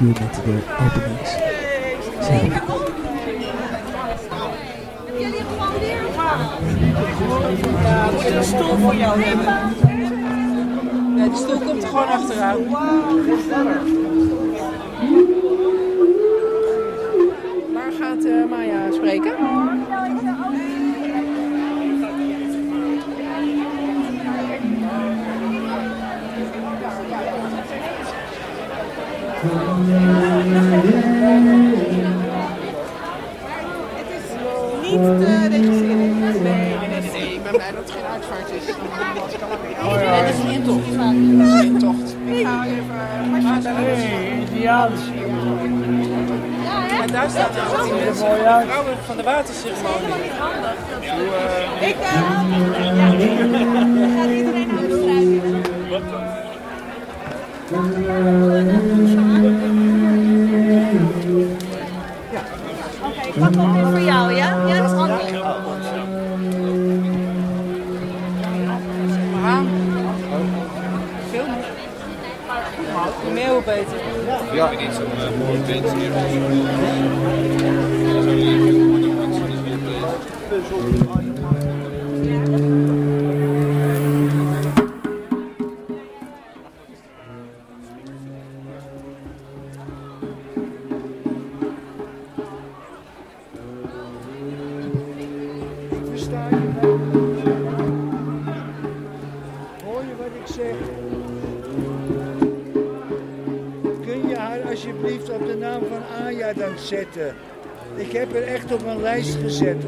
hier met de openings. weer? Ja, moet je een stoel voor jou hebben? Nee, de stoel komt er gewoon achteraan. staat er van de watersignaal. shit.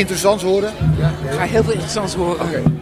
interessant horen? Ja, ga heel veel interessants horen.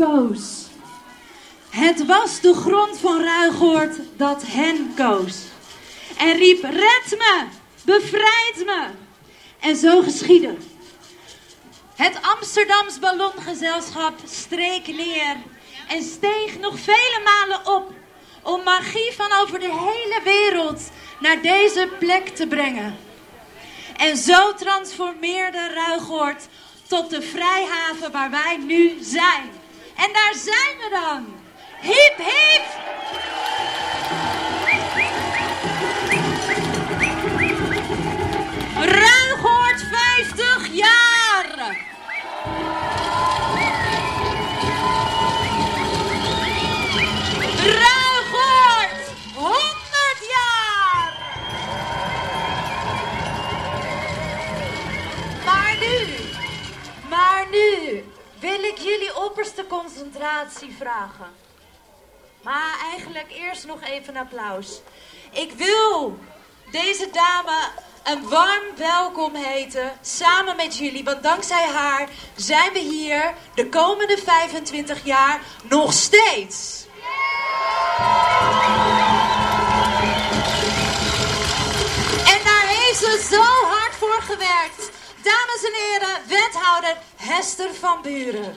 Koos. Het was de grond van Ruigoord dat hen koos. En riep, red me, bevrijd me. En zo geschiedde. Het Amsterdams ballongezelschap streek neer en steeg nog vele malen op om magie van over de hele wereld naar deze plek te brengen. En zo transformeerde Ruigoord tot de vrijhaven waar wij nu zijn. En daar zijn we dan. Hip hip! Opperste concentratie vragen. Maar eigenlijk eerst nog even een applaus. Ik wil deze dame een warm welkom heten samen met jullie. Want dankzij haar zijn we hier de komende 25 jaar nog steeds. En daar heeft ze zo hard voor gewerkt. Dames en heren, wethouder Hester van Buren.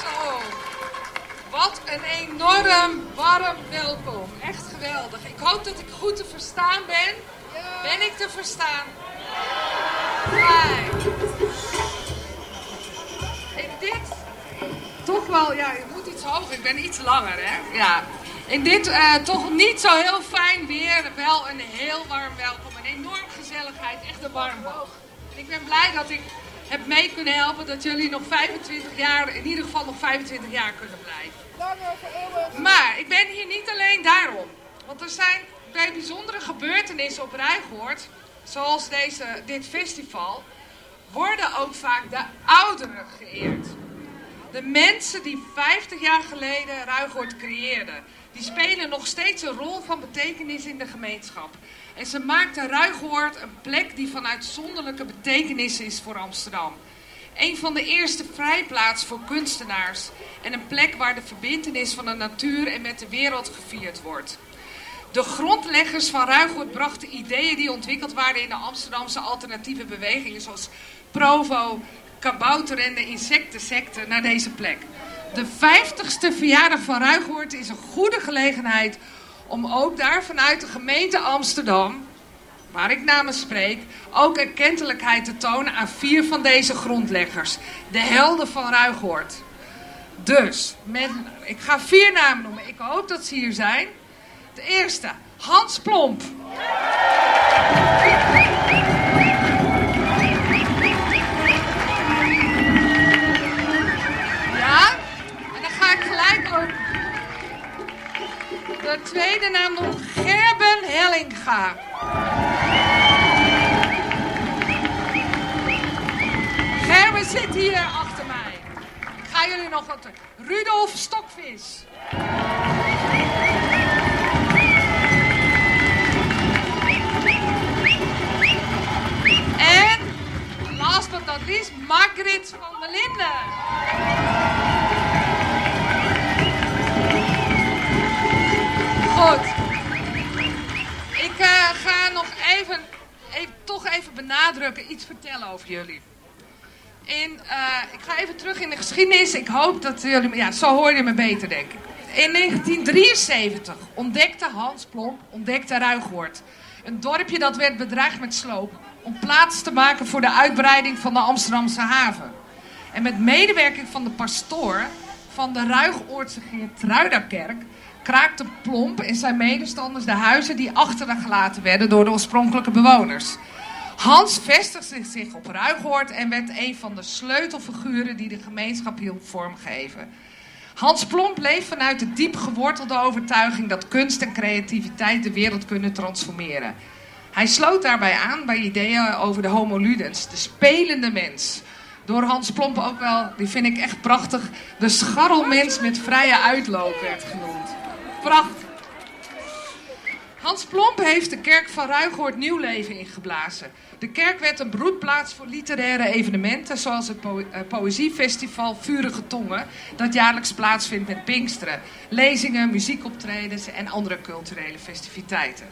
Zo, wat een enorm warm welkom. Echt geweldig. Ik hoop dat ik goed te verstaan ben. Ben ik te verstaan? In dit toch wel, ja, je moet iets hoger. Ik ben iets langer, hè? Ja. In dit eh, toch niet zo heel fijn weer, wel een heel warm welkom. Een enorm gezelligheid, echt een warm boog. Ik ben blij dat ik heb mee kunnen helpen dat jullie nog 25 jaar, in ieder geval nog 25 jaar kunnen blijven. Maar ik ben hier niet alleen daarom. Want er zijn bij bijzondere gebeurtenissen op Rijgoord, zoals deze, dit festival, worden ook vaak de ouderen geëerd. De mensen die 50 jaar geleden Ruigoord creëerden, die spelen nog steeds een rol van betekenis in de gemeenschap. En ze maakten Ruigoord een plek die van uitzonderlijke betekenis is voor Amsterdam. Een van de eerste vrijplaats voor kunstenaars en een plek waar de verbintenis van de natuur en met de wereld gevierd wordt. De grondleggers van Ruigoord brachten ideeën die ontwikkeld waren in de Amsterdamse alternatieve bewegingen, zoals Provo, kabouter en de insectensecte, naar deze plek. De 50ste verjaardag van Ruigoord is een goede gelegenheid om ook daar vanuit de gemeente Amsterdam, waar ik namens spreek, ook erkentelijkheid te tonen aan vier van deze grondleggers, de helden van Ruigoord. Dus, met, ik ga vier namen noemen. Ik hoop dat ze hier zijn. De eerste, Hans Plomp en dan ga ik gelijk ook de tweede naam noemen, Gerben Hellinga. Gerben zit hier achter mij. Ik ga jullie nog wat... Rudolf Stokvis. En last but not least, Margrit van der Linden. Goed. Ik eh, ga nog even, even, toch even benadrukken, iets vertellen over jullie. In, eh, ik ga even terug in de geschiedenis. Ik hoop dat jullie... Ja, zo hoor je me beter, denk ik. In 1973 ontdekte Hans Plomp, ontdekte Ruigoord. Een dorpje dat werd bedreigd met sloop. Om plaats te maken voor de uitbreiding van de Amsterdamse haven. En met medewerking van de pastoor van de Ruigoordse Geertruidakerk... kraakte Plomp en zijn medestanders de huizen die achtergelaten werden door de oorspronkelijke bewoners. Hans vestigde zich op Ruigoord en werd een van de sleutelfiguren die de gemeenschap hielp vormgeven. Hans Plomp leeft vanuit de diep gewortelde overtuiging dat kunst en creativiteit de wereld kunnen transformeren. Hij sloot daarbij aan bij ideeën over de homo ludens, de spelende mens. Door Hans Plomp ook wel, die vind ik echt prachtig, de scharrelmens met vrije uitloop werd genoemd. Hans Plomp heeft de kerk van Ruigoord nieuw leven ingeblazen. De kerk werd een broedplaats voor literaire evenementen, zoals het eh, poëziefestival Vurige Tongen, dat jaarlijks plaatsvindt met Pinksteren, lezingen, muziekoptredens en andere culturele festiviteiten.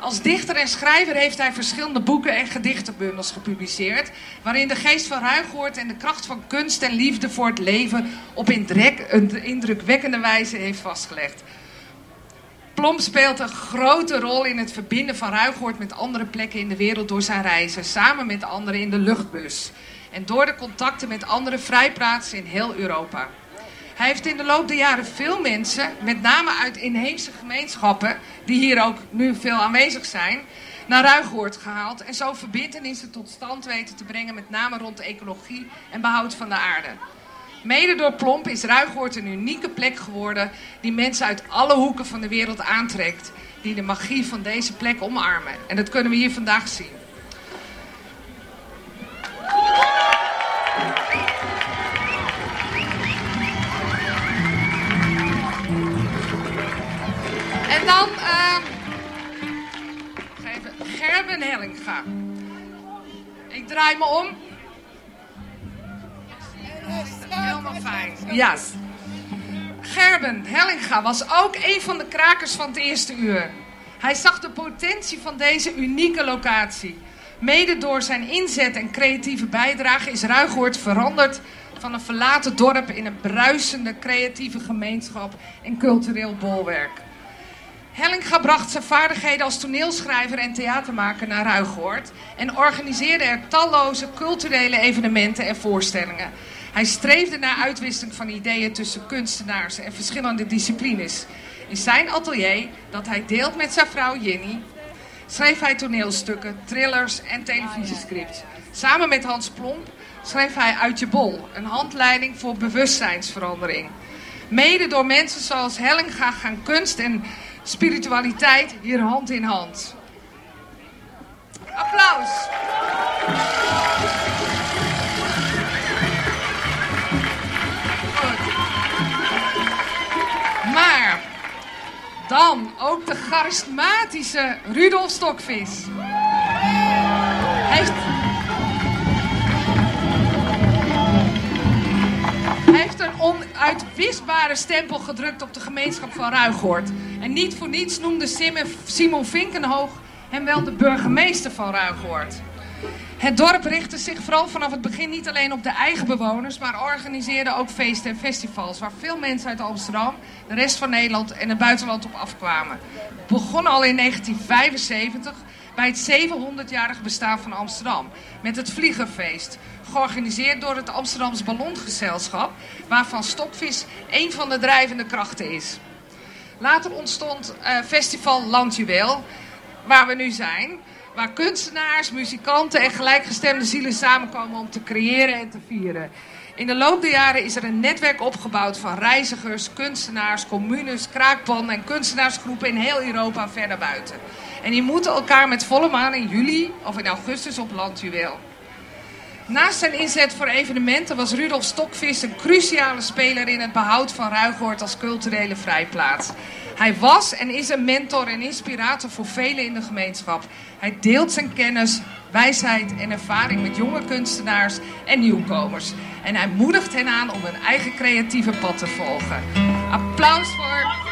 Als dichter en schrijver heeft hij verschillende boeken en gedichtenbundels gepubliceerd, waarin de geest van Ruigoord en de kracht van kunst en liefde voor het leven op indrukwekkende wijze heeft vastgelegd. Plomp speelt een grote rol in het verbinden van Ruigoord met andere plekken in de wereld door zijn reizen, samen met anderen in de luchtbus. En door de contacten met andere vrijplaatsen in heel Europa. Hij heeft in de loop der jaren veel mensen, met name uit inheemse gemeenschappen, die hier ook nu veel aanwezig zijn, naar Ruigoord gehaald. En zo verbindenissen tot stand weten te brengen, met name rond de ecologie en behoud van de aarde. Mede door Plomp is Ruigoord een unieke plek geworden die mensen uit alle hoeken van de wereld aantrekt. Die de magie van deze plek omarmen. En dat kunnen we hier vandaag zien. En dan uh, even Gerben Hellinga. Ik draai me om. Helemaal fijn. Gerben Hellinga was ook een van de krakers van het eerste uur. Hij zag de potentie van deze unieke locatie. Mede door zijn inzet en creatieve bijdrage is Ruigoord veranderd van een verlaten dorp in een bruisende creatieve gemeenschap en cultureel bolwerk. Hellinga bracht zijn vaardigheden als toneelschrijver en theatermaker naar Ruigoord en organiseerde er talloze culturele evenementen en voorstellingen. Hij streefde naar uitwisseling van ideeën tussen kunstenaars en verschillende disciplines. In zijn atelier, dat hij deelt met zijn vrouw Jenny, schreef hij toneelstukken, thrillers en televisiescripts. Samen met Hans Plomp schreef hij Uit je bol, een handleiding voor bewustzijnsverandering. Mede door mensen zoals Hellinga gaan kunst en spiritualiteit hier hand in hand. Applaus. Dan ook de charismatische Rudolf Stokvis. Heeft, heeft een onuitwisbare stempel gedrukt op de gemeenschap van Ruigoord. En niet voor niets noemde Sim- Simon Vinkenhoog hem wel de burgemeester van Ruigoord. Het dorp richtte zich vooral vanaf het begin niet alleen op de eigen bewoners, maar organiseerde ook feesten en festivals waar veel mensen uit Amsterdam, de rest van Nederland en het buitenland op afkwamen. Het begon al in 1975 bij het 700-jarig bestaan van Amsterdam met het Vliegerfeest, georganiseerd door het Amsterdams Ballongezelschap, waarvan Stokvis een van de drijvende krachten is. Later ontstond eh, festival Landjuweel, waar we nu zijn. Waar kunstenaars, muzikanten en gelijkgestemde zielen samenkomen om te creëren en te vieren. In de loop der jaren is er een netwerk opgebouwd van reizigers, kunstenaars, communes, kraakpanden en kunstenaarsgroepen in heel Europa en verder buiten. En die moeten elkaar met volle maan in juli of in augustus op landjuweel. Naast zijn inzet voor evenementen was Rudolf Stokvis een cruciale speler in het behoud van Ruigoord als culturele vrijplaats. Hij was en is een mentor en inspirator voor velen in de gemeenschap. Hij deelt zijn kennis, wijsheid en ervaring met jonge kunstenaars en nieuwkomers. En hij moedigt hen aan om hun eigen creatieve pad te volgen. Applaus voor.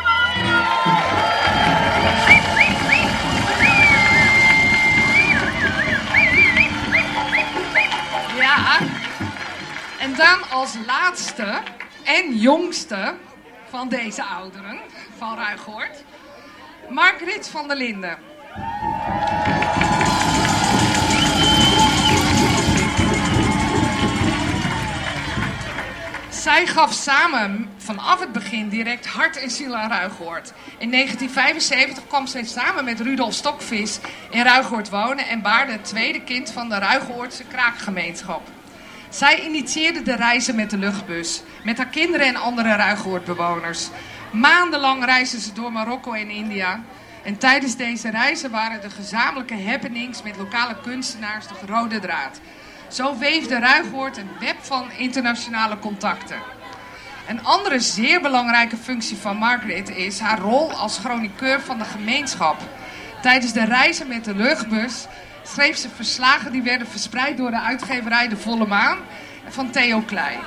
Ja, en dan als laatste en jongste van deze ouderen van Ruigoord, Margriet van der Linden. Zij gaf samen vanaf het begin direct hart en ziel aan Ruigoord. In 1975 kwam zij samen met Rudolf Stokvis in Ruigoord wonen en baarde het tweede kind van de Ruigoordse kraakgemeenschap. Zij initieerde de reizen met de luchtbus, met haar kinderen en andere Ruigoordbewoners. Maandenlang reisden ze door Marokko en India. En tijdens deze reizen waren de gezamenlijke happenings met lokale kunstenaars de rode draad. Zo weefde Ruigoord een web van internationale contacten. Een andere zeer belangrijke functie van Margaret is haar rol als chroniqueur van de gemeenschap. Tijdens de reizen met de luchtbus schreef ze verslagen die werden verspreid door de uitgeverij De Volle Maan van Theo Klei.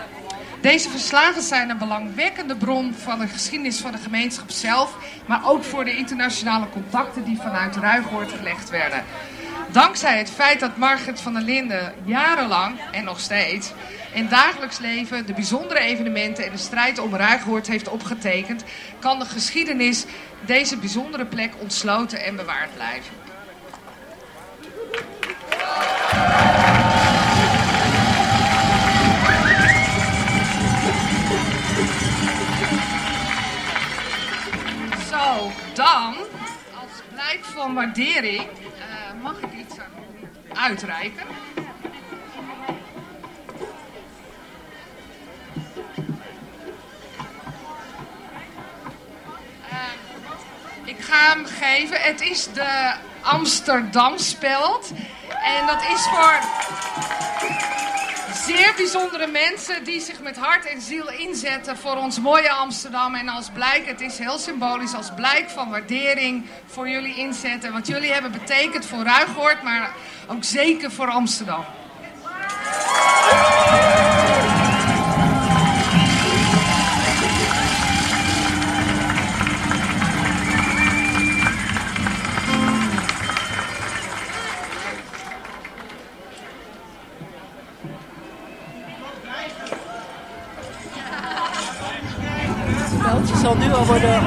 Deze verslagen zijn een belangwekkende bron van de geschiedenis van de gemeenschap zelf, maar ook voor de internationale contacten die vanuit Ruigoord gelegd werden. Dankzij het feit dat Margret van der Linden jarenlang, en nog steeds, in dagelijks leven de bijzondere evenementen en de strijd om Ruigoord heeft opgetekend, kan de geschiedenis deze bijzondere plek ontsloten en bewaard blijven. Zo, dan, als blijk van waardering, eh, mag ik iets uitreiken. Eh, ik ga hem geven. Het is de Amsterdam speld. En dat is voor zeer bijzondere mensen die zich met hart en ziel inzetten voor ons mooie Amsterdam. En als blijk, het is heel symbolisch, als blijk van waardering voor jullie inzetten. Wat jullie hebben betekend voor Ruigoord, maar ook zeker voor Amsterdam. zal nu al worden.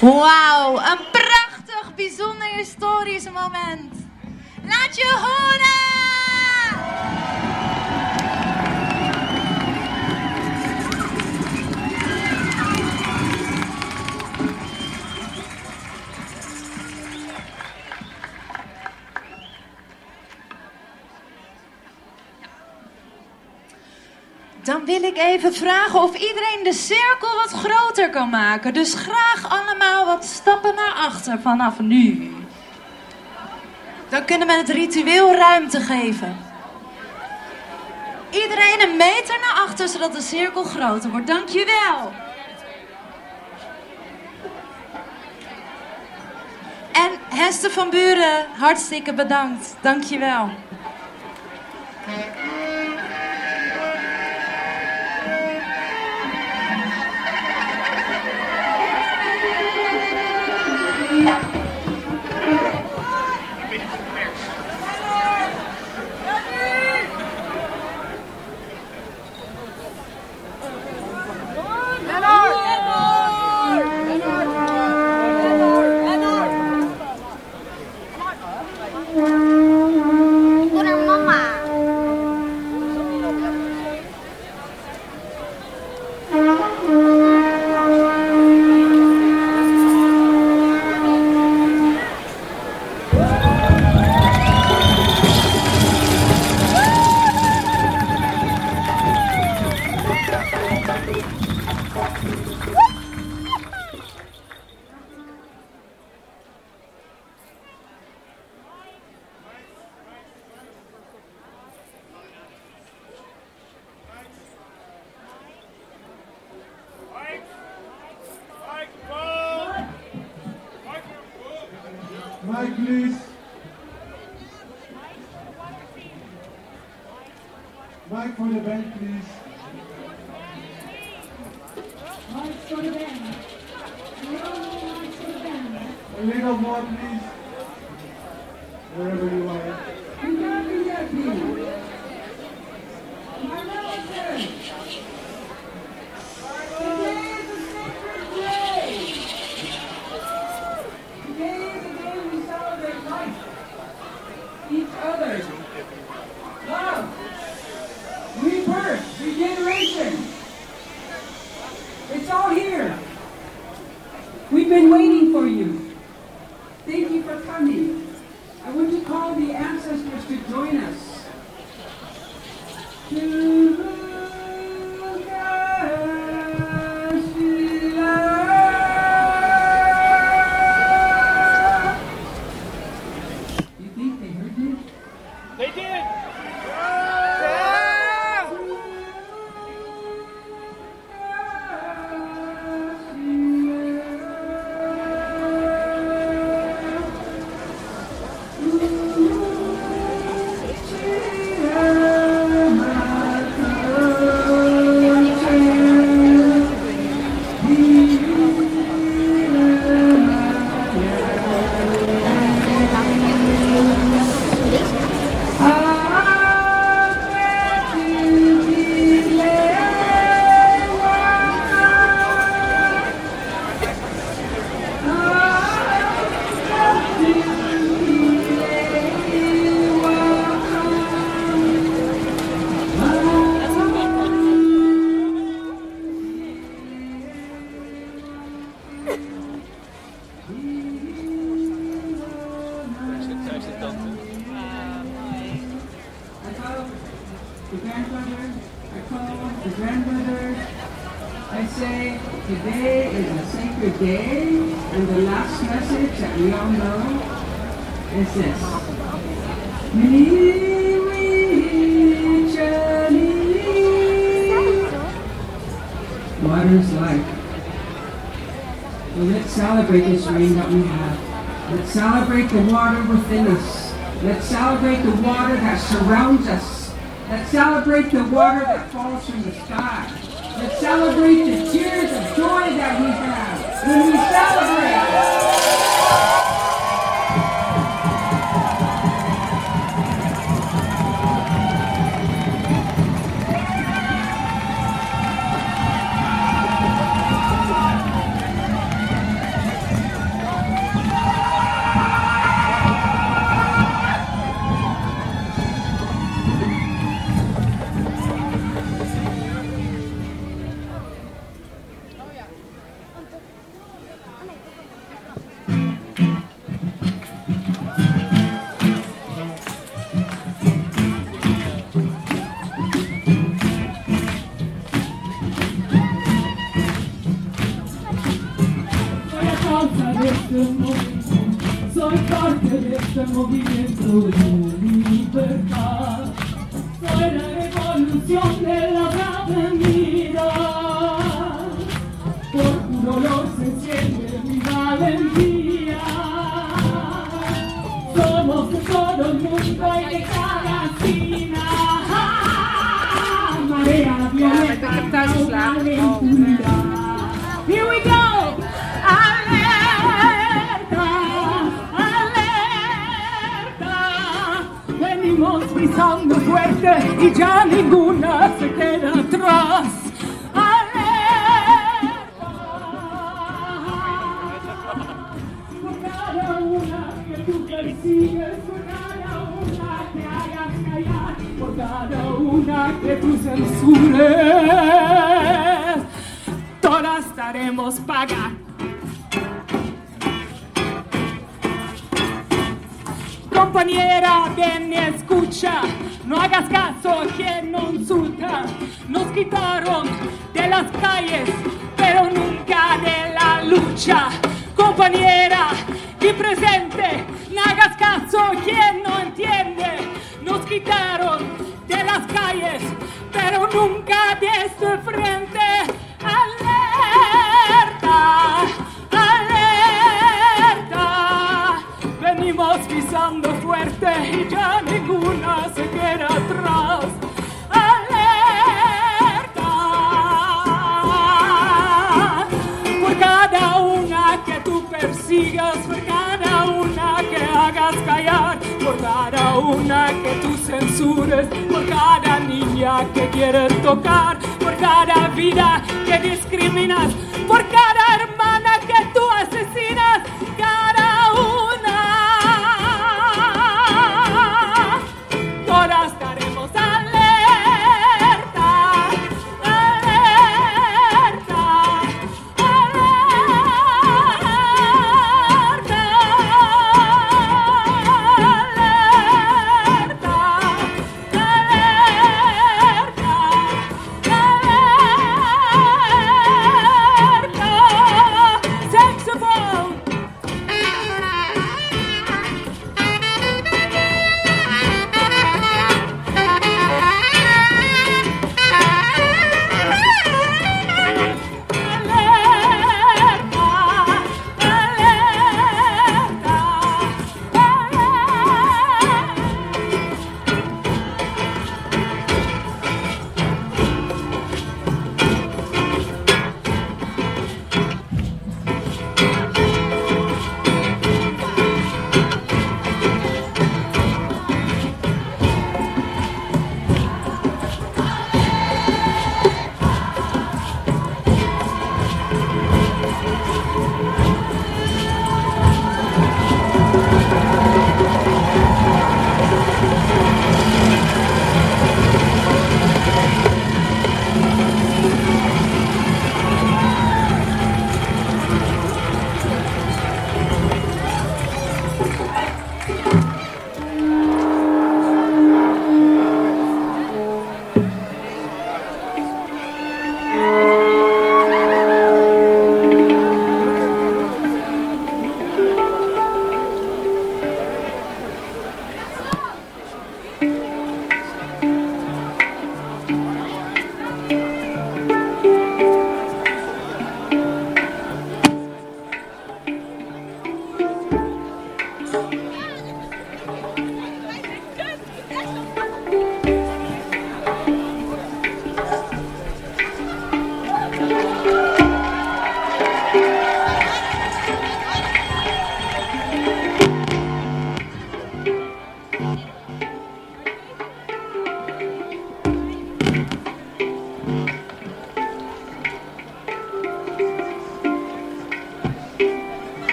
Wauw, een prachtig, bijzonder historisch moment. Laat je horen! Dan wil ik even vragen of iedereen de cirkel wat groter kan maken. Dus graag allemaal wat stappen naar achter vanaf nu. Dan kunnen we het ritueel ruimte geven. Iedereen een meter naar achter, zodat de cirkel groter wordt. Dankjewel. En Hester van Buren, hartstikke bedankt. Dankjewel. wel.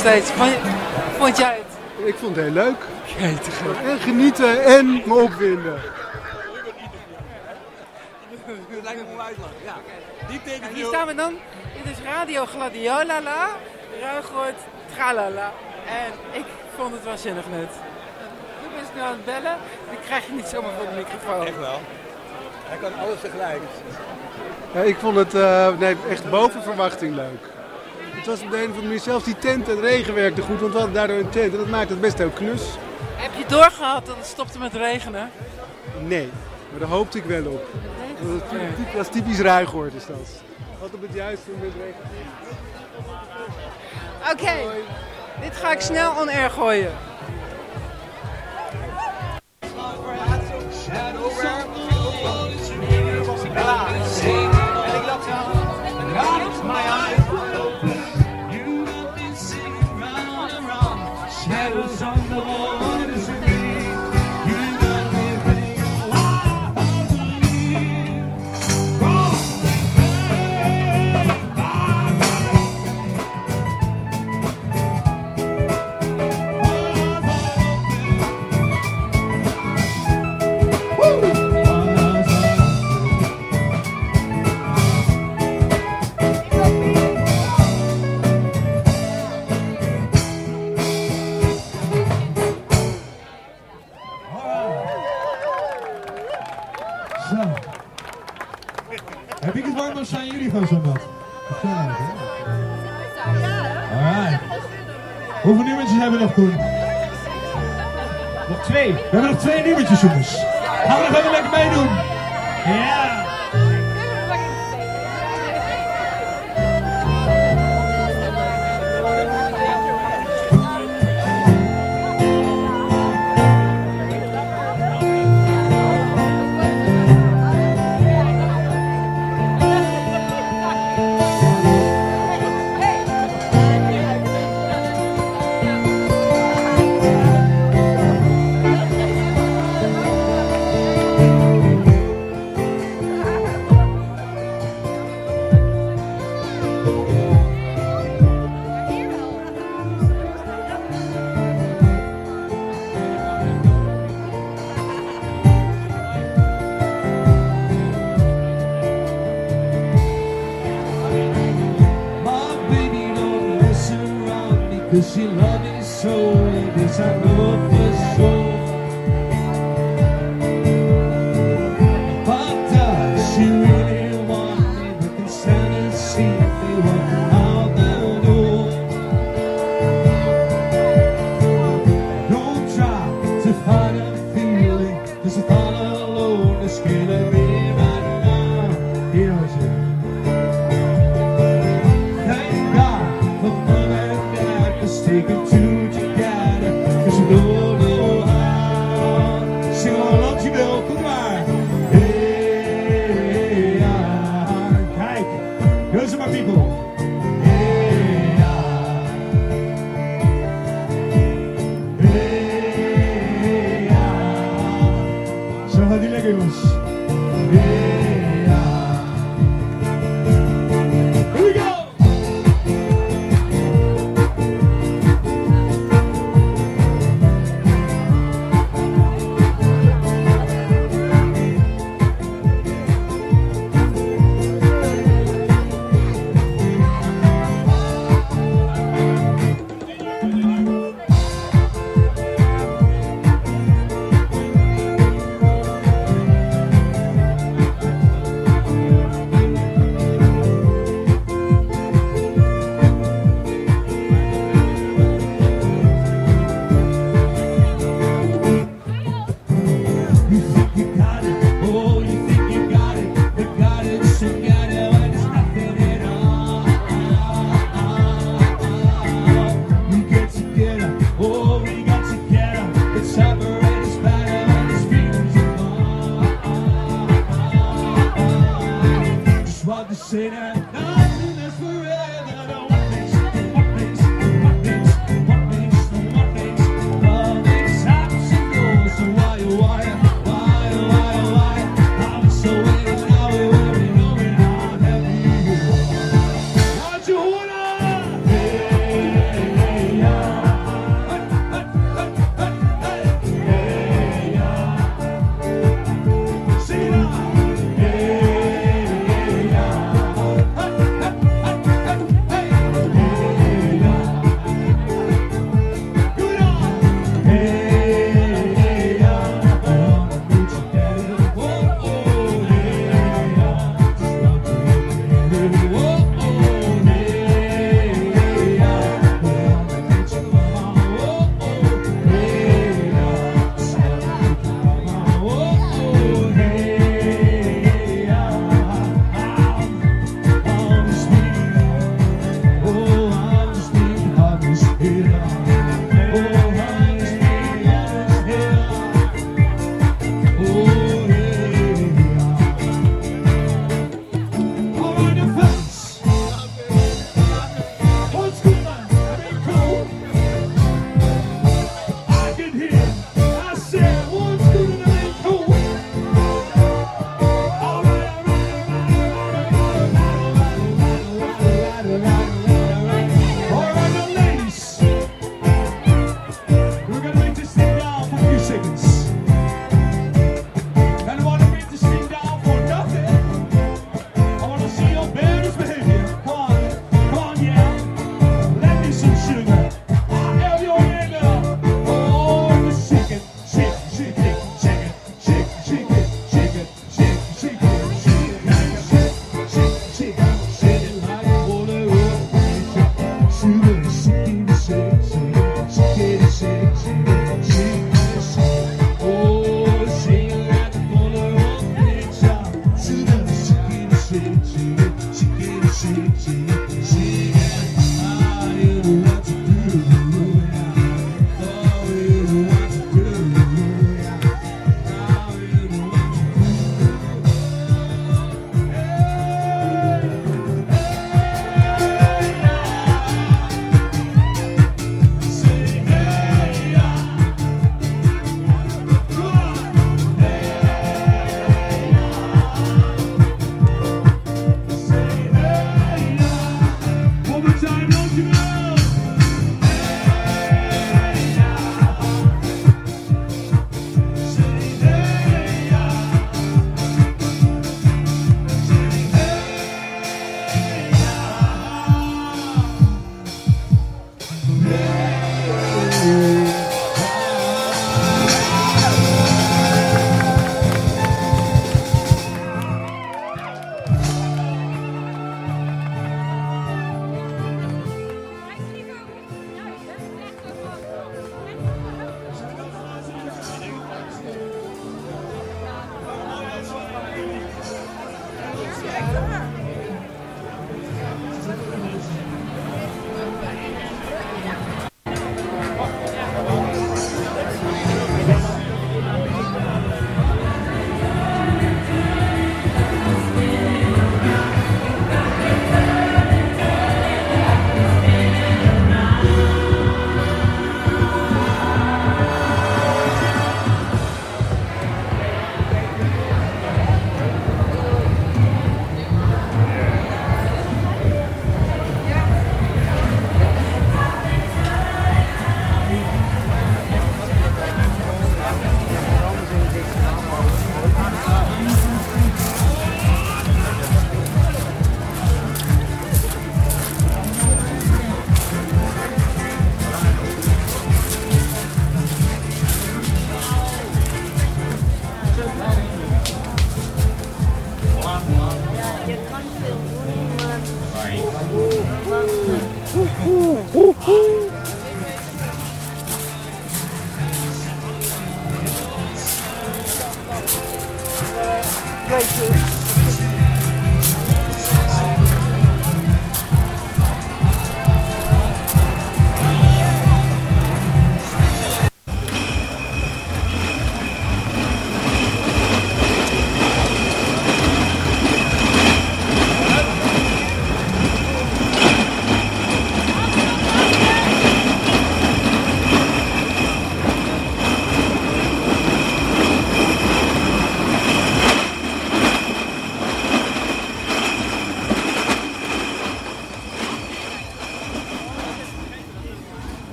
Steeds. Vond, je- vond jij het? Ik vond het heel leuk. Jeetje, En genieten en me opwinden. Lijkt me uitlag. Ja. Die tekent hier staan we dan. Dit is Radio Gladiolala, Ruigoord Tralala. En ik vond het waanzinnig net. Nu ben ik nu aan het bellen. Die krijg je niet zomaar voor de microfoon. Echt wel. Hij kan alles tegelijk. Ja, ik vond het eh, nee, echt boven verwachting leuk. Het was op de een of andere manier, zelfs die tent, het regen werkte goed, want we hadden daardoor een tent en dat maakt het best heel knus. Heb je doorgehad dat het stopte met regenen? Nee, maar daar hoopte ik wel op. Dat is, typ- dat is typisch Ruigoord is dat. Wat op het juiste moment regent. Oké, dit ga ik snel on air gooien. Twee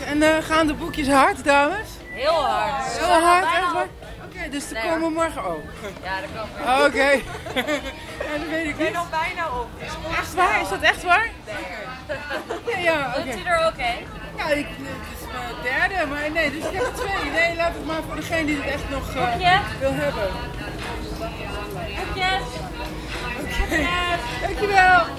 En eh, gaan de boekjes hard, dames? Heel hard. Heel hard, echt waar? Oké, dus er Nee, komen morgen ook. Ja, dat kan. Oké. ja, dat weet ik Ik ben niet. nog bijna op. Echt waar? Is dat echt waar? Ja, ja oké. Bent u er ook heen? Ja, ik, het is mijn derde, maar nee, dus ik heb er twee. Nee, laat het maar voor degene die het echt nog eh, wil hebben. Boekjes? Oké, dankjewel.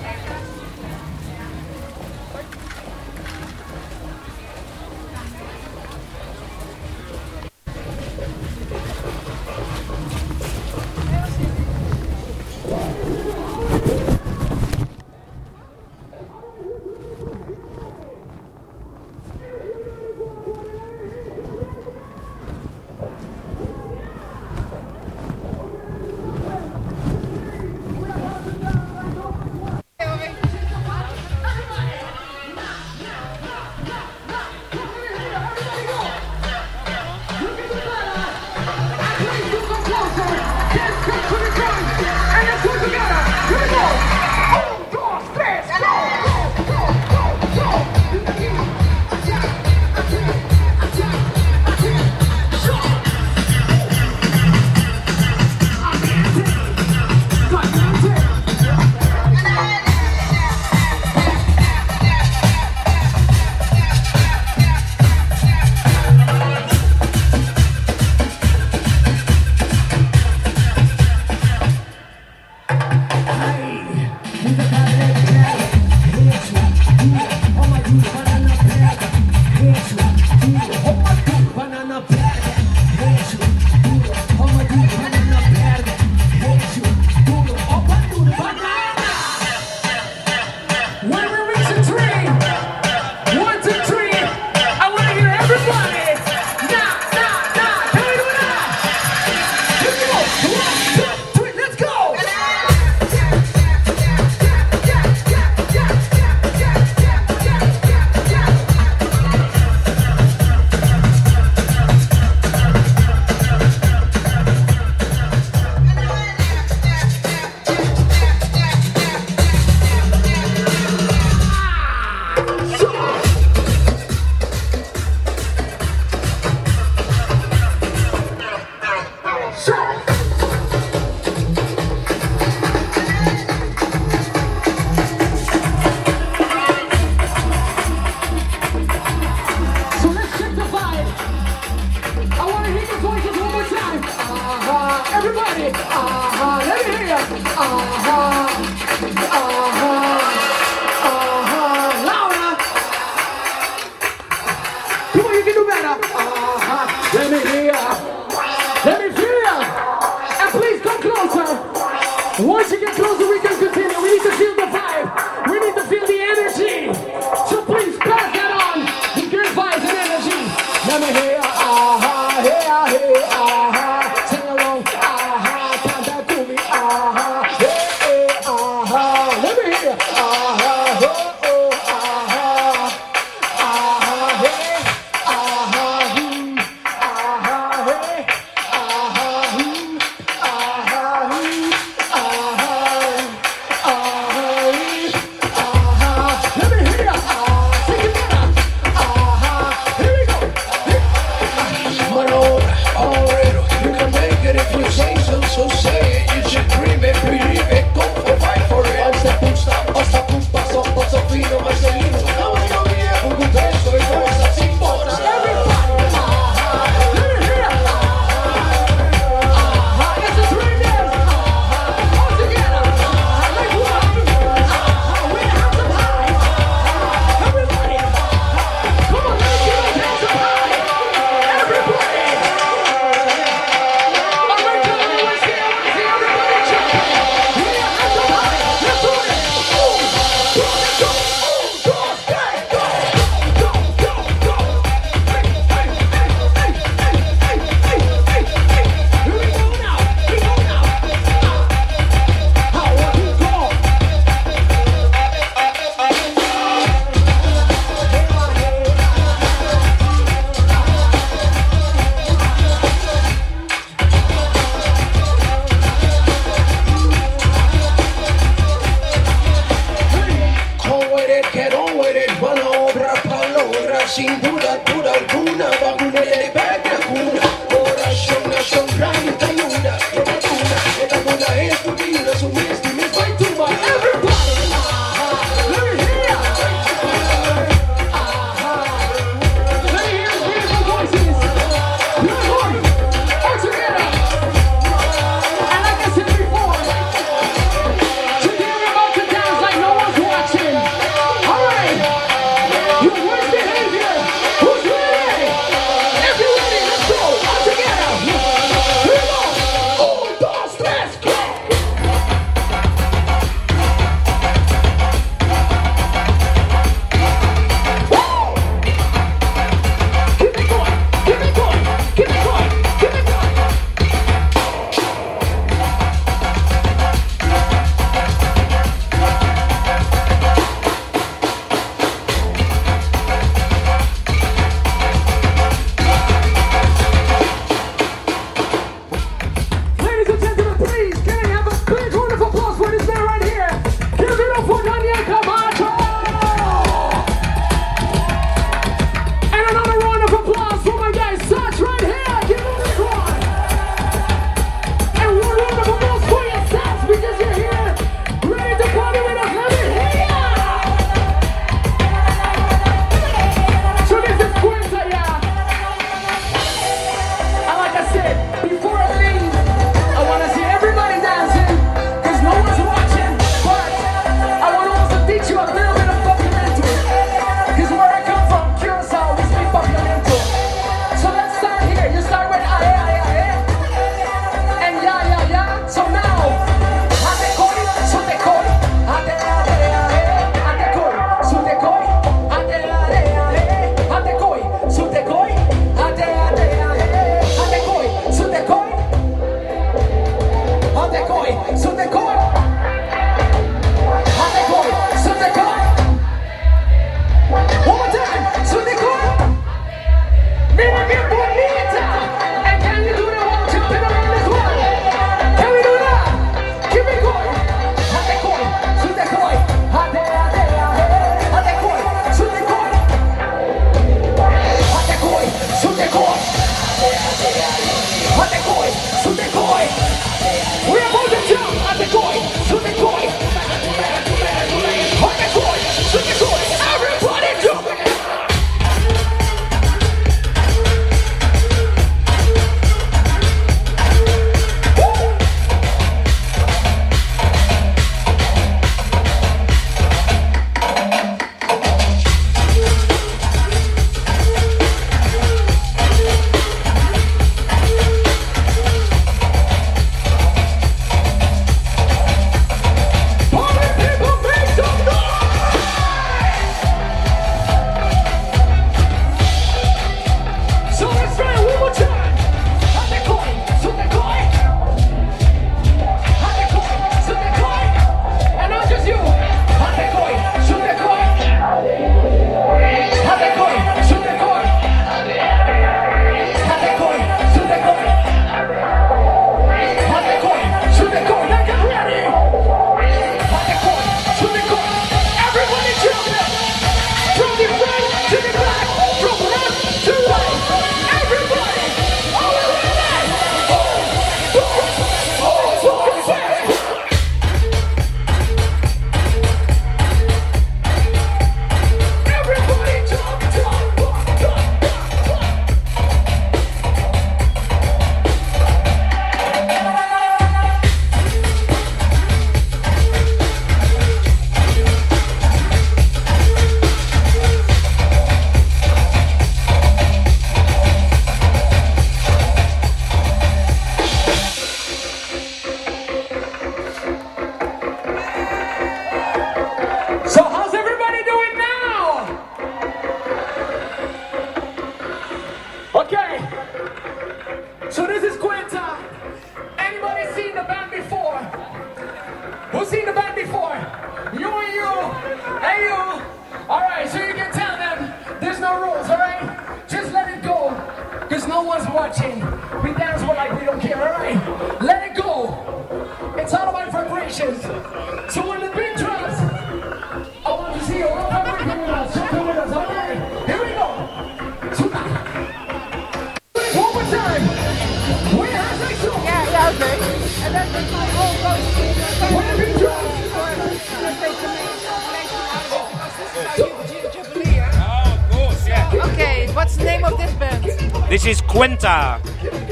Quinta.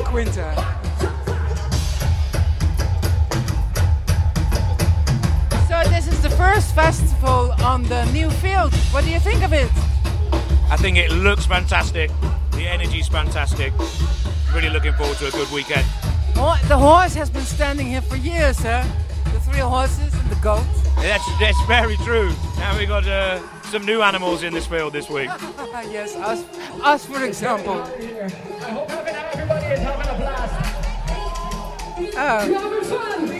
Quinta. So this is the first festival on the new field. What do you think of it? I think it looks fantastic. The energy's fantastic. Really looking forward to a good weekend. Oh, the horse has been standing here for years, huh? The three horses and the goat. That's, that's very true. Now we got uh, some new animals in this field this week. yes, us, us for example. Oh. Fun?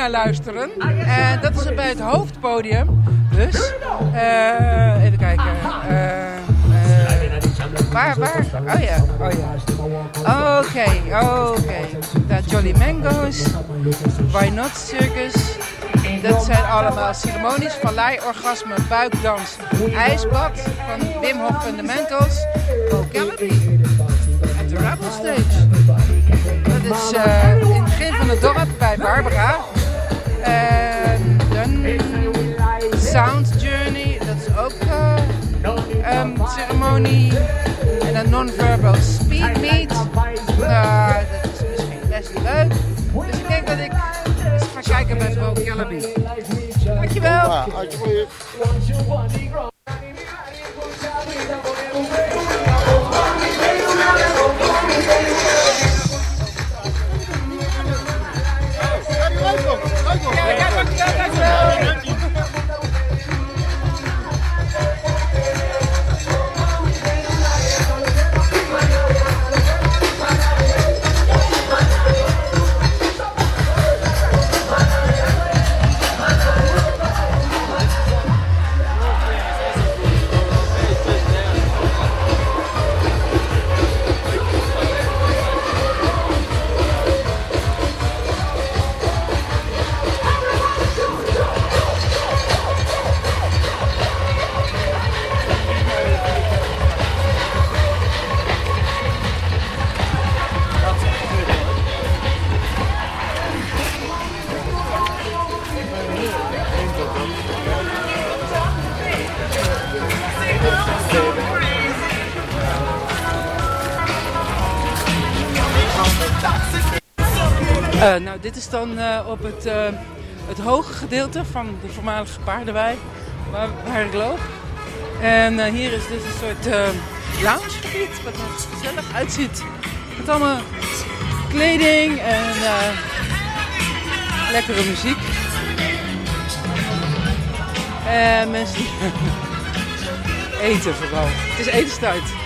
Naar luisteren. En dat is bij het hoofdpodium. Dus, eh, even kijken. eh, eh, waar, waar? Oh ja, oh ja. Oké, oké. De Jolly Mango's, Why Not Circus. Dat zijn allemaal ceremonies, vallei-orgasme, buikdans, ijsbad van Wim Hof Fundamentals, Vocabulary, at the Raffle Stage. Dat is eh, in het begin van het dorp bij Barbara. Sound Journey, dat is ook eh, een ceremonie. En dan Non-Verbal Speed Meet. Nou, dat is misschien best leuk. Dus ik denk dat ik eens ga kijken bij Vocabulary. Dankjewel. Ja. Dit is dan eh, op het, eh, het hoge gedeelte van de voormalige paardenwei waar, waar ik loop. En eh, hier is dus een soort loungegebied wat er gezellig uitziet. Met allemaal kleding en lekkere muziek. En mensen eten vooral. Het is etenstijd.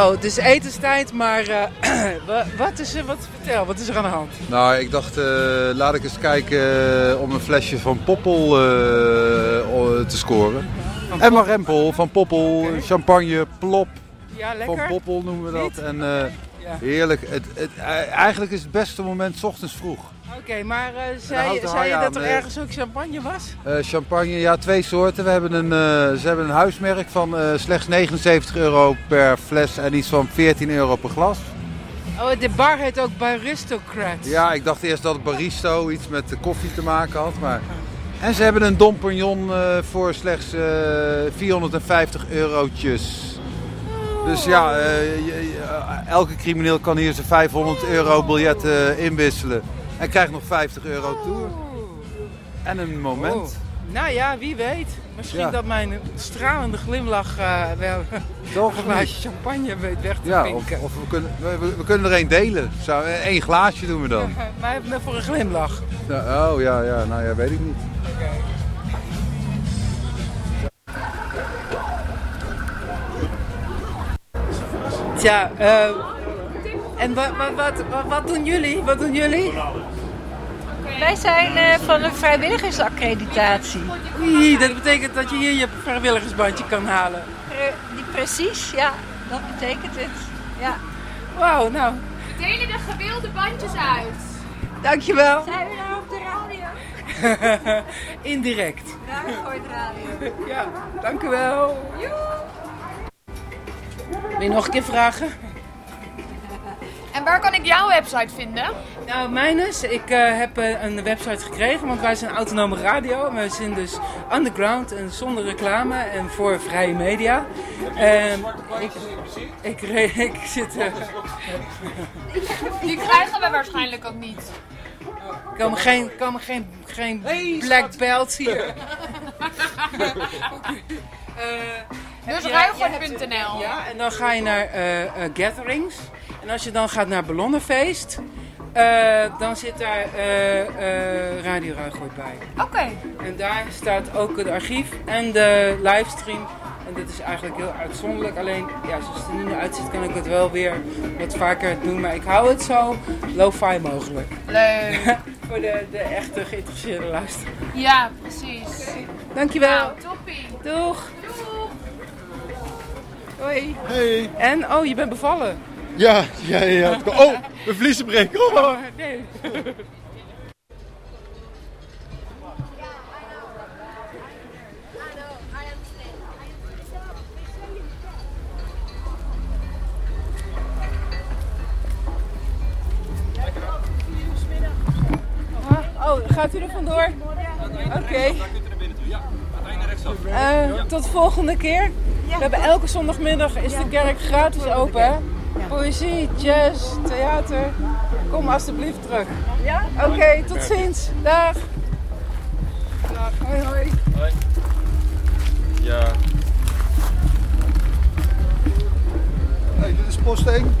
Zo, het is etenstijd, maar eh, wa- wat is er, wat, vertel, wat is er aan de hand? Nou, ik dacht, eh, laat ik eens kijken eh, om een flesje van Poppel te scoren. Emma Rempel van Poppel, champagne, plop. Ja, lekker. Van Poppel noemen we dat. Niet? En Ja. heerlijk. Het, het, eigenlijk is het beste moment 's ochtends vroeg. Oké, maar daar zei, zei je dat er ergens ook champagne was? Eh, champagne, ja, twee soorten. We hebben een, eh, ze hebben een huismerk van slechts 79 euro per fles en iets van 14 euro per glas. Oh, de bar heet ook Baristocrat. Ja, ik dacht eerst dat het baristo iets met de koffie te maken had. Maar... En ze hebben een Dompignon voor slechts eh, 450 eurotjes. Dus ja, je- je- elke crimineel kan hier zijn 500 euro biljet eh, inwisselen. En krijgt nog 50 euro tour. En een moment. Oh. Nou ja, wie weet. Misschien Ja. dat mijn stralende glimlach eh, wel Toch, een glaasje champagne weet weg te Ja, pinken. of we, kunnen, we, we- kunnen er één delen. Eén glaasje doen we dan. Maar even voor een glimlach. Ja, oh ja, ja, nou ja, weet ik niet. Tja, eh, en wat, wat, wat, wat, doen jullie? Wat doen jullie? Wij zijn eh, van een vrijwilligersaccreditatie. Oei, dat betekent dat je hier je vrijwilligersbandje kan halen. Pre- die precies, ja, dat betekent het. Ja. Wauw, nou, We delen de gewilde bandjes uit. dankjewel. Zijn we nou op de radio? Indirect. Ruigoord radio. Ja, dank u wel. Wil je nog een keer vragen? En waar kan ik jouw website vinden? Nou, mijn is, ik eh, heb eh, een website gekregen, want wij zijn autonome radio. Wij zijn dus underground en zonder reclame en voor vrije media. En ik, ik, re- ik zit... eh, Die krijgen we waarschijnlijk ook niet. Er komen geen, komen geen, geen black belts hier. Dus ja, ruigoord.nl. Ja, en dan ga je naar eh, eh, gatherings. En als je dan gaat naar Ballonnenfeest, eh, dan zit daar eh, eh, Radio Ruigoord bij. Oké. En daar staat ook het archief en de livestream. En dit is eigenlijk heel uitzonderlijk. Alleen, ja, zoals het er nu naar uitziet, kan ik het wel weer wat vaker doen. Maar ik hou het zo lo-fi mogelijk. Leuk. Voor de, de echte geïnteresseerde luisteraar. Ja, precies. Dankjewel. Nou, toppie. Doeg. Hoi. Hey. En? Oh, je bent bevallen. Ja, ja, ja. Oh, mijn vliezen breken. Oh. Oh, nee. Oh, gaat u er vandoor? Oké. Eh, tot volgende keer. We hebben elke zondagmiddag is de kerk gratis open. Poëzie, jazz, theater. Kom alstublieft terug. Ja? Oké, tot ziens. Dag. Dag. Hoi, hoi. Hoi. Ja. Hey, dit is post 1.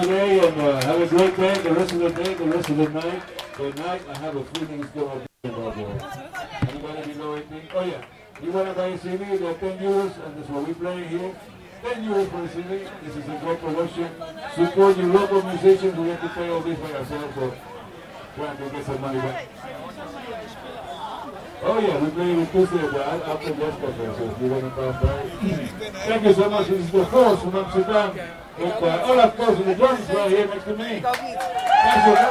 Today and uh, have a great day, the rest of the day, the rest of the night. Tonight, I have a it's going to bubble. Anybody know anything? Oh yeah, you want to buy a CD? They're 10 euros and that's what we play here. 10 euros for a CD. This is a great production. Support your local musicians. We have to pay all this by ourselves, so trying to get some money back. Oh yeah, we play with Tuesday the after Cafe, so if you want to pass by. Thank you so much. This is the Force from Amsterdam. With uh, Olaf Koos in the drums right here next to me. Thank you for.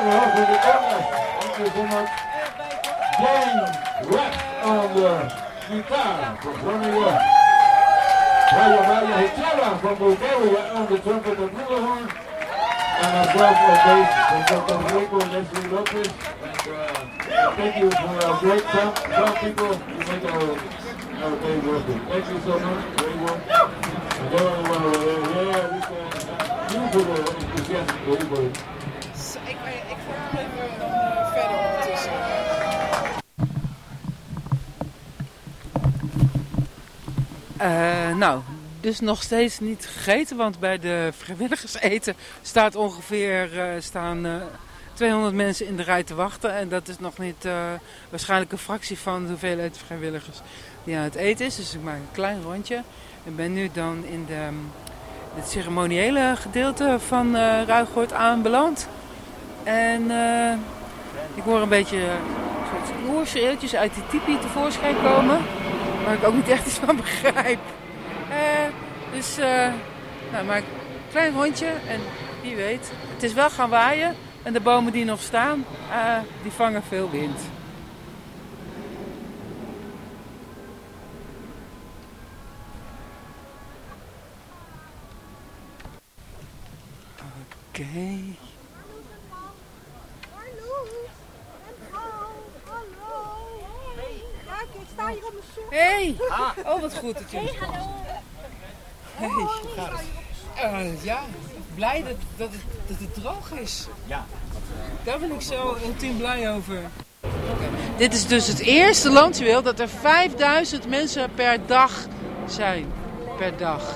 Thank you so much. James Rapp on the guitar from Romania. Raya Raya Hichela from Bulgaria on the trumpet and flugelhorn. And myself on bass from Puerto Rico, Leslie Lopez. Thank you for our great sound, sound people who make our, our day worth it. Thank you so much, everyone. And everyone over there, yeah, Ik, ik ga even verder ondertussen. Eh, nou, dus nog steeds niet gegeten, want bij de vrijwilligerseten staat ongeveer eh, staan, eh, 200 mensen in de rij te wachten. En dat is nog niet eh, waarschijnlijk een fractie van de hoeveelheid vrijwilligers die aan het eten is. Dus ik maak een klein rondje. Ik ben nu dan in de, het ceremoniële gedeelte van eh Ruigoord aanbeland. En eh, ik hoor een beetje uh, soort uit die tipi tevoorschijn komen. Waar ik ook niet echt iets van begrijp. Eh, dus eh nou, maak een klein rondje en wie weet. Het is wel gaan waaien en de bomen die nog staan, eh, die vangen veel wind. Oké. Kijk, ik sta hier op mijn stoel. Hey! Oh, wat goed dat jullie Hey, hallo. Hey, hoe gaat het? Eh, ja, blij dat, dat, het, dat het droog is. Ja. Daar ben ik zo ultiem blij over. Dit is dus het eerste landjuweel dat er 5000 mensen per dag zijn. Per dag.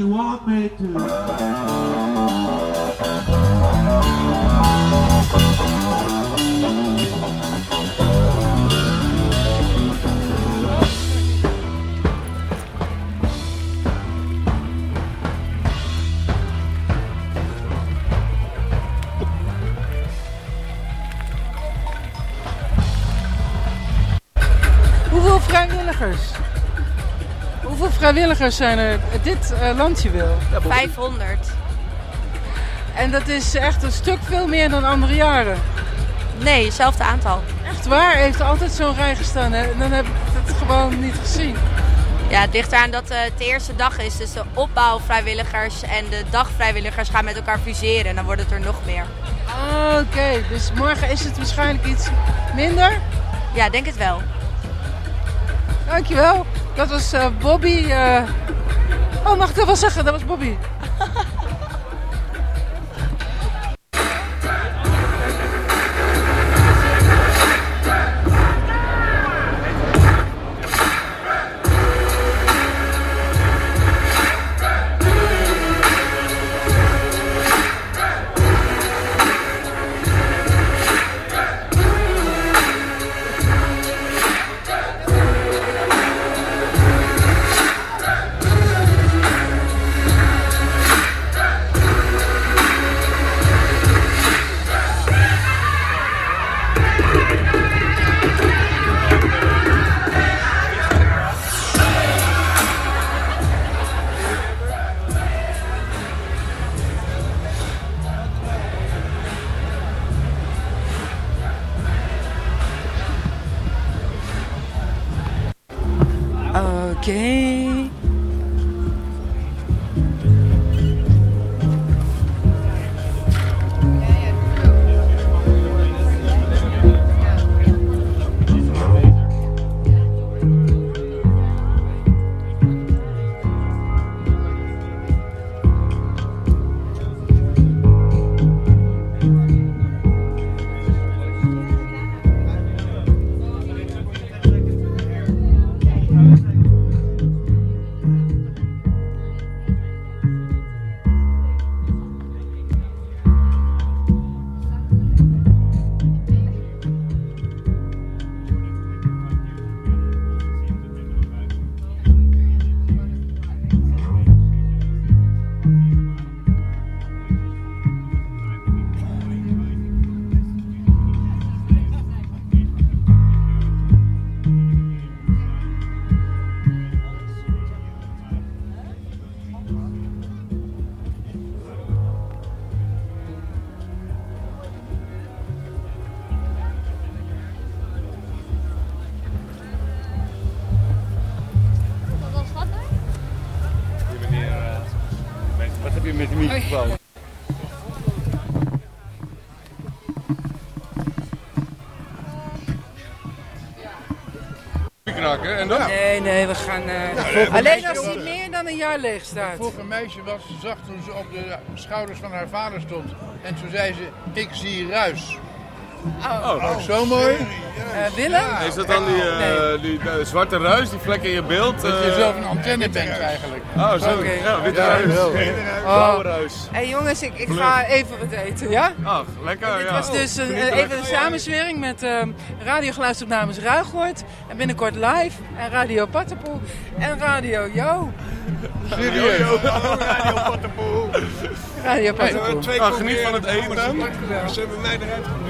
You want me Hoeveel Zijn er dit eh, landje wil? 500. En dat is echt een stuk veel meer dan andere jaren. Nee, hetzelfde aantal. Echt waar? Heeft altijd zo'n rij gestaan? Hè? Dan heb ik het gewoon niet gezien. Ja, het ligt eraan dat eh, het de eerste dag is. Dus de opbouwvrijwilligers en de dagvrijwilligers gaan met elkaar fuseren. En dan wordt het er nog meer. Oké, dus morgen is het waarschijnlijk iets minder? Ja, denk het wel. Dankjewel. Dat was eh, Bobby. eh. Oh, mag ik dat wel zeggen? Dat was Bobby. En dan? Nee, nee, we gaan... eh, Ja, nee, alleen als hij meer dan een jaar leeg staat. Vroeg een meisje wat ze zag toen ze op de schouders van haar vader stond. En toen zei ze, ik zie ruis. Oh, Oh, zo mooi. Eh, Willem? Is dat dan die, eh, die eh, zwarte ruis, die vlek in je beeld? Dat je eh? zelf een antenne bent eigenlijk. Oh, zo. Ja, witte Ja, ruis. wel. Blauwe ruis. Hé hey, jongens, ik, ik ga even wat eten, ja? Ach, lekker. Dit ja. was dus een, even een samenzwering met ehm radiogeluidsopnames Ruigoord. En binnenkort live. En Radio Pattenpoel. En Radio Jo. Serieus? Radio Pattenpoel. Radio Hey, Pattenpoel. twee Ah, geniet van het eten. Ze hebben mij eruit Oh.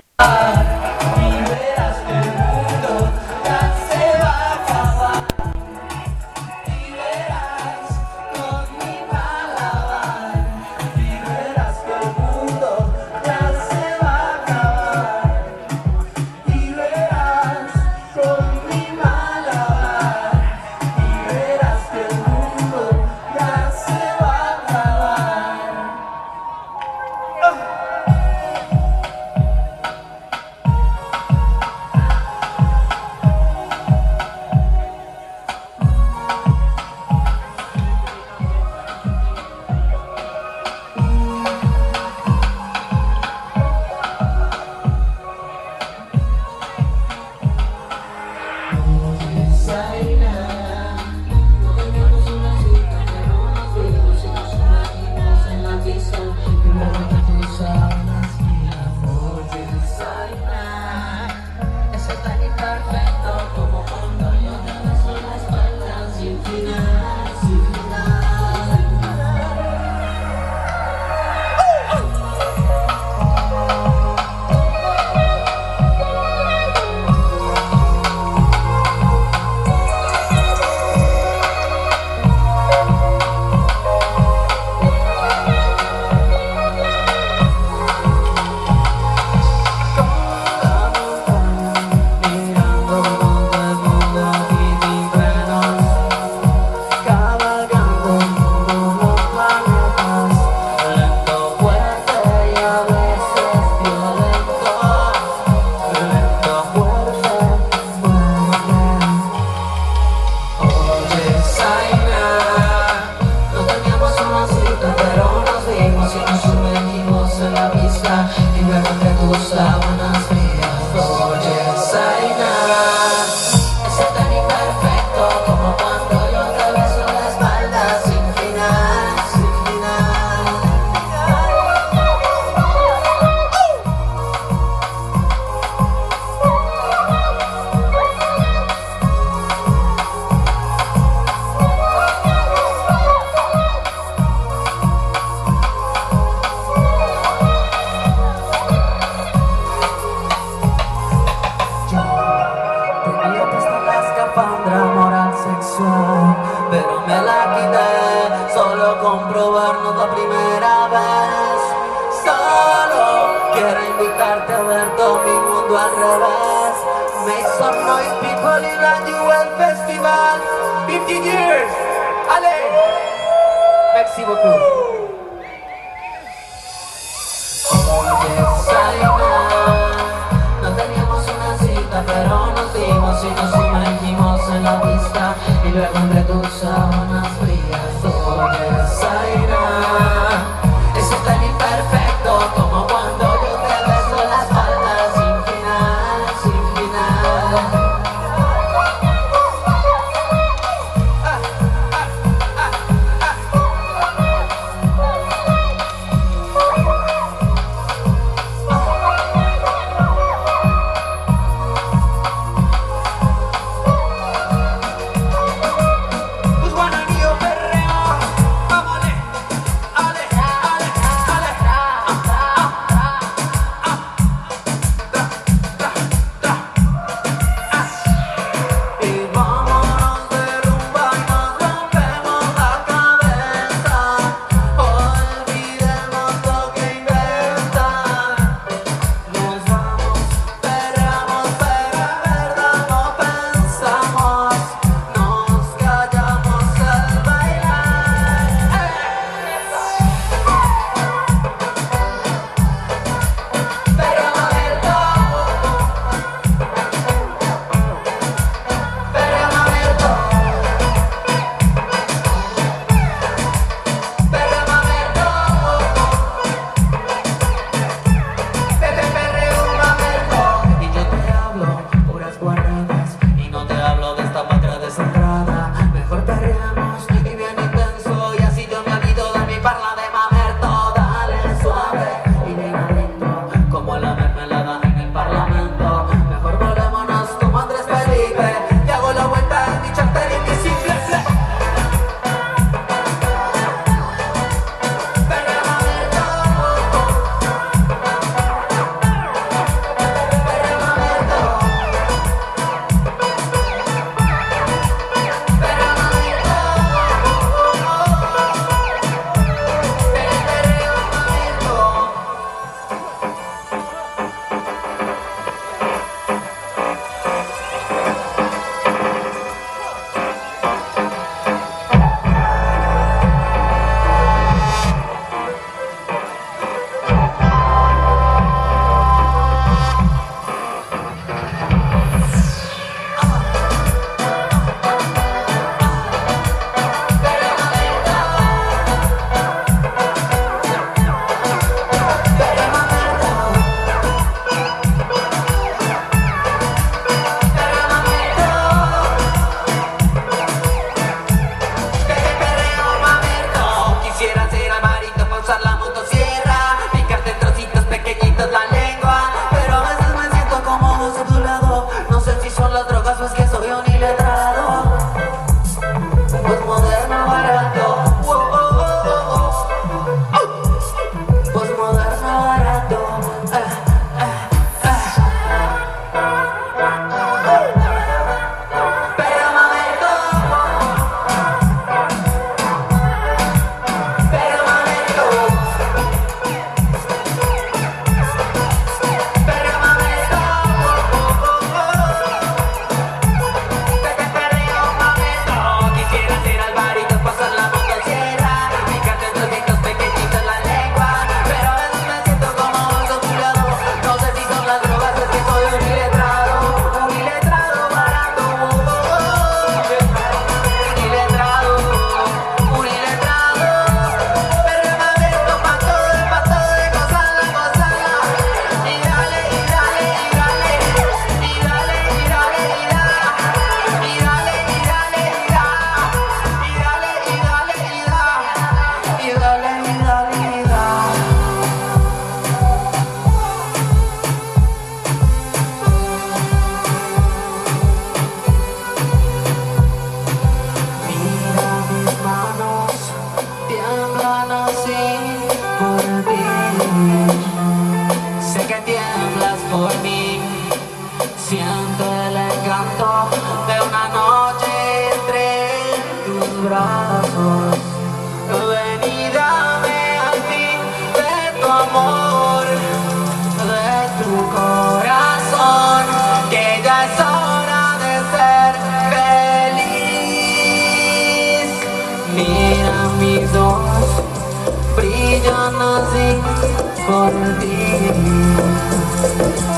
por ti.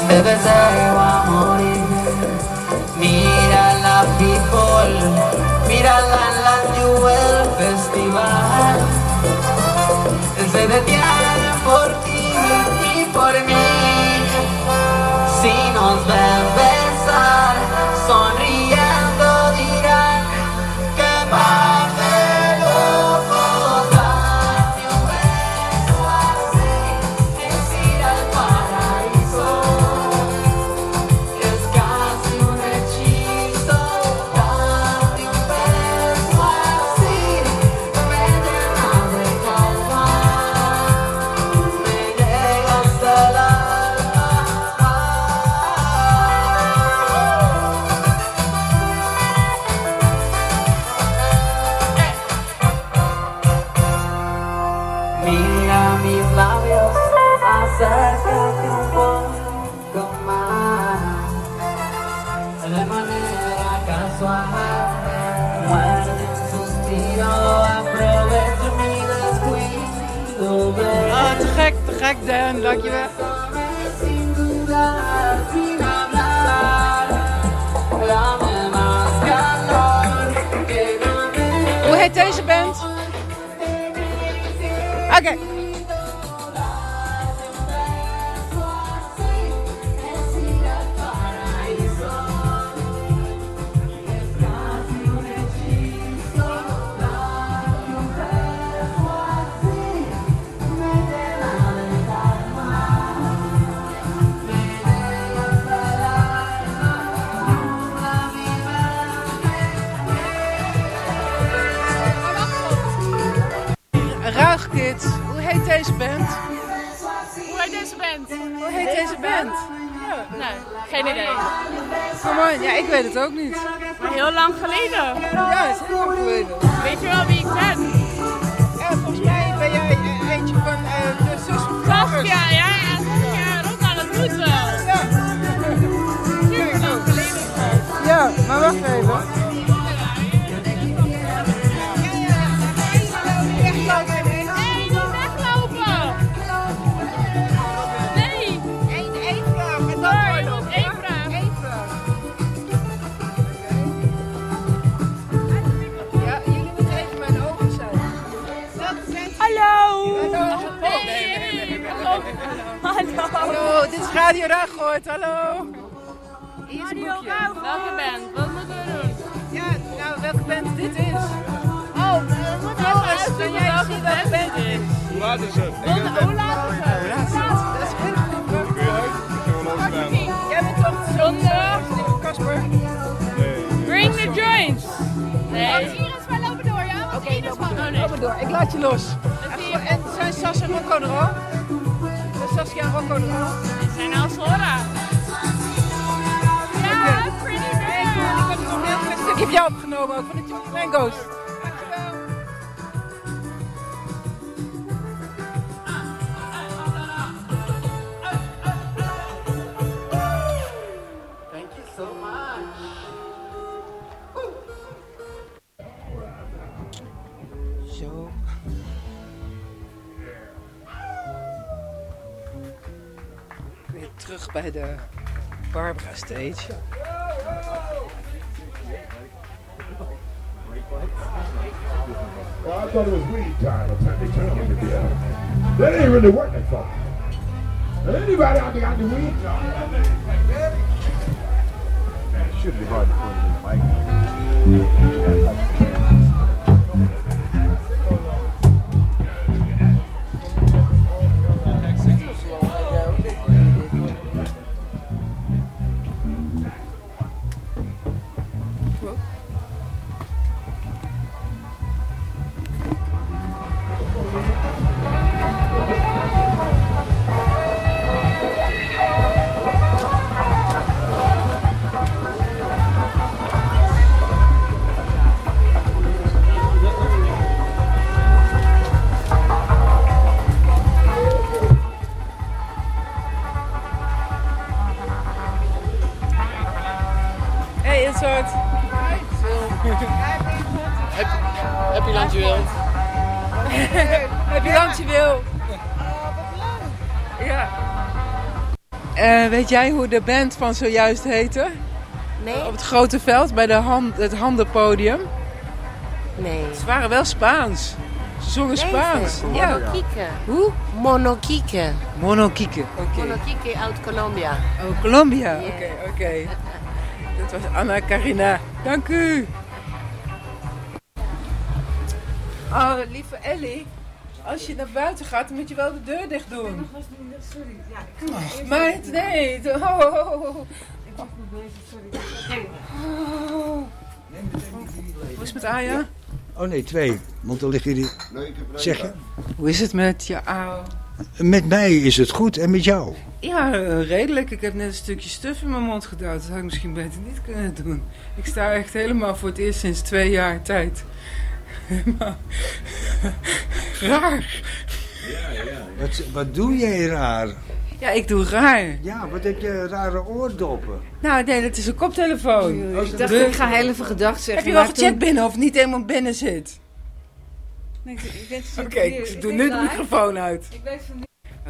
Bebé se va a morir. Mira la people, mira la la Jewel Festival. Se detiene por ja, ik weet het ook niet. Maar heel lang geleden. Ja, het is heel lang geleden. Weet je wel wie ik ben? Ja, volgens mij ben jij eh, eentje van eh, de zus van Vloggers. Ja, ja, ja. Ronna, dat moet wel. Ja. Super lang geleden. Ja, maar wacht even. Hallo. Dit is Radio Ragoort, hallo. Hier is een boekje. Welke band? Wat moeten we doen? Ja, nou, welke band dit is? Oh, Floris, kan jij zien welke band dit is? Hoe laat is het? Hoe laat is het? Dat is een hele goede vraag. Jij bent toch Zondag. Casper? Bring the joints. Nee. Iris, wij lopen door, ja? Want Oké, mag door. Maar. Ik laat je los. En, en zijn Sas en Rocco er al? Zijn Saskia en al? Ja, pretty Ik heb nog een heel klein stukje van jou opgenomen ook, van de Mango's. Barbara Stage. Well, I thought it was weed time. By the time they turned into beer. That ain't really working for me. Now, anybody out there got the weed? Man, it should be hard to put it in the mic. Weet jij hoe de band van zojuist heette? Nee. Op het grote veld bij de hand, het handenpodium. Nee. Ze waren wel Spaans. Ze zongen Spaans. Ja. Monoquique. Hoe? Monoquique. Monoquique. Oké. Monoquique uit Colombia. Oh, Colombia. Oké, oké. Dat was Anna Carina. Dank u. Oh, lieve Ellie. Als je naar buiten gaat, dan moet je wel de deur dicht doen. Sorry, ja. Oh, meid, nee. Oh, oh, oh, oh. Ik was niet bezig, sorry. Oh. Hoe is het met Aya? Oh nee, twee. Want dan liggen die. Zeg je? Hoe is het met je ouw? Met mij is het goed en met jou? Ja, redelijk. Ik heb net een stukje stuf in mijn mond gedouwd. Dat had ik misschien beter niet kunnen doen. Ik sta echt helemaal voor het eerst sinds twee jaar tijd. Helemaal raar. Wat, wat doe jij raar? Ja, ik doe raar. Ja, wat heb je rare oordoppen? Nou, nee, dat is een koptelefoon. Ik dacht, ik ga heel even gedag zeggen. Heb je wel gecheckt toen- binnen of niet helemaal binnen zit? Nee, Oké, niet. ik doe nu de microfoon uit. Ik weet van niet.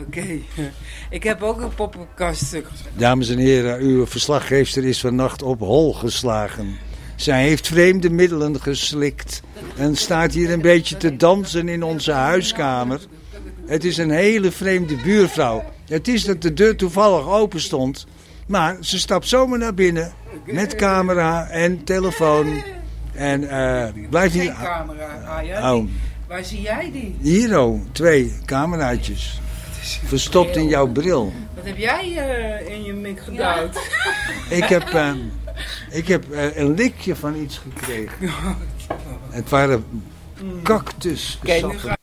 Oké. Ik heb ook een poppenkast. Dames en heren, uw verslaggeefster is vannacht op hol geslagen. Zij heeft vreemde middelen geslikt en staat hier een beetje te dansen in onze huiskamer. Het is een hele vreemde buurvrouw. Het is dat de deur toevallig open stond, maar ze stapt zomaar naar binnen met camera en telefoon. En eh blijft. Geen camera. Oh. Waar zie jij die? Hier oh, twee cameraatjes. Verstopt in jouw bril. Wat heb jij eh, in je mik gedouwd? Ik heb, eh, ik heb eh, een likje van iets gekregen. Het waren cactus. My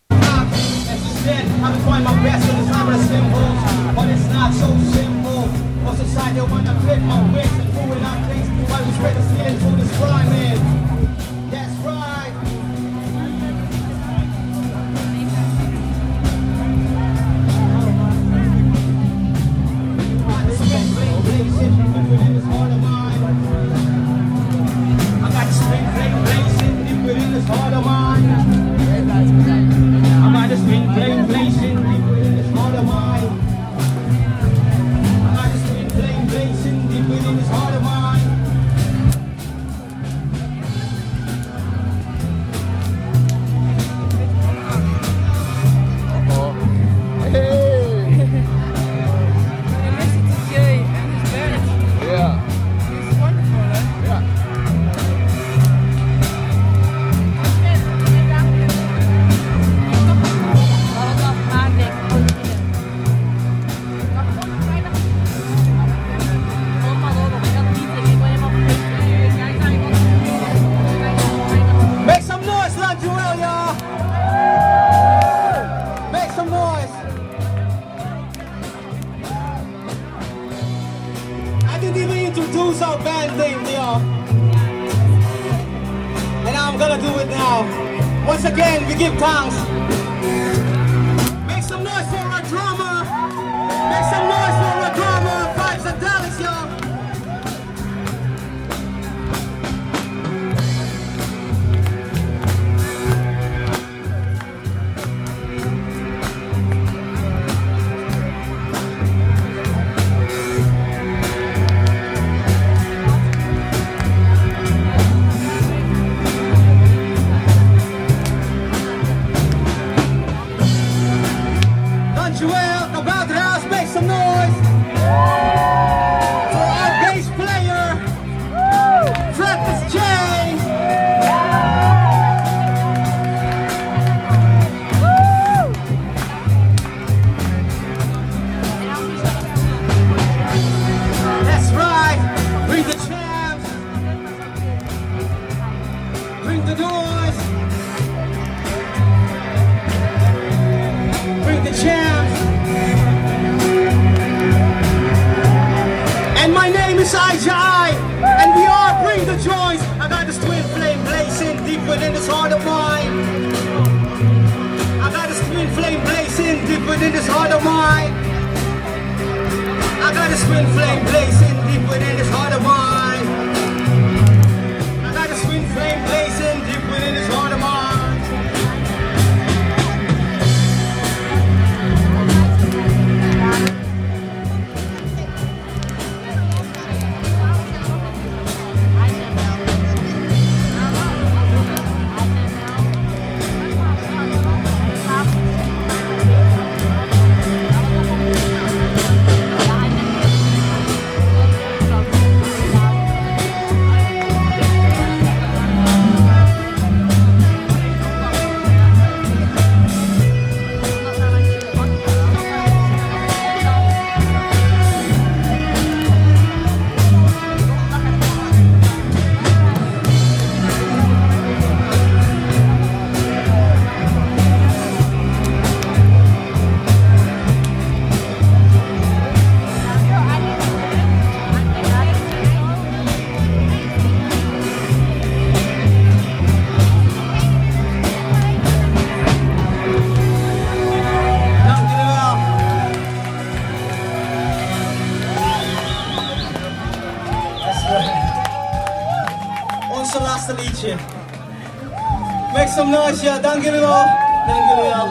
Ja. Dank jullie wel. Dank jullie wel.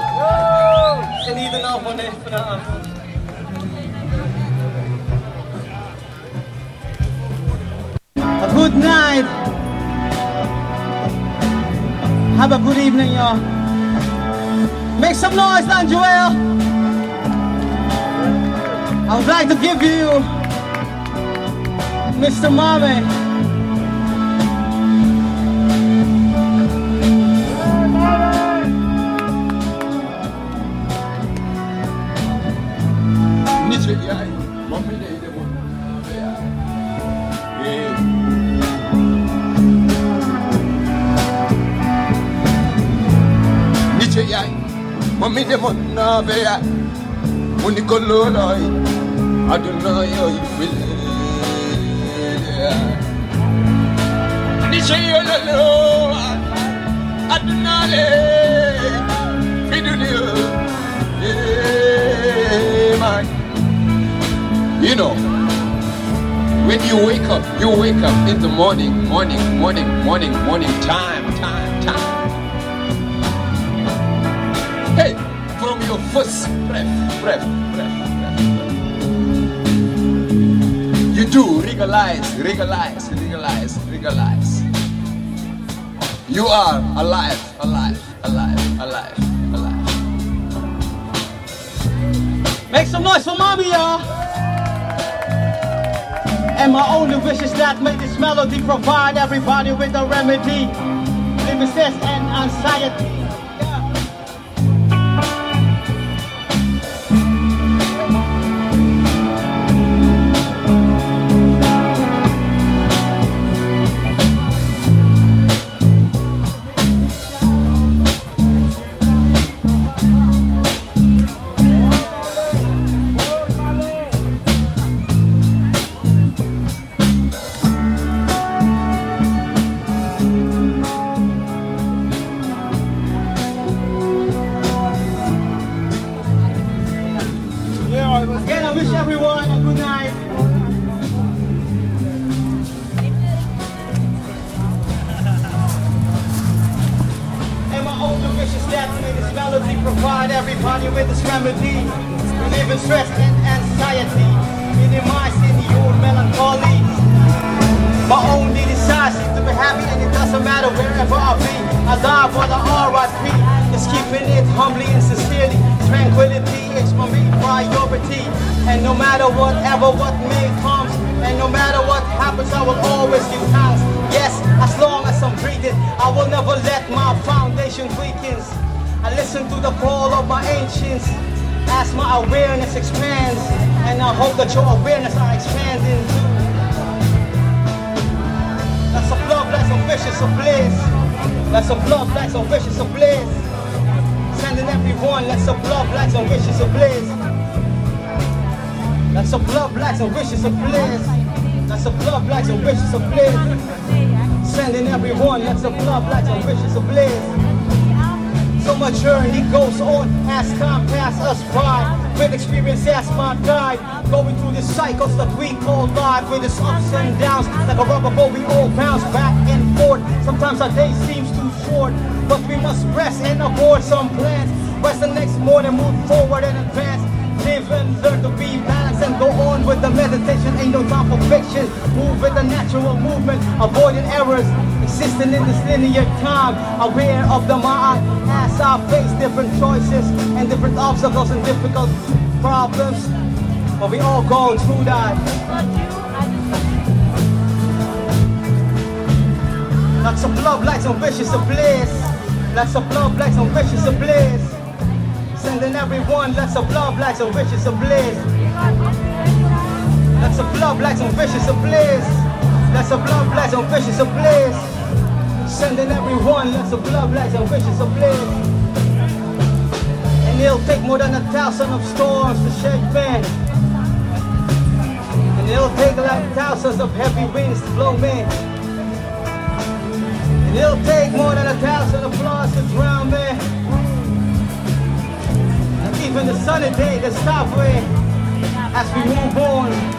Geniet er nou van. A good night. Have a good evening, y'all. Make some noise, Dan. I would like to give you Mr. Mame. kó yọ ìpìlẹ̀. Lè. You know, when you wake up, you wake up in the morning, morning, morning, morning, morning time. Breath, breath, breath, breath. You do realize, realize, realize, realize. You are alive, alive, alive, alive, alive. Make some noise for mommy, y'all. And my only wish is that may this melody provide everybody with a remedy. Living and anxiety. In this linear time, aware of the mind as I face different choices and different obstacles and difficult problems. But we all going through that. Lots of love, lights and vicious of bliss. Lots of love, lights and vicious of bliss. Sending everyone, lots of love, lights and vicious of bliss. Lots of love, lights and vicious of bliss. Lots of love, lights and vicious of bliss. Sending everyone, lots of love, lights and vicious of bliss. And it'll take more than a thousand of storms to shake me. And it'll take like thousands of heavy winds to blow me. And it'll take more than a thousand applause to drown me. And even the sunny day that stop me as we move on.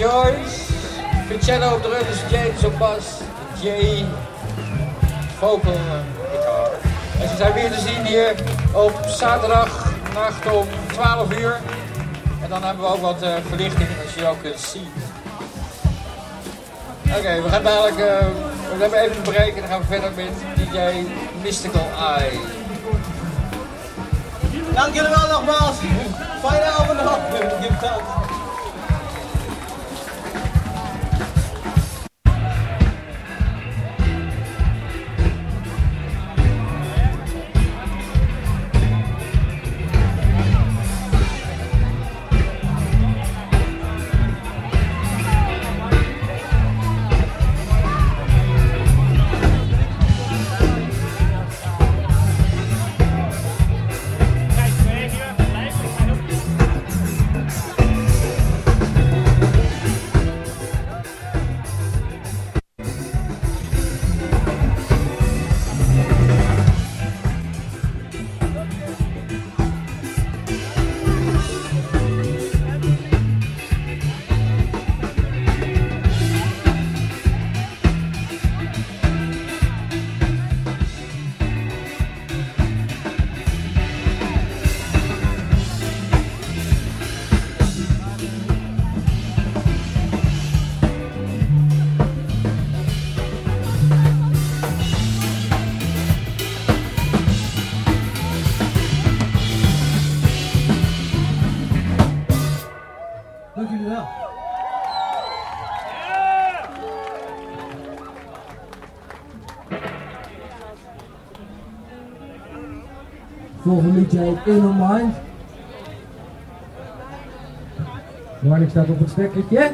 Joyce. Vincenzo op drums, James op bas, Jay vocal en gitaar. En ze zijn weer te zien hier op zaterdag nacht om 12 uur. En dan hebben we ook wat eh, verlichting, als je ook kunt zien. Oké, we gaan dadelijk, eh, we hebben even een break en dan gaan we verder met DJ Mystical Eye. Dank jullie wel nogmaals. Fijne avond nog. Volgende liedje heet Inner Mind. Marnik staat op het stekkertje.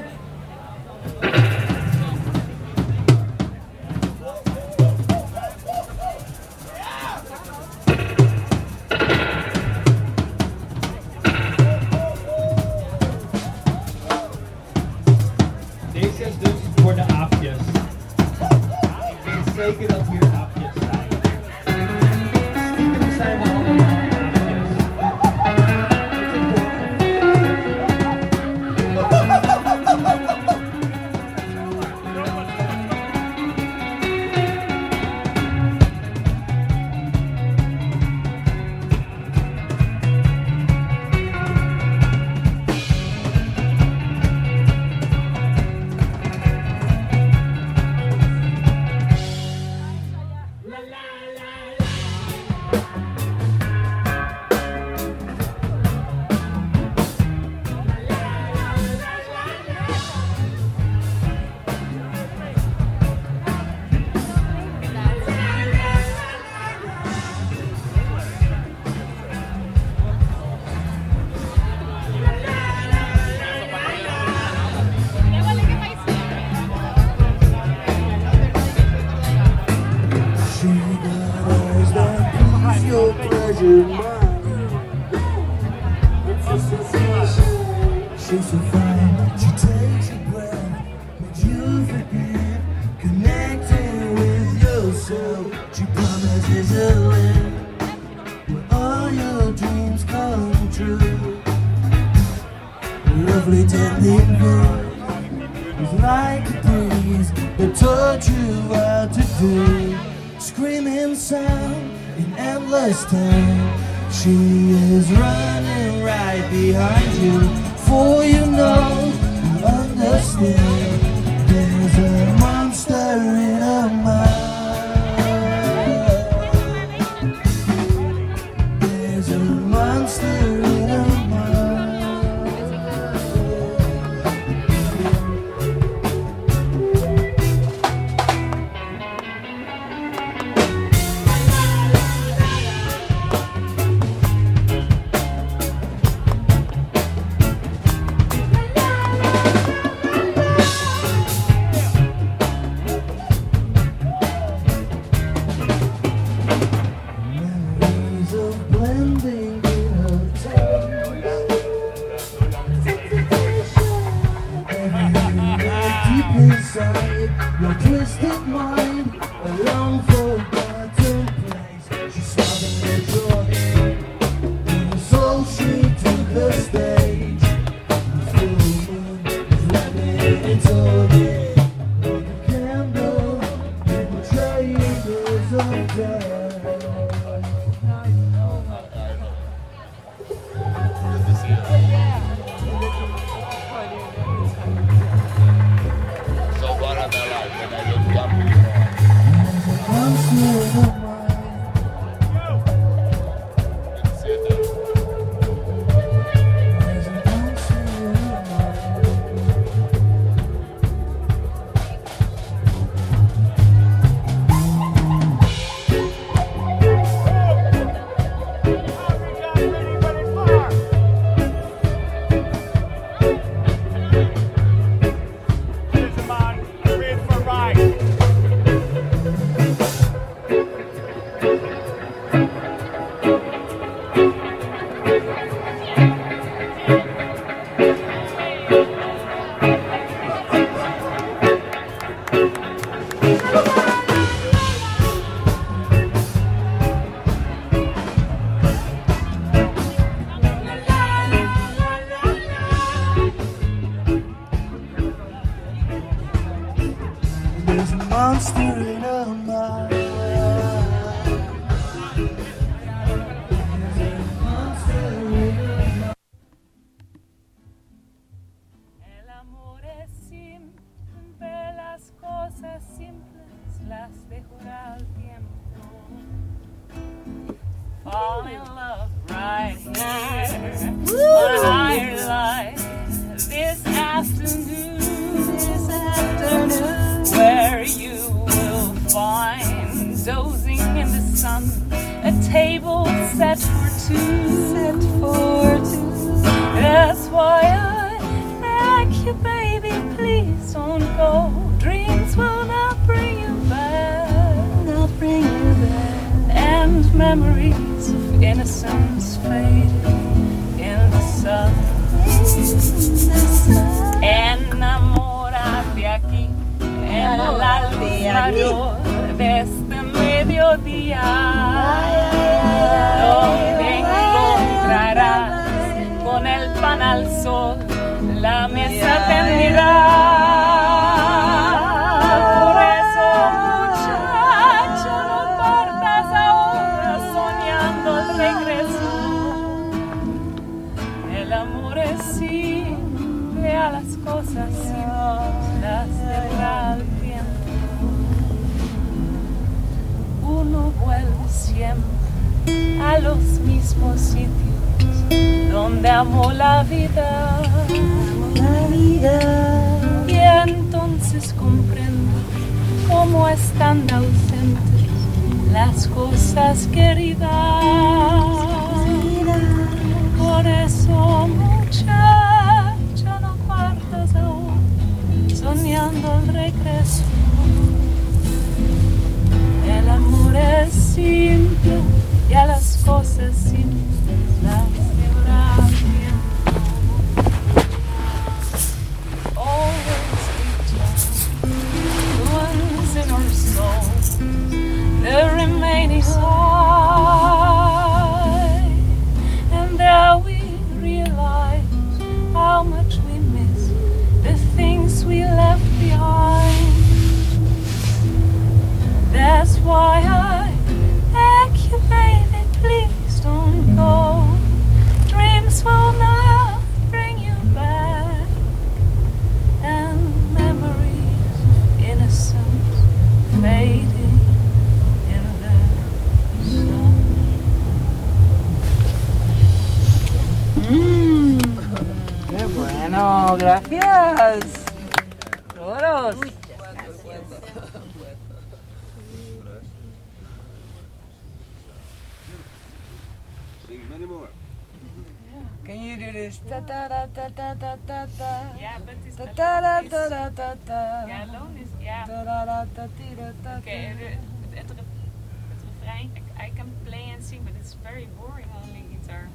very boring only guitar.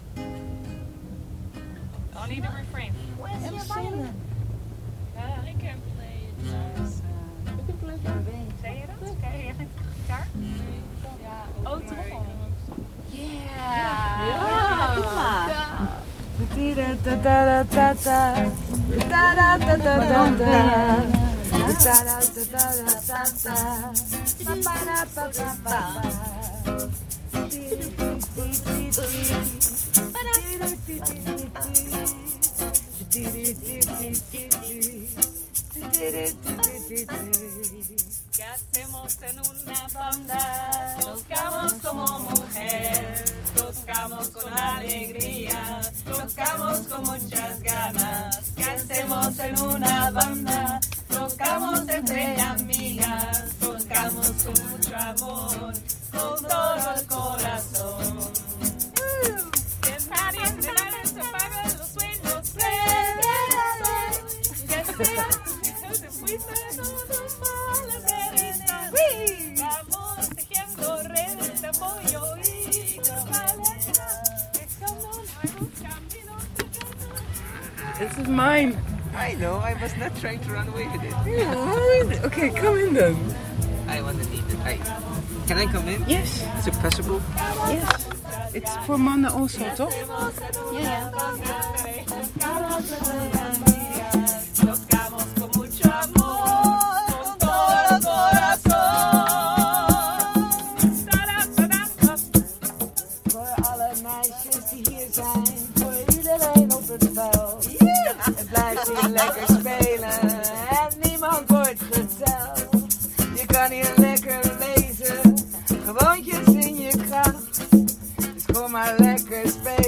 Only the refrain. Where's your violin? Uh, I can play it. Uh, I can play Zeg je dat? Kan Jij hebt gitaar? Ja. Oh, trommel. Yeah. Ja. Ja. Ja. Ja. ¿Qué hacemos en una banda? Tocamos como mujer, tocamos con alegría, tocamos con muchas ganas. ¿Qué hacemos en una banda? Tocamos entre amigas, tocamos con mucho amor, con todo el corazón. Uh, This is mine. I know, I was not trying to run away with it. Yeah, okay, come in then. I want to eat it. I, can I come in? Yes. Is it possible? Yes. It's for Manna also, toch? Yeah. yeah. blijft hier lekker spelen en niemand wordt geteld. Je kan hier lekker lezen, gewoontjes in je kracht. Dus kom maar lekker spelen.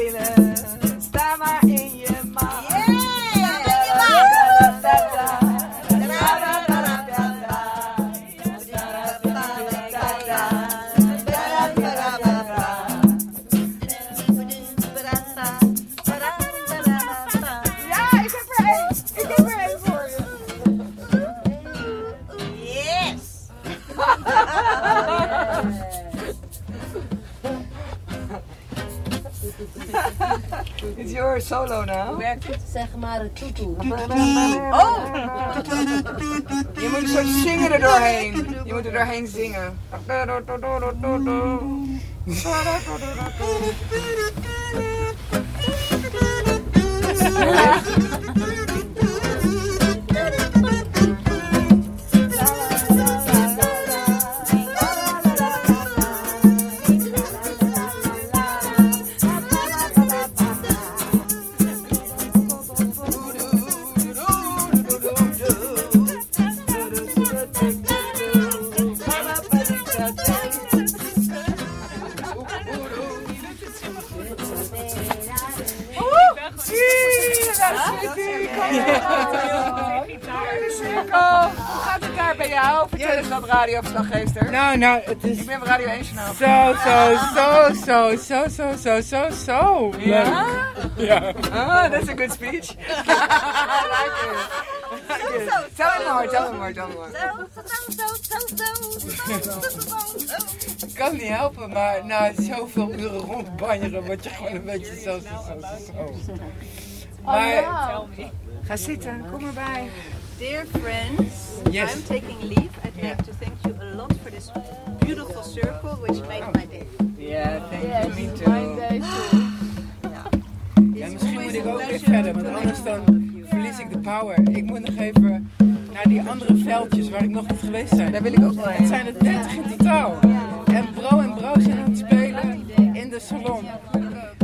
Your solo now. Hoe werkt het? Zeg maar een toetoe. Oh! Je moet een soort zingen er doorheen. Je moet er doorheen zingen. radioverslaggever. Nou, nou, het is... Ik ben Radio 1 Journaal. Zo, zo, zo, zo, zo, zo, zo, zo, zo. Ja? Ja. Oh, that's a good speech. I like it. Like it. Tell me more, tell me more, tell me more. Ik kan niet helpen, maar na zoveel uren rondbanjeren word je gewoon een beetje zo, zo, zo, zo. Maar, Ga zitten, kom erbij. Dear friends, Yes. I'm taking leave. I'd like to thank you a lot for this beautiful circle which made my day. Yeah, thank Yes, you, me too. my day ja, misschien moet ik ook weer verder, want anders dan verlies ik de power. Ik moet nog even naar die andere veldjes waar ik nog niet geweest ben. Daar wil ik ook wel heen. Het zijn er 30 in totaal. En Bro en Bro zijn aan het spelen in de salon.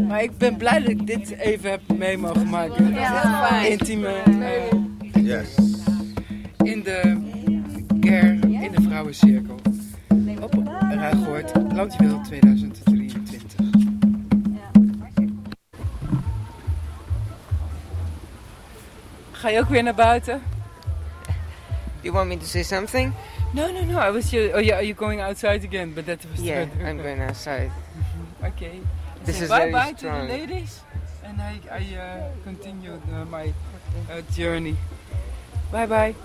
Maar ik ben blij dat ik dit even heb mee mogen maken. Ja, fijn. Intieme. eh, Yes. in de in de vrouwencirkel. Op Ruigoord, Landjewil 2023. Ga je ook weer naar buiten? You want me to say something? No, no, no. I was just, oh yeah, are you going outside again? But that was Yeah, the- I'm going outside. Okay. This Say is bye very bye to strong. the ladies, and I I uh, continued uh, my uh, journey. Bye bye.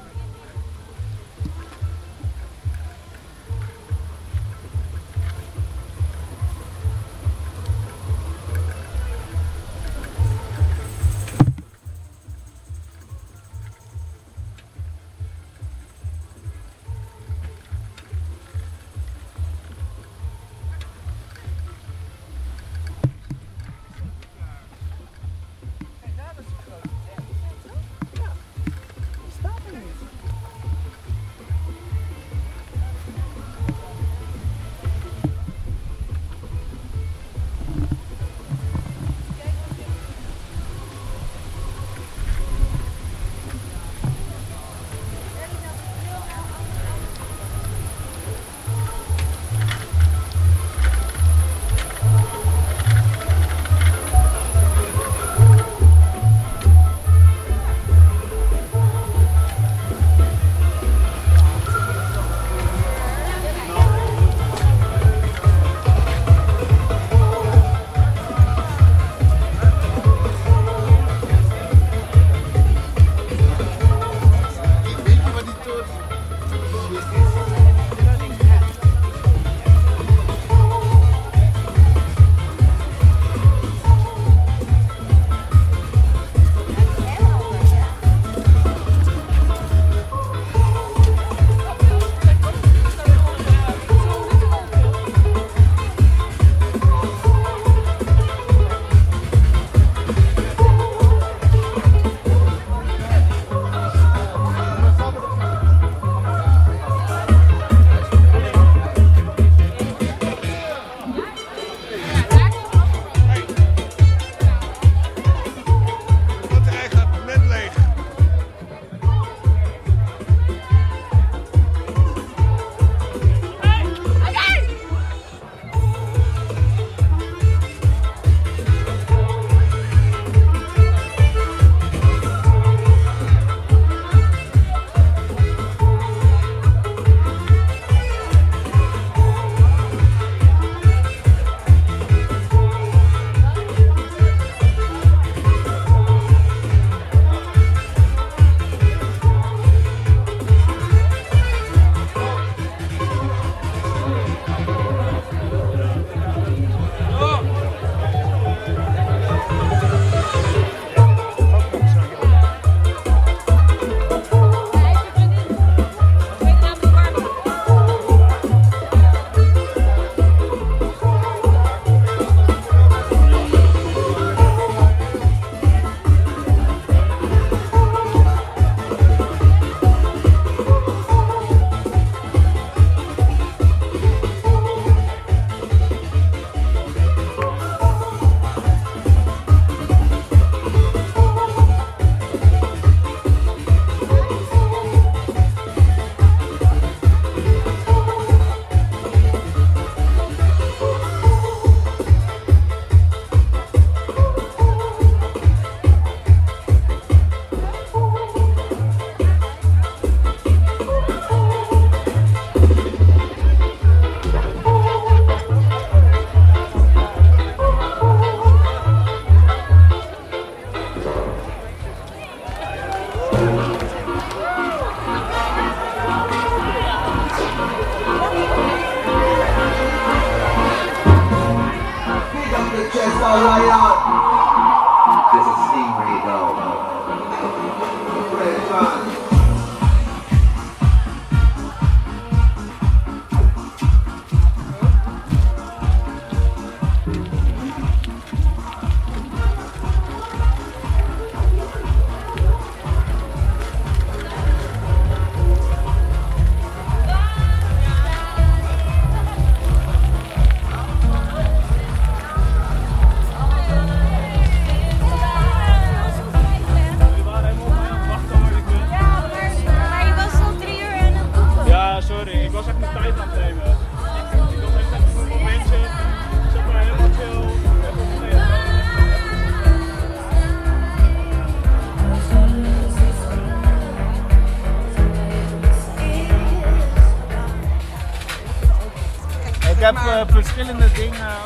Heb eh, verschillende dingen.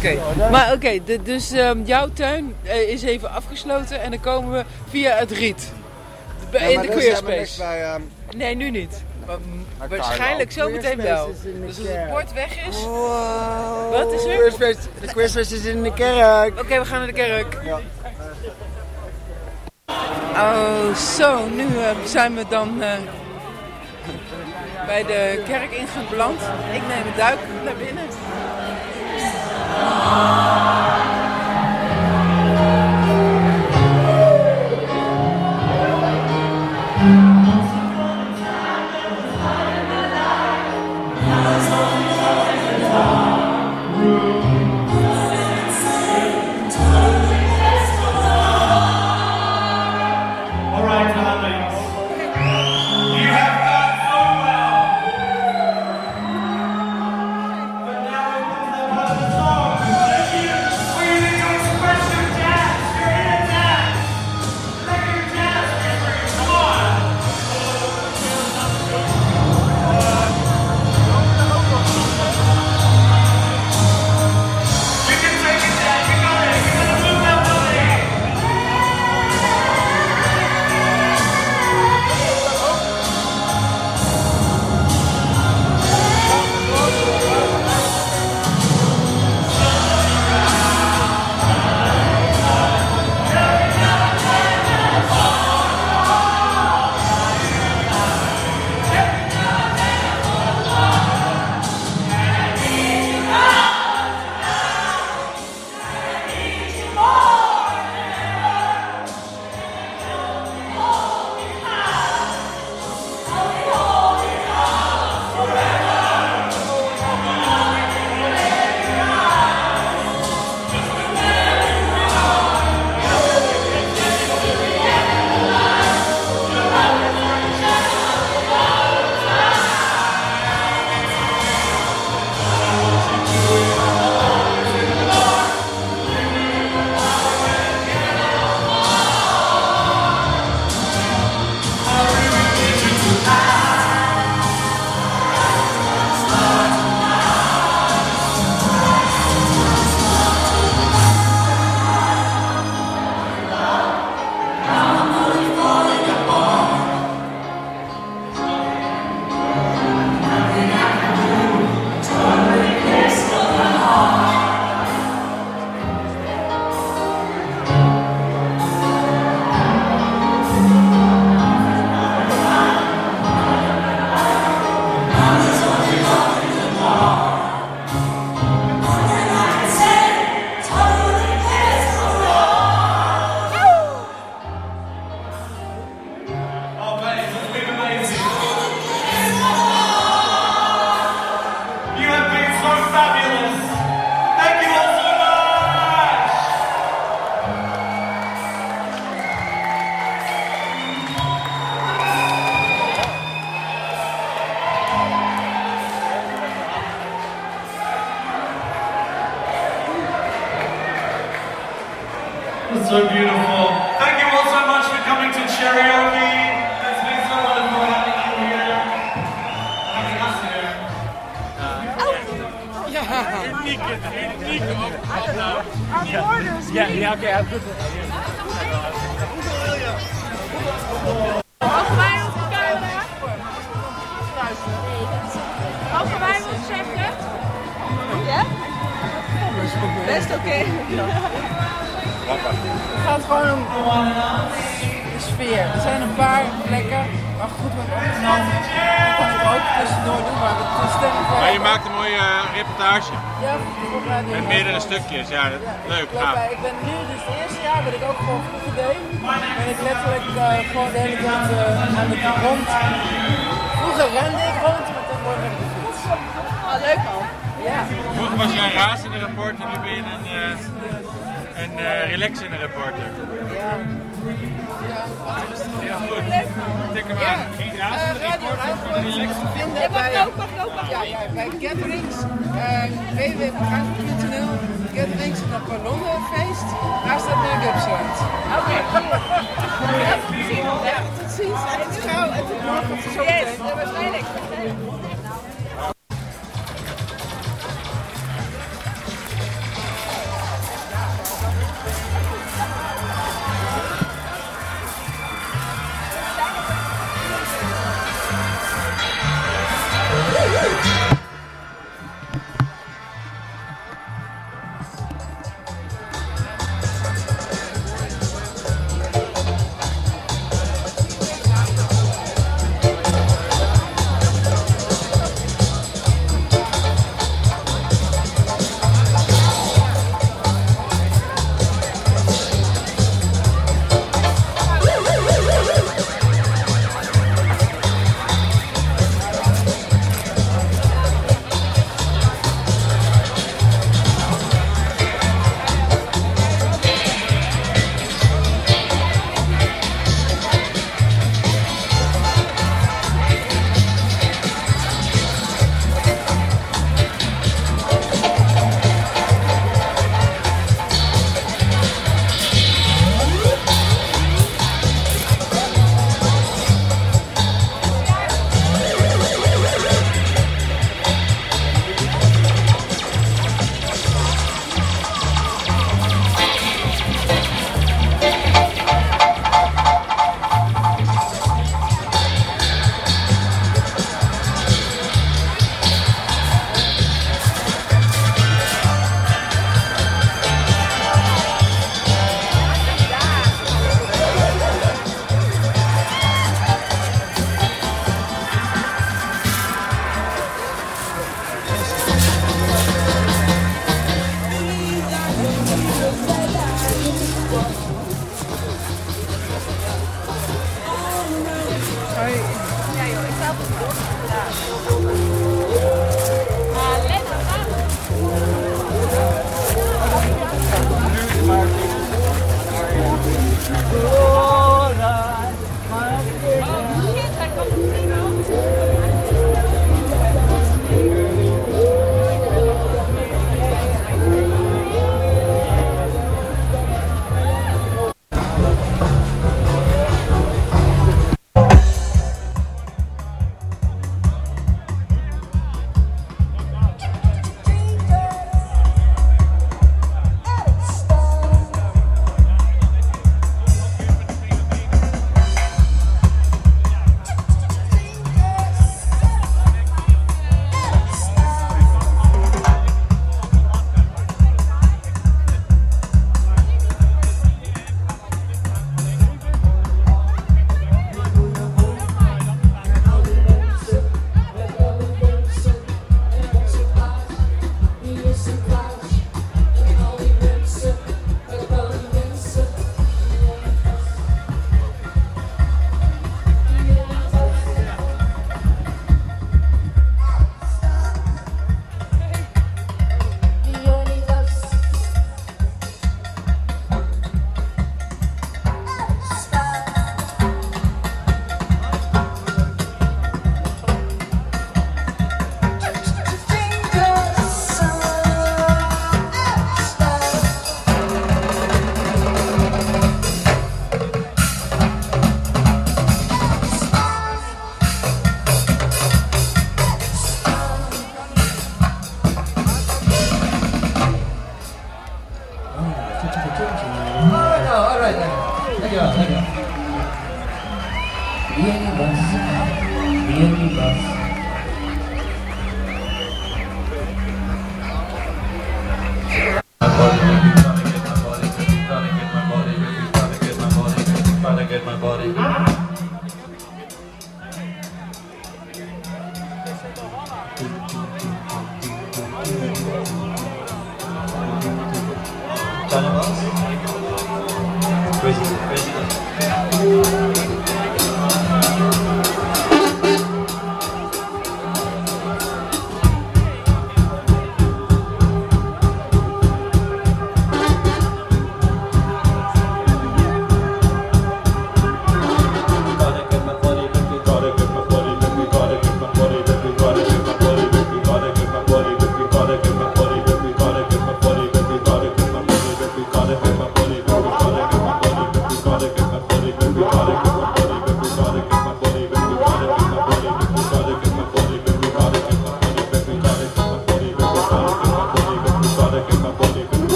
Oké, maar oké, de- dus ehm, jouw tuin eh, is even afgesloten en dan komen we via het riet. Ja, in de queer space. bij, ehm, Nee, nu niet. Maar, m- Maar waarschijnlijk Carlo. zo meteen Queer wel. space de Dus als het kerk. bord weg is. Wat is er? De queerspace is in de kerk. Oké, we gaan naar de kerk. Oh, zo. Nu eh, zijn we dan eh, bij de kerkingang beland. Ik neem een duik naar binnen. ああ。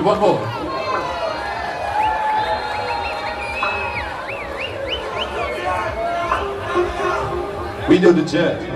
Have one more. We do the jazz.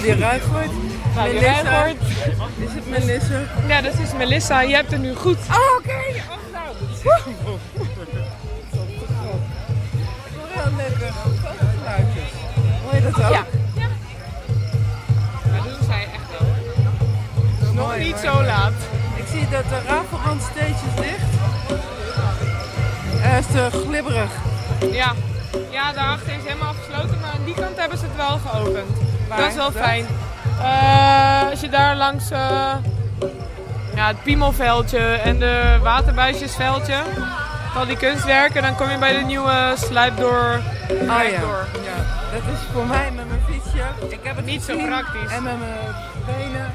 Ruigoord. Radio Melissa. Ruigoord. Is het Melissa? Ja, dat is Melissa. Je hebt het nu goed. Langs eh, ja, het Piemelveldje en de Waterbuisjesveldje, al die kunstwerken, dan kom je bij de nieuwe sluipdoor. Oh ja. ja. Dat is voor mij met mijn fietsje. Ik heb het Niet zo praktisch. En met mijn benen.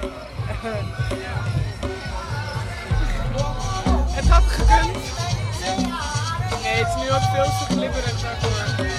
Het had gekund. Nee, het is nu ook veel te glibberig daarvoor.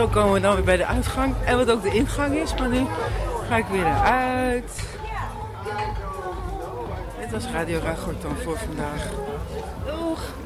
Zo komen we dan weer bij de uitgang. En wat ook de ingang is. Maar nu ga ik weer eruit. Dit was Radio Ragort dan voor vandaag. Doeg!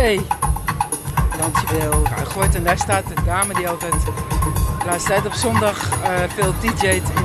café. Goed. En daar staat de dame die altijd laatst tijd op zondag uh, veel DJ't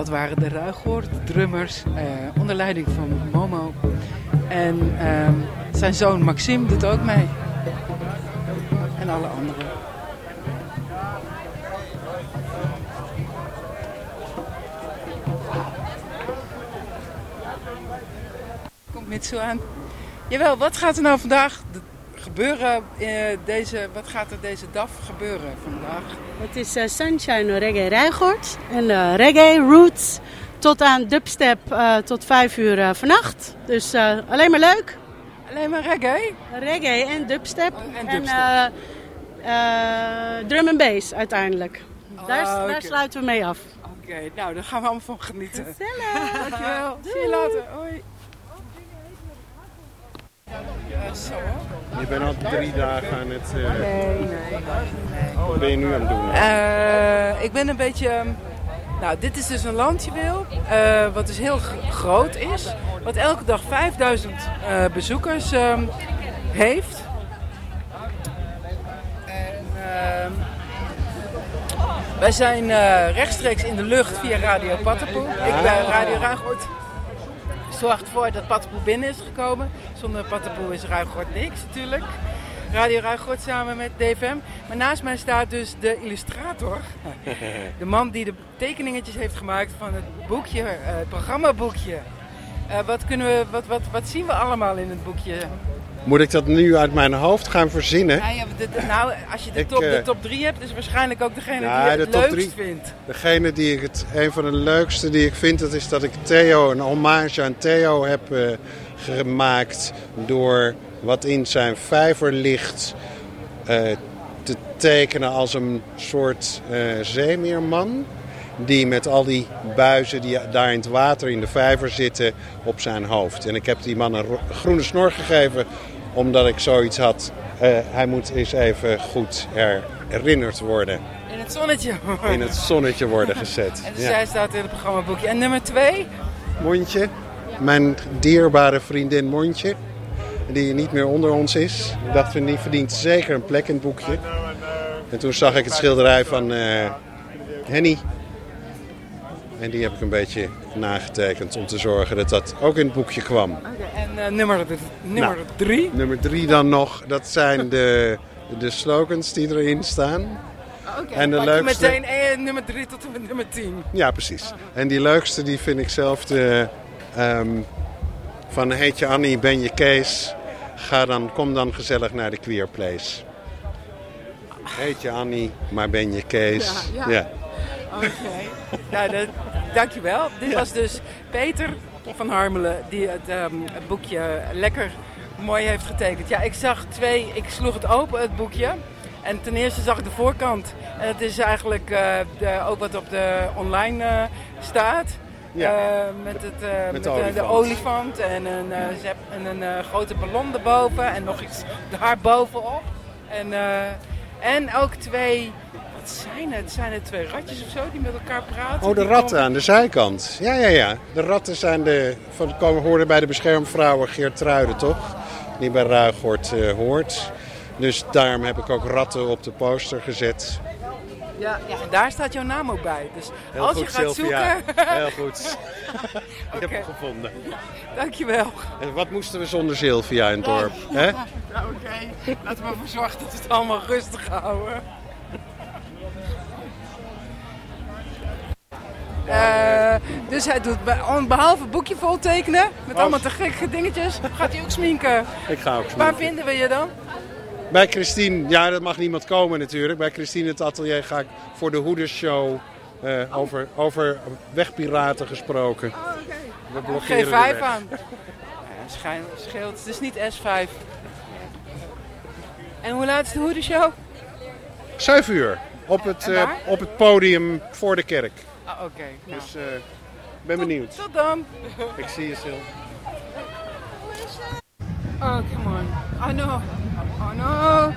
dat waren de Ruigoord drummers eh, onder leiding van Momo. En ehm, zijn zoon Maxime doet ook mee. En alle anderen. Komt Mitsu aan. Jawel, wat gaat er nou vandaag gebeuren? eh, deze, wat gaat er deze DAF gebeuren vandaag? Het is eh, Sunshine Reggae Rijgoord. En eh, reggae, roots, tot aan dubstep eh, tot vijf uur vannacht. Dus alleen maar leuk. Alleen maar reggae? Reggae en dubstep. en En, dubstep. drum en bass uiteindelijk. daar, Ah, daar sluiten we mee af. Oké, nou daar gaan we allemaal van genieten. Dankjewel. Zie je later. Hoi. Bent al drie dagen aan het... eh, Nee, nee, Wat ben je nu aan het doen? Eh, ik ben een beetje. ehm, Nou, dit is dus een landjuweel. eh wat dus heel groot is. Wat elke dag 5000 eh, bezoekers ehm, heeft. En, ehm, wij zijn eh, rechtstreeks in de lucht via Radio Pattenpoel. Ik ben Radio Ruigoord. Zorgt ervoor dat Pattenpoel binnen is gekomen. Zonder Pattenpoel is Ruigoord niks natuurlijk. Radio Ruigoord samen met DFM. Maar naast mij staat dus de illustrator. De man die de tekeningetjes heeft gemaakt van het boekje, eh, het programmaboekje. Eh, wat, kunnen we, wat, wat, wat zien we allemaal in het boekje? Moet ik dat nu uit mijn hoofd gaan verzinnen? Nou, ja, de- de- nou, als je de Ik, top, de eh, top 3 hebt, is waarschijnlijk ook degene Ja, die je het leukst drie. vindt. Degene die ik het, een van de leukste die ik vind, dat is dat ik Theo, een hommage aan Theo heb eh, gemaakt door wat in zijn vijver ligt eh, te tekenen als een soort eh, zeemeerman. Die met al die buizen die daar in het water in de vijver zitten op zijn hoofd. En ik heb die man een ro- groene snor gegeven omdat ik zoiets had. eh, hij moet eens even goed herinnerd worden. In het zonnetje. In het zonnetje worden gezet. En dus Ja. staat in het programmaboekje. En nummer 2? Mondje, mijn dierbare vriendin Mondje, die niet meer onder ons is. Dacht, die verdient zeker een plek in het boekje. En toen zag ik het schilderij van eh, Henny. En die heb ik een beetje nagetekend om te zorgen dat dat ook in het boekje kwam. En eh, nummer 3? Nou, Nummer drie dan nog, dat zijn de, de slogans die erin staan. Oké, en de leukste... meteen eh, nummer 3 tot en met nummer 10. Ja, precies. En die leukste die vind ik zelf de, ehm, van heet je Annie, ben je Kees, ga dan, kom dan gezellig naar de Queer Place. Heet je Annie, maar ben je Kees. Ja, ja. Oké. nou, dat, dankjewel. Dit Ja. was dus Peter van Harmelen die het, ehm, het boekje lekker mooi heeft getekend. Ja, ik zag twee, ik sloeg het open, het boekje. En ten eerste zag ik de voorkant. En het is eigenlijk eh, de, ook wat op de online eh, staat. Ja. Eh, met het, eh, met de olifant. en een, eh, zep, en een grote ballon erboven en nog iets daar bovenop. En, en ook twee, wat zijn het? Zijn het twee ratjes of zo die met elkaar praten? Oh, de ratten komen- aan de zijkant. Ja, ja, ja. De ratten zijn de, van, komen, horen bij de beschermvrouwen Geertruiden, toch? Die bij Ruigoort hoort. Dus daarom heb ik ook ratten op de poster gezet. Ja, ja, en daar staat jouw naam ook bij. Dus Heel als goed, je gaat Sylvia. zoeken... Heel goed. Ik heb hem gevonden. Dankjewel. En wat moesten we zonder Sylvia in het dorp? Hè? Nou, oké. Laten we ervoor zorgen dat we het allemaal rustig houden. Eh, dus hij doet be- behalve boekje vol tekenen, met Oh. allemaal te gekke dingetjes, gaat hij ook sminken. Ik ga ook Waar sminken. vinden we je dan? Bij Christine, ja, dat mag niemand komen natuurlijk. Bij Christine het atelier ga ik voor de Hoedershow eh over, over wegpiraten gesproken. We blokkeren de G5 weg. aan. Ja, schijn, scheelt. Het is niet S5. En hoe laat is de hoedenshow? 7 uur. Op het, eh, op het podium voor de kerk. Ah, oké. Nou. Dus eh, ik ben benieuwd. Tot dan. Ik zie je, Sil. Oh, come on. I know. I know.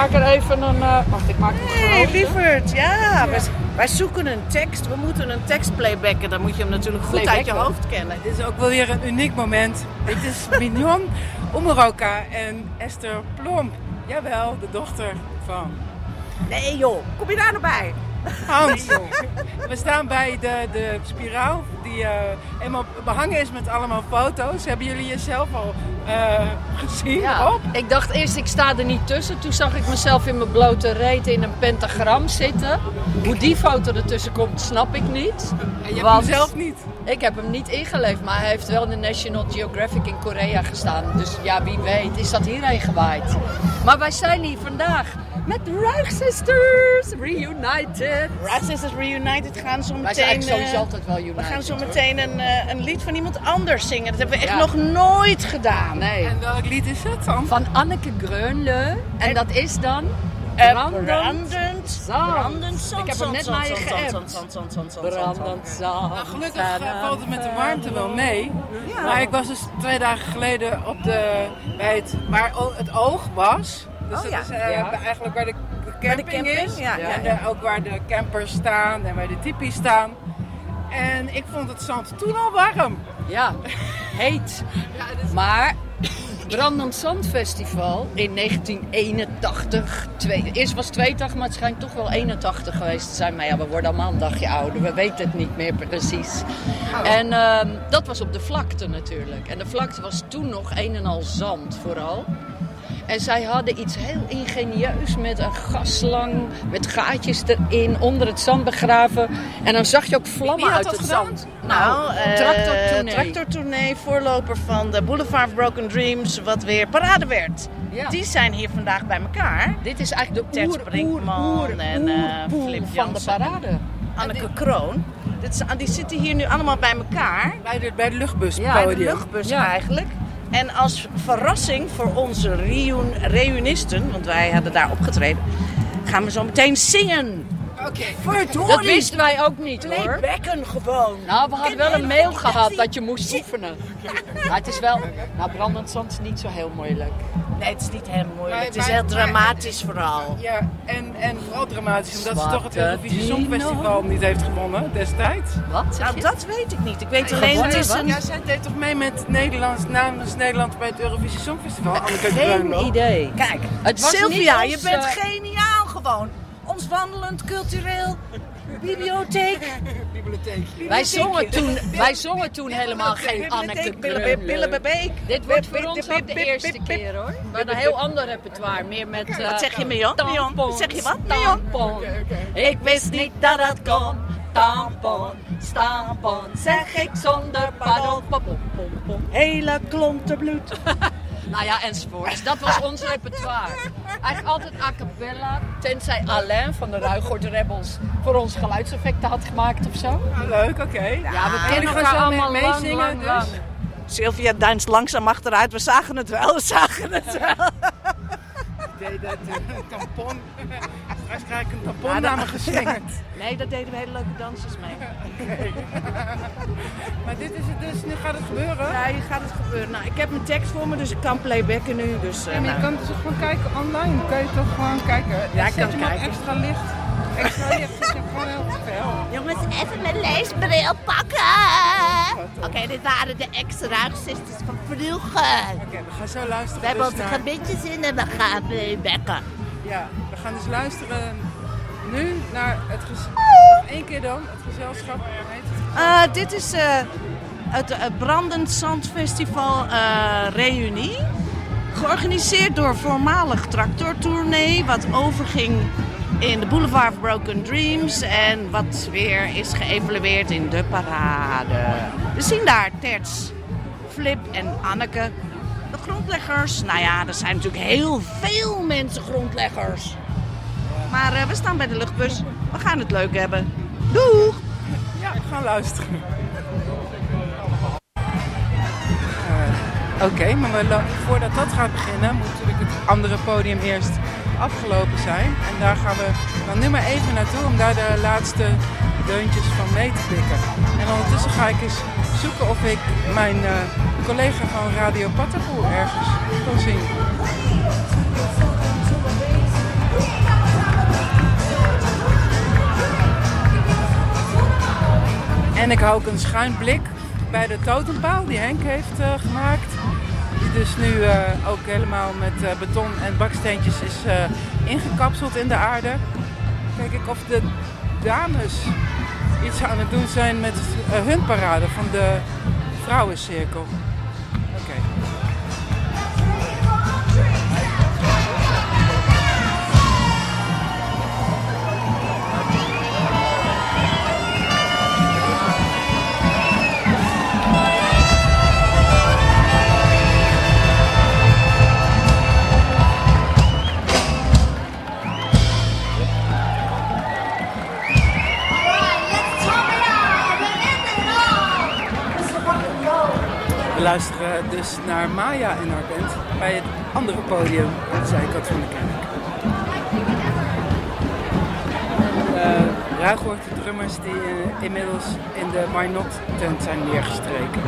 Maak er even een... eh, wacht, ik maak het Nee, gewoon. lieverd, ja. Wij, wij zoeken een tekst. We moeten een tekst playbacken. Dan moet je hem natuurlijk goed uit je hoofd kennen. Dit is ook wel weer een uniek moment. Dit is Mignon Omeroka en Esther Plomp. Jawel, de dochter van... Nee joh, kom je daar nou bij? Hans. We staan bij de, de spiraal die eh helemaal behangen is met allemaal foto's. Hebben jullie jezelf al gezien? Ja, Op? ik dacht eerst ik sta er niet tussen. Toen zag ik mezelf in mijn blote reet in een pentagram zitten. Hoe die foto ertussen komt, snap ik niet. En je hebt hem zelf niet? Ik heb hem niet ingeleefd, maar hij heeft wel in de National Geographic in Korea gestaan. Dus ja, wie weet is dat hierheen gewaaid. Maar wij zijn hier vandaag met de Ruig Sisters Reunited. Ruig Sisters Reunited gaan zo meteen... Wij zijn sowieso eh, altijd wel united. We gaan zo meteen een, eh, een lied van iemand anders zingen. Dat hebben we echt Ja. nog nooit gedaan. Nee. En welk lied is het dan? Van Anneke Greunle. En dat is dan... Eh, Brandend brandend zand. brandend zand, Ik heb hem zand, net naar je zand, Brandend zand. Nou, gelukkig valt het met de warmte wel mee. Maar ik was dus twee dagen geleden op de, bij het, waar het oog was. Dus Oh, dat ja. is eh, eigenlijk waar de de camping, is. ja, ja, en de- ook waar de campers staan en waar de tipi's staan. En ik vond het zand toen al warm. Ja, heet. Maar Brandend Zandfestival in 1981. Twee, eerst was het 82, maar het schijnt toch wel 81 geweest te zijn. Maar ja, we worden allemaal een dagje ouder. We weten het niet meer precies. En ehm, dat was op de vlakte natuurlijk. En de vlakte was toen nog een en al zand vooral. En zij hadden iets heel ingenieus met een gasslang, met gaatjes erin, onder het zand begraven. En dan zag je ook vlammen Wie had uit dat het gedaan? zand. Nou, eh tractortournee. tractortournee, voorloper van de Boulevard of Broken Dreams, wat weer parade werd. Ja. Die zijn hier vandaag bij elkaar. Dit is eigenlijk de oer, Brinkman oer, oer, en eh, oerpoel Flip van de parade. Anneke Kroon. Dit is, die zitten hier nu allemaal bij elkaar. Bij de, bij de luchtbus. Ja, bij de luchtbus Ja. eigenlijk. En als verrassing voor onze reun, reunisten, want wij hadden daar opgetreden, gaan we zo meteen zingen. Oké. Verdorie. Dat wisten wij ook niet hoor. Playbacken gewoon. Nou, we hadden wel een mail gehad dat je moest oefenen. Maar het is wel, nou brandend zand is niet zo heel moeilijk. Nee, het is niet heel moeilijk. Maar- Het is maar- heel maar- dramatisch vooral. Ja, en, en vooral dramatisch omdat ze toch het Eurovisie. Songfestival niet heeft gewonnen destijds. Wat zeg Nou, dat weet ik niet. Ik weet alleen, het gewonnen is een... Ja, zij deed toch mee met Nederlands, namens Nederland bij het Eurovisie Songfestival? Anneke Geen idee. Kijk, Het was Sylvia, niet je bent eh, geniaal gewoon. Ons wandelend cultureel bibliotheek. Wij zongen toen, wij zongen toen helemaal geen Anneke. Dit wordt voor ons ook de eerste keer hoor. We hadden een heel ander repertoire, meer met... eh, Wat zeg je, Mion? Mion, tampons, zeg je wat, Mion? Tampon. Ik wist niet dat het kon. Tampon, stampon, zeg ik zonder pardon. Pom. Hele klonten bloed. Nou ja, enzovoorts. Dat was ons repertoire. Eigenlijk altijd a cappella, tenzij Alain van de Ruigoord Rebels voor ons geluidseffecten had gemaakt of zo. Ah, leuk, oké. Ja, we En kennen elkaar allemaal mee- lang, meezingen, lang, dus? lang. Sylvia deinst langzaam achteruit. We zagen het wel, we zagen het wel. Deed dat eh, tampon. Straks krijg ik een tampon Ja, naar me dat- geslingerd. Nee, daar deden we hele leuke dansjes mee. Maar dit is het dus, nu gaat het gebeuren. Ja, hier gaat het gebeuren. Nou, ik heb mijn tekst voor me, dus ik kan playbacken nu. Dus, eh, Ja, maar je nou. kan toch gewoon kijken online. Kan je toch gewoon kijken. Ja, ik Zet kan je kijken. extra licht. Licht zit je gewoon heel veel. Jongens, even mijn leesbril pakken. Oké, dit waren de ex-ruigsisters van vroeger. Oké, we gaan zo luisteren. We hebben dus onze naar- gebitjes in en we gaan bekken. Ja, we gaan dus luisteren nu naar het gezelschap. Eén keer dan, het gezelschap. Hoe heet het? Eh, dit is eh, het, het Brandend Zandfestival eh Reunie. Georganiseerd door voormalig Tractortournee, wat overging in de Boulevard of Broken Dreams en wat weer is geëvalueerd in de parade. We zien daar Terts, Flip en Anneke. De grondleggers, nou ja, er zijn natuurlijk heel veel mensen grondleggers. Maar eh, we staan bij de luchtbus. We gaan het leuk hebben. Doeg! Ja, we gaan luisteren. Eh, Oké, maar we voordat dat gaat beginnen, moet natuurlijk het andere podium eerst afgelopen zijn. En daar gaan we dan nu maar even naartoe om daar de laatste deuntjes van mee te pikken. En ondertussen ga ik eens zoeken of ik mijn eh, collega van Radio Patapoel ergens kan zien. En ik hou ook een schuin blik bij de totempaal die Henk heeft eh, gemaakt. Die dus nu eh, ook helemaal met eh, beton en baksteentjes is eh, ingekapseld in de aarde. Kijk ik of de dames iets aan het doen zijn met hun parade van de vrouwencirkel. Luisteren dus naar Maya en haar band bij het andere podium aan de zijkant van de kerk. Uh, Ruigoort, de drummers die eh, inmiddels in de Why Not tent zijn neergestreken.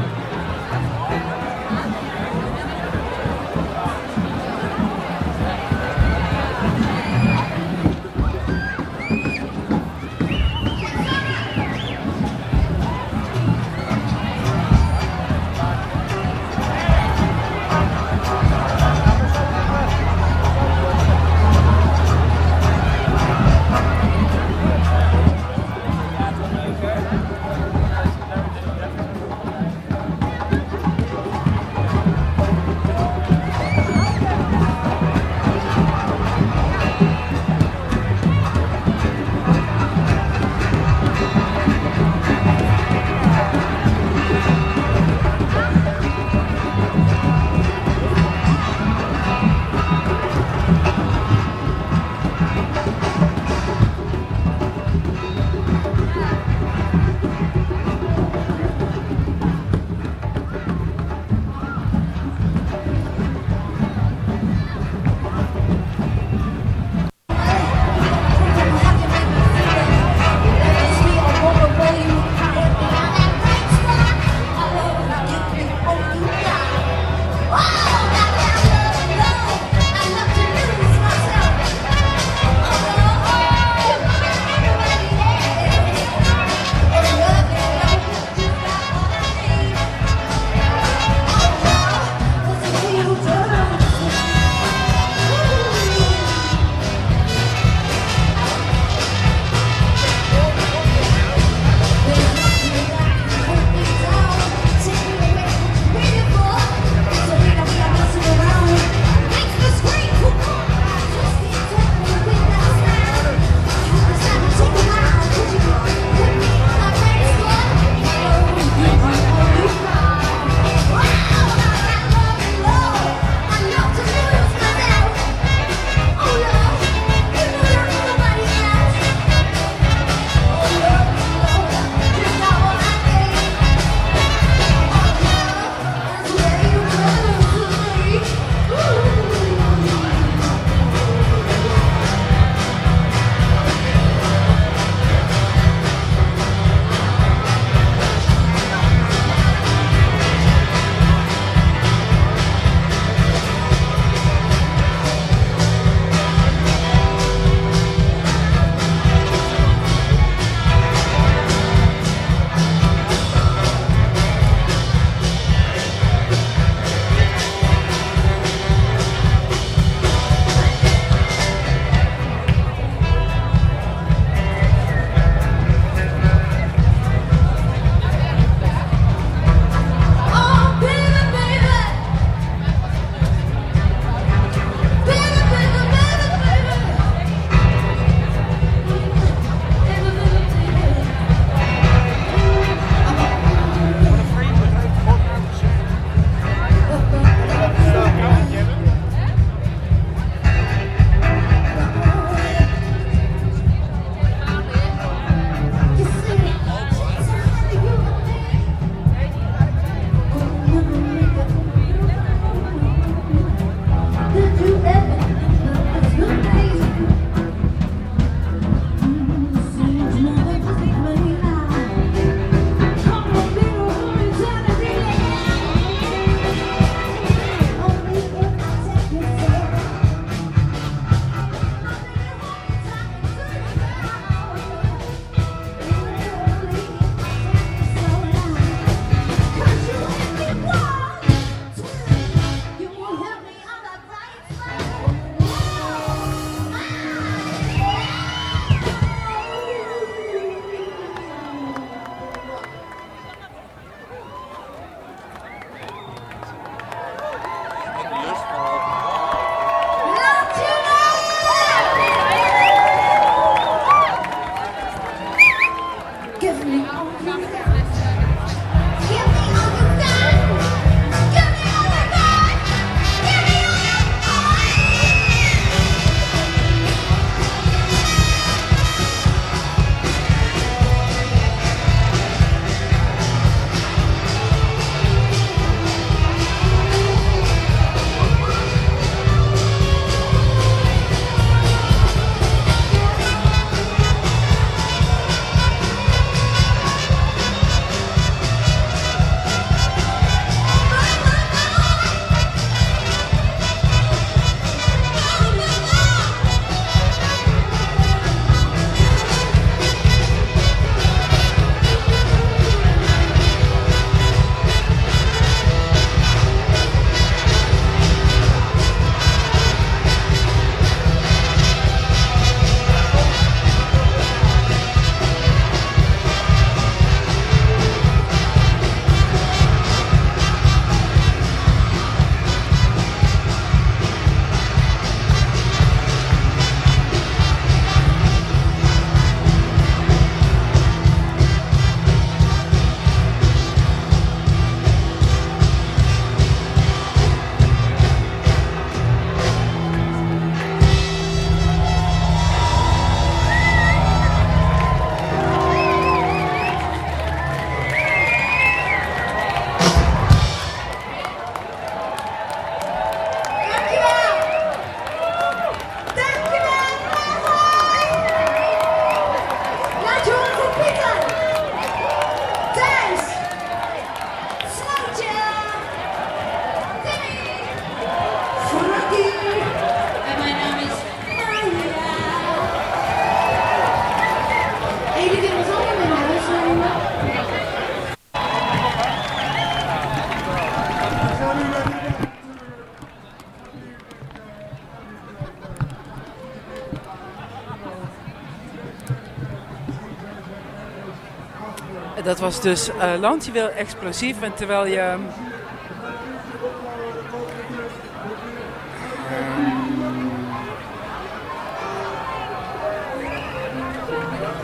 Was dus eh Lantiewil explosief. En terwijl je...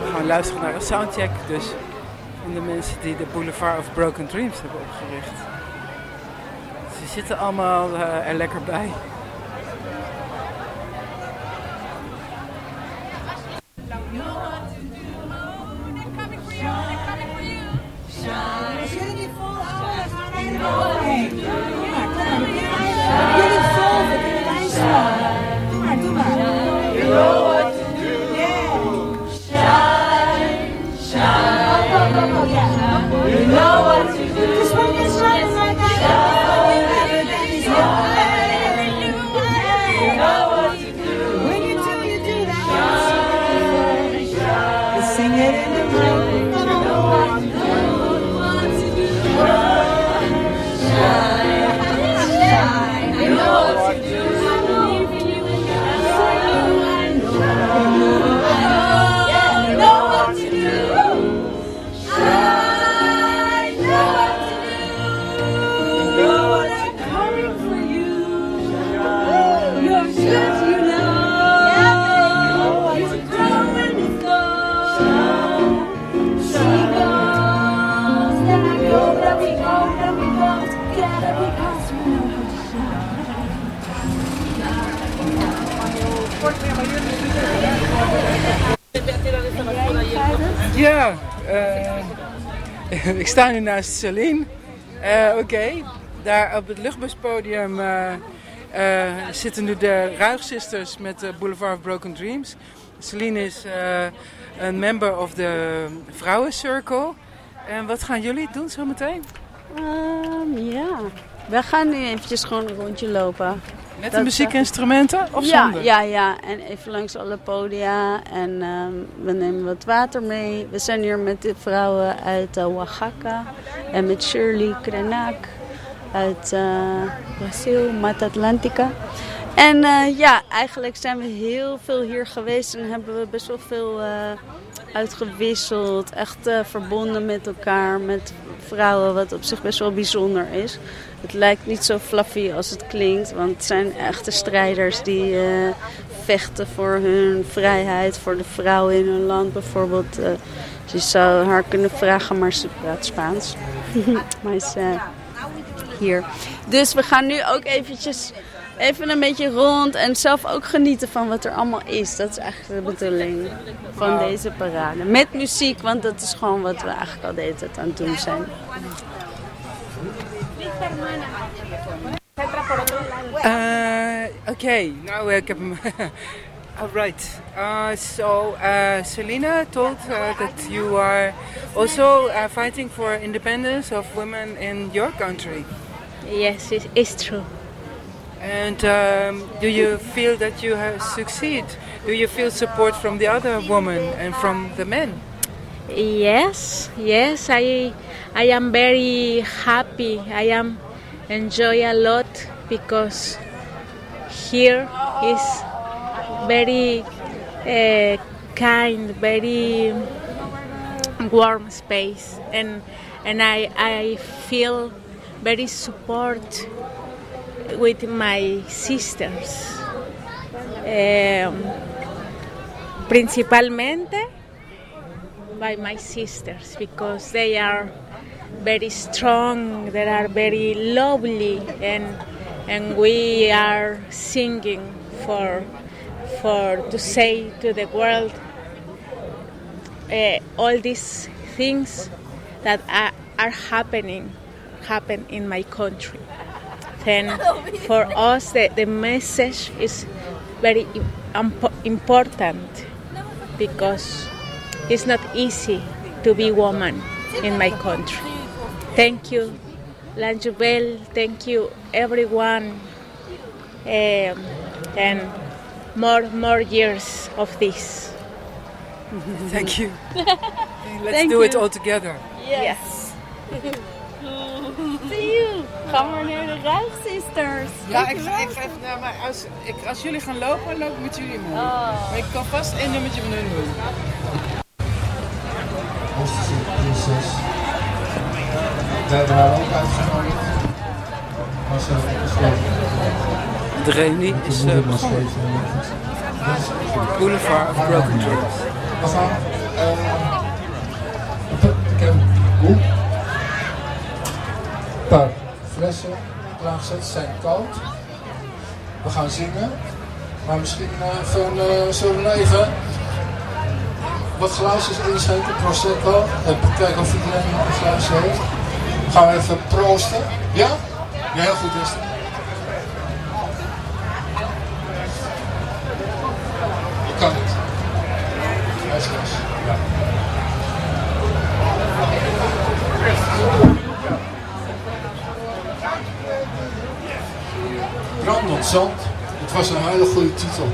We gaan luisteren naar een soundcheck dus van de mensen die de Boulevard of Broken Dreams hebben opgericht. Ze zitten allemaal eh, er lekker bij. Eh, ik sta nu naast Celine. Eh, Oké, daar op het luchtbuspodium eh, eh, zitten nu de Ruigsisters met de Boulevard of Broken Dreams. Celine is een member of de Vrouwencircle. En wat gaan jullie doen zometeen? Ehm, ja, we gaan nu eventjes gewoon een rondje lopen. Met de muziekinstrumenten of ja, zonder? Ja, ja, en even langs alle podia. En ehm, we nemen wat water mee. We zijn hier met de vrouwen uit eh, Oaxaca. En met Shirley Krenak uit eh, Brazil, Mata Atlantica. En eh, ja, eigenlijk zijn we heel veel hier geweest en hebben we best wel veel uitgewisseld. Echt verbonden met elkaar, met vrouwen, wat op zich best wel bijzonder is. Het lijkt niet zo fluffy als het klinkt, want het zijn echte strijders die eh, vechten voor hun vrijheid, voor de vrouwen in hun land bijvoorbeeld. eh, je zou haar kunnen vragen, maar ze praat Spaans. maar is eh, hier. Dus we gaan nu ook eventjes even een beetje rond en zelf ook genieten van wat er allemaal is. Dat is eigenlijk de bedoeling van deze parade. Met muziek, want dat is gewoon wat we eigenlijk al de hele tijd aan het doen zijn. Uh, okay, now ik heb hem. Alright. Uh, so, uh, Selena told uh, that you are also uh, fighting for independence of women in your country. Yes, it's true. And um, do you feel that you have succeed? Do you feel support from the other women and from the men? Yes, yes, I, I am very happy. I am enjoy a lot because here is very uh, kind, very warm space, and and I I feel very support with my sisters. Um, principalmente by my sisters because they are very strong, they are very lovely, and and we are singing for for to say to the world uh, all these things that are, are happening happen in my country. Then for us the, the message is very impo- important because it's not easy to be woman in my country. Thank you, Lanjubel. Thank you, everyone, um, and more more years of this. Thank you. Let's Thank do it all together. Yes. See you. Gaan we naar de Ruigsisters. Ja, ik ga, ik ga even naar maar als, ik, als jullie gaan lopen, loop ik met jullie mee. Maar ik kan vast één nummertje van hun doen. Hebben haar ook uitgenodigd. Ze heeft besloten. De reunie is uh, begonnen. Boulevard of Broken Dreams. We gaan. eh, ik heb een paar flessen klaargezet, ze zijn koud. We gaan zingen. Maar misschien eh, even, eh, zullen we even wat glaasjes inschenken, Prosecco. Even kijken of iedereen nog een glaasje heeft. Gaan we even proosten. Ja? Ja, heel goed is het. Je kan het. Alsjeblieft. Ja. Brandend zand. Het was een hele goede titel.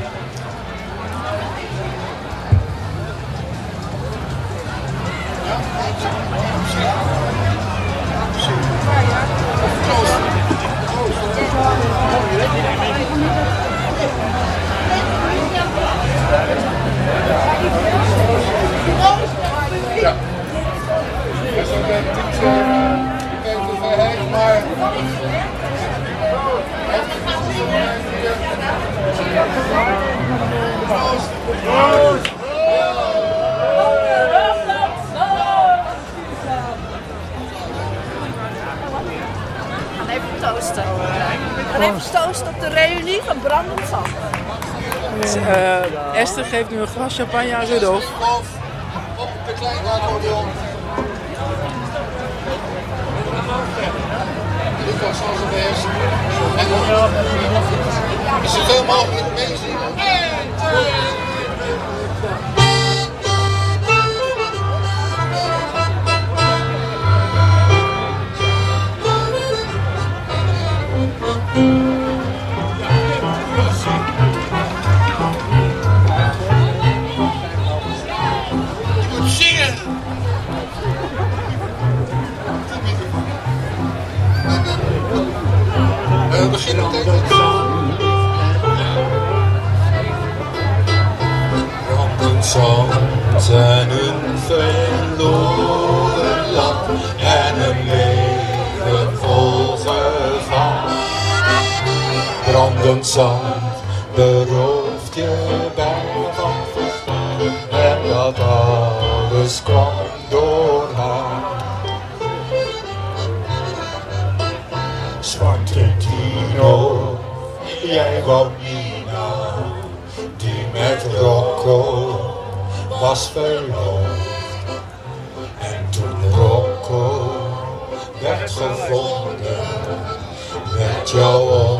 Ik gaan even even op de reunie van Brandend Zand. Uh, Esther geeft nu een glas champagne aan Rudolf. Op de kleine accordeon. Lucas zal ze wezen. En dan is zoveel mogelijk meezingen. 1, 2, We beginnen meteen. Brandend zand en een verloren land en een leven vol gevaar. Brandend zand berooft je bijna van verstand en dat alles kwam Nina, die met Rocco was verloofd. En toen Rocco werd gevonden, werd jouw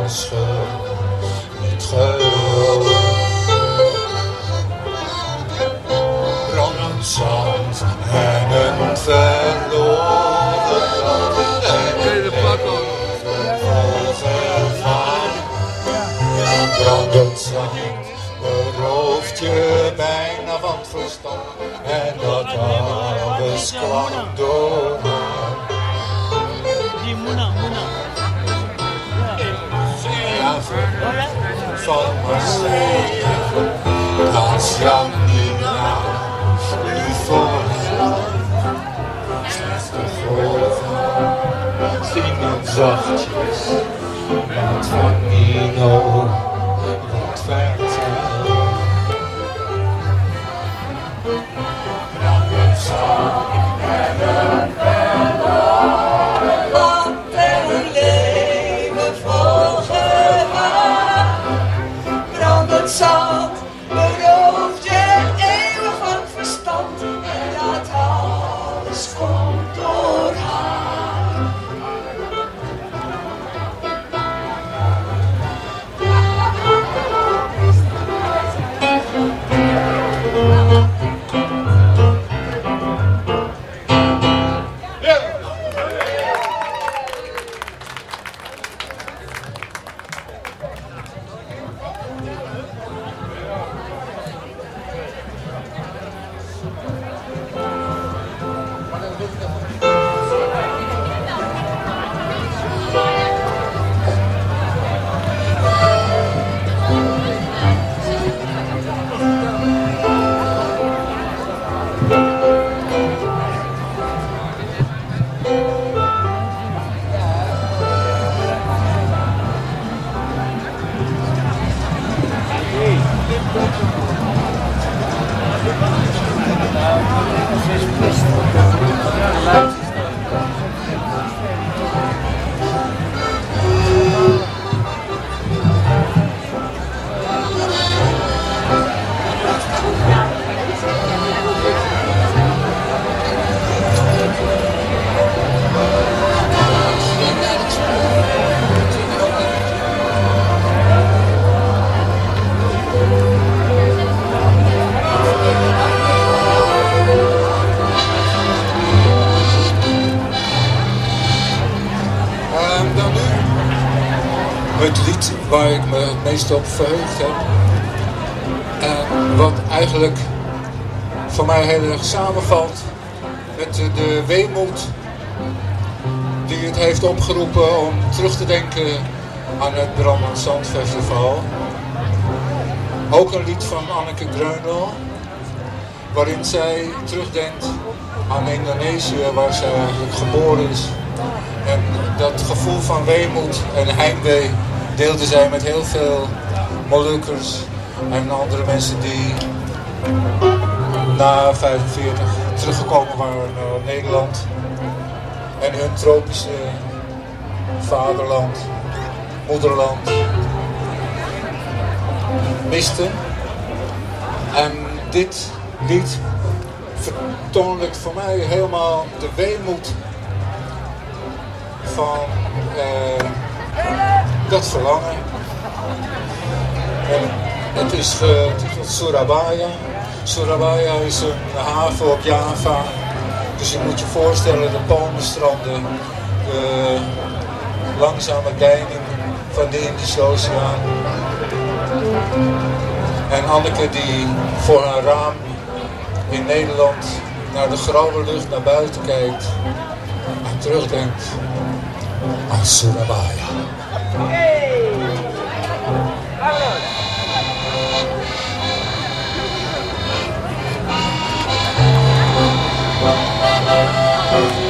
Brandend zand berooft je bijna van het verstand en dat alles kwam door haar. Die Moena, Moena. Zeehaven van Marseille, dans Janina, lief voor het land. Slechts de golven zingen zachtjes, wat van Nino Brandend op verheugd. En wat eigenlijk voor mij heel erg samenvalt met de, weemoed die het heeft opgeroepen om terug te denken aan het Brandend Zandfestival. Ook een lied van Anneke Greunel, waarin zij terugdenkt aan Indonesië, waar zij geboren is. En dat gevoel van weemoed en heimwee deelde zij met heel veel Molukkers en andere mensen die na 45 teruggekomen waren naar Nederland en hun tropische vaderland, moederland misten. En dit lied vertoonlijkt voor mij helemaal de weemoed van eh, dat verlangen. En het is getiteld Surabaya. Surabaya is een haven op Java. Dus je moet je voorstellen de palmenstranden, de langzame deining van de Indische Oceaan. En Anneke die voor haar raam in Nederland naar de grauwe lucht naar buiten kijkt en terugdenkt aan Surabaya. Zal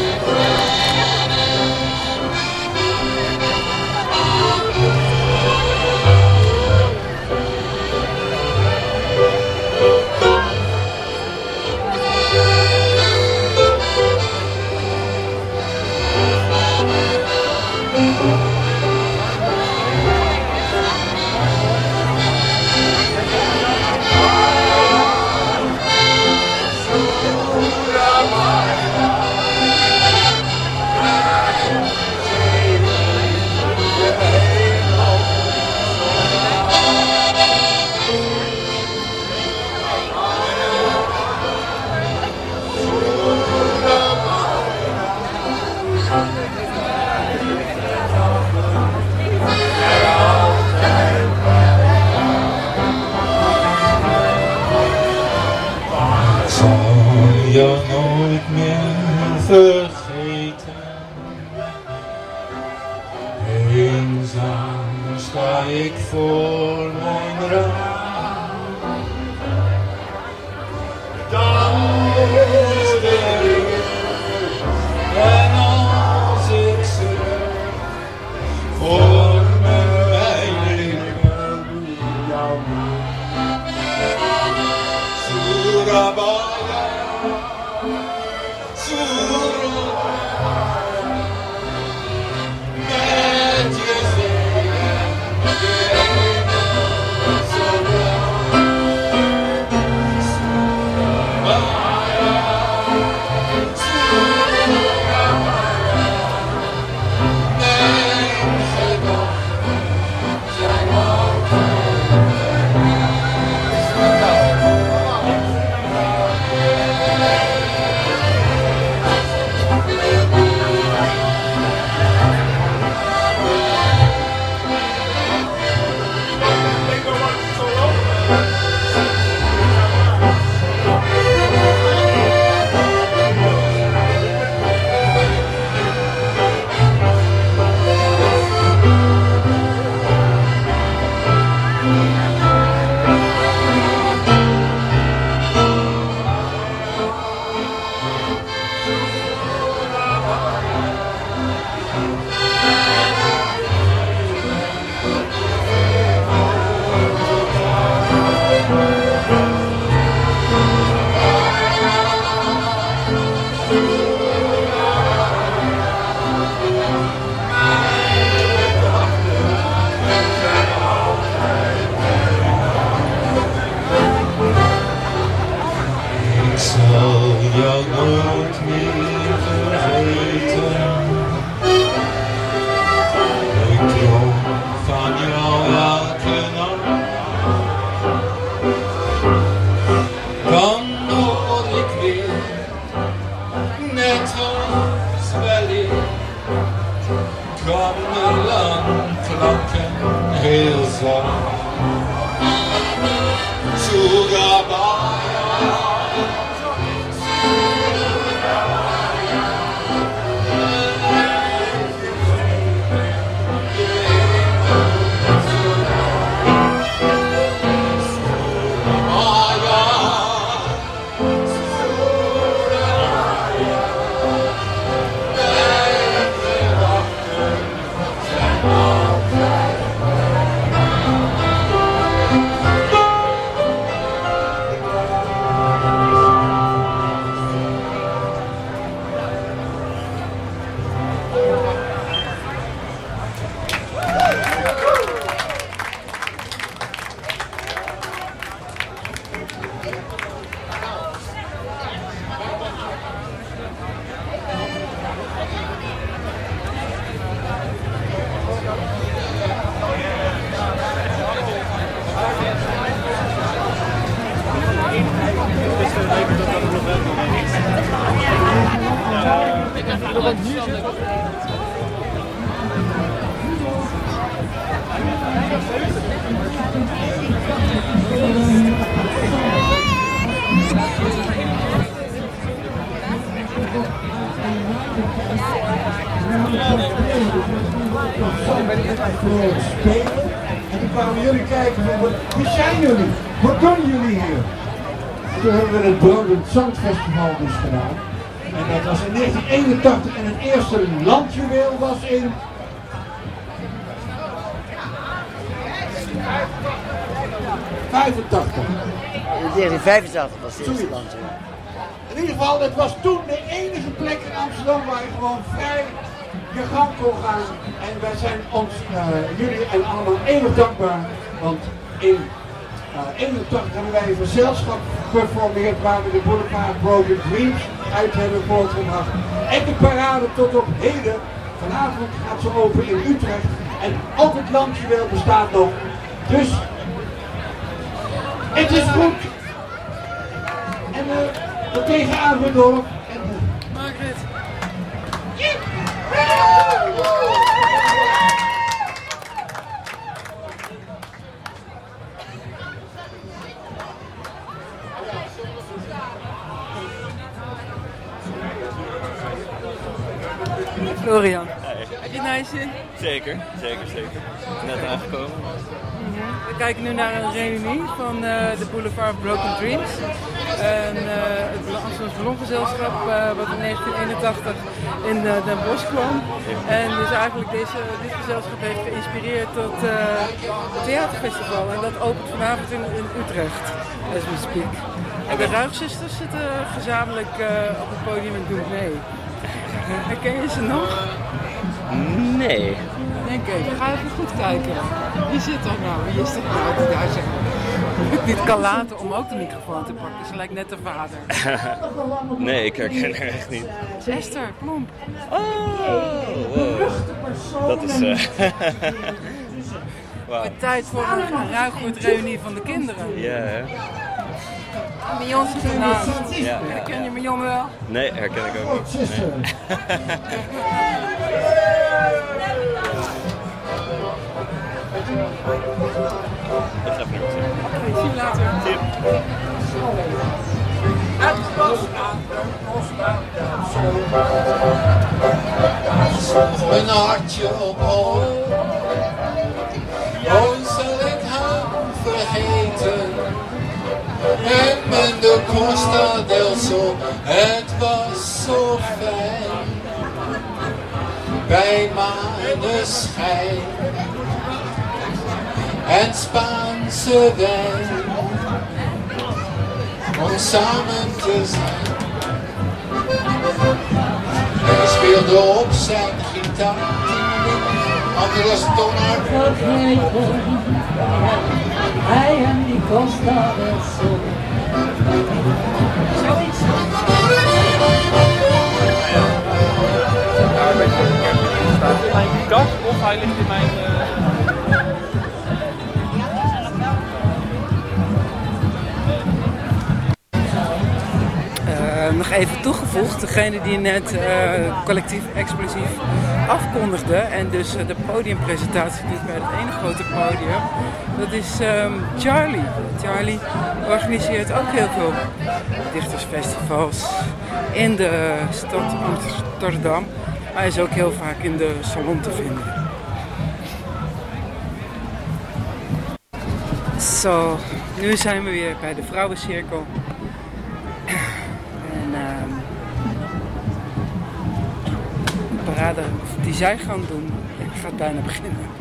1985 was het. In ieder geval, het was toen de enige plek in Amsterdam waar je gewoon vrij je gang kon gaan. En wij zijn ons, eh, jullie en allemaal eeuwig dankbaar. Want in eh 81 hebben wij een gezelschap geformeerd waar we de Boulevard Broken Dreams uit hebben voortgebracht. En de parade tot op heden. Vanavond gaat ze open in Utrecht. En ook het landjuweel bestaat nog. Dus door. En, uh, Margaret. Florian. Heb je het naar je zin? Zeker, zeker, zeker. Net aangekomen. We kijken nu naar een reunie van eh, de Boulevard of Broken Dreams. En, eh, het Ballongezelschap eh, wat in 1981 in eh, Den Bosch kwam. En dus eigenlijk deze, dit gezelschap heeft geïnspireerd tot eh, het theaterfestival. En dat opent vanavond in, in Utrecht, as we speak. En de Ruigzusters zitten gezamenlijk op het podium en doen mee. Herken je ze nog? Nee. Denk ik. Ga even goed kijken. Wie zit er nou? Wie is er nou die daar zegt? Dit kan laten om ook de microfoon te pakken. Ze lijkt net de vader. nee, ik herken haar echt niet. Esther, plomp. Oh, wow. Dat is... eh Wauw. Tijd voor een ruiggoedreunie van de kinderen. Ja, hè? Mion zit ernaast. Ja, ja, Herken je ja. Mion wel? Nee, herken ik ook niet. Nee. Oké, zie je later. Het was aan de Een hartje op. Ooit zal ik hem vergeten. En met de Costa del Sol, het was zo fijn. Bij maneschijn en Spaanse wijn om samen te zijn. En hij speelde op zijn gitaar, Andreas Donner. Dat hij kon, hij en die kost Costa del Sol. Zoiets. Mijn kast of hij ligt in mijn... Uh... toegevoegd, degene die net eh, collectief explosief afkondigde en dus eh, de podiumpresentatie doet bij het ene grote podium, dat is ehm, Charlie. Charlie organiseert ook heel veel dichtersfestivals in de stad Amsterdam. Hij is ook heel vaak in de salon te vinden. Zo, nu zijn we weer bij de Vrouwencirkel. Zij gaan doen, gaat bijna beginnen.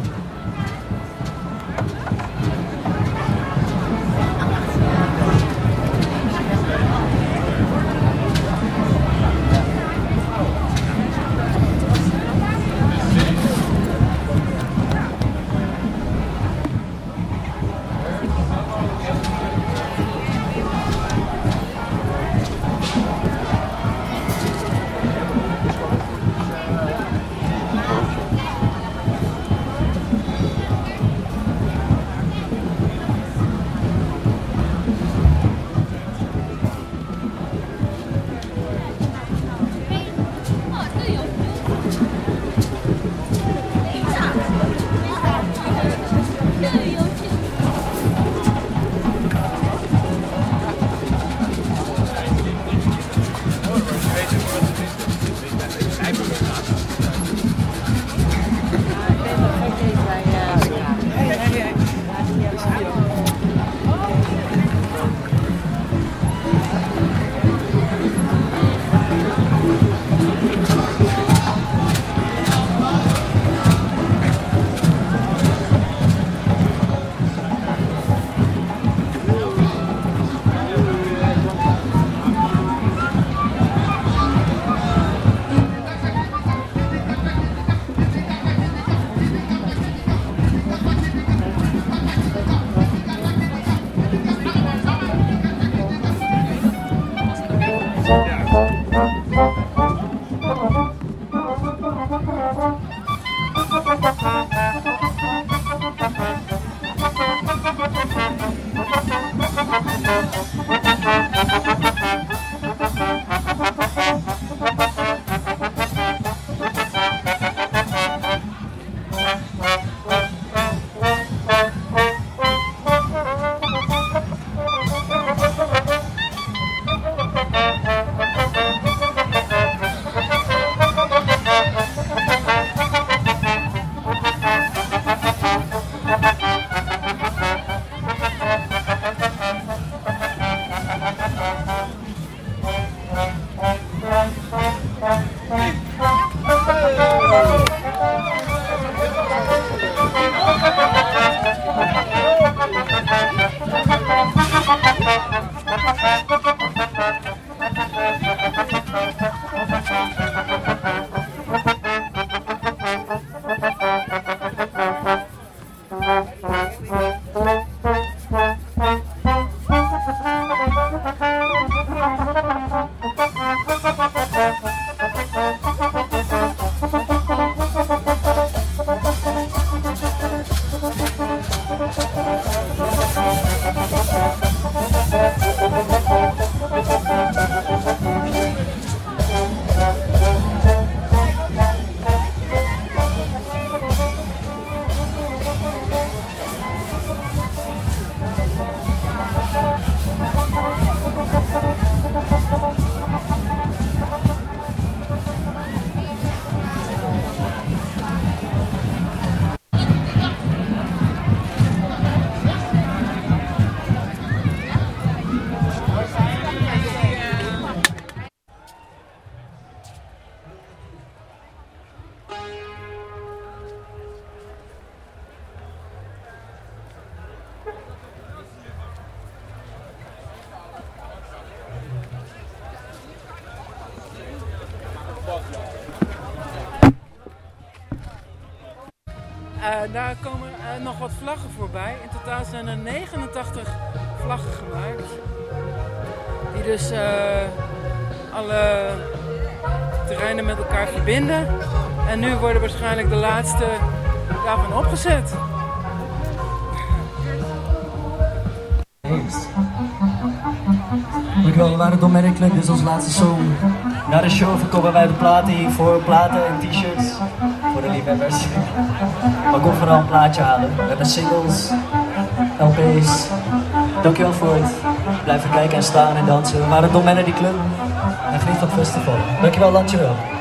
daar komen eh, nog wat vlaggen voorbij. In totaal zijn er 89 vlaggen gemaakt. Die dus eh, alle terreinen met elkaar verbinden. En nu worden waarschijnlijk de laatste daarvan opgezet. Dankjewel, we waren door dus dit is ons laatste zoon Na de show verkopen wij de platen hiervoor, platen en t-shirts voor de liefhebbers. Maar kom vooral een plaatje halen. We hebben singles, LP's. Dankjewel voor het blijven kijken en staan en dansen. We waren Dom die Club en geniet van het festival. Dankjewel, Dankjewel.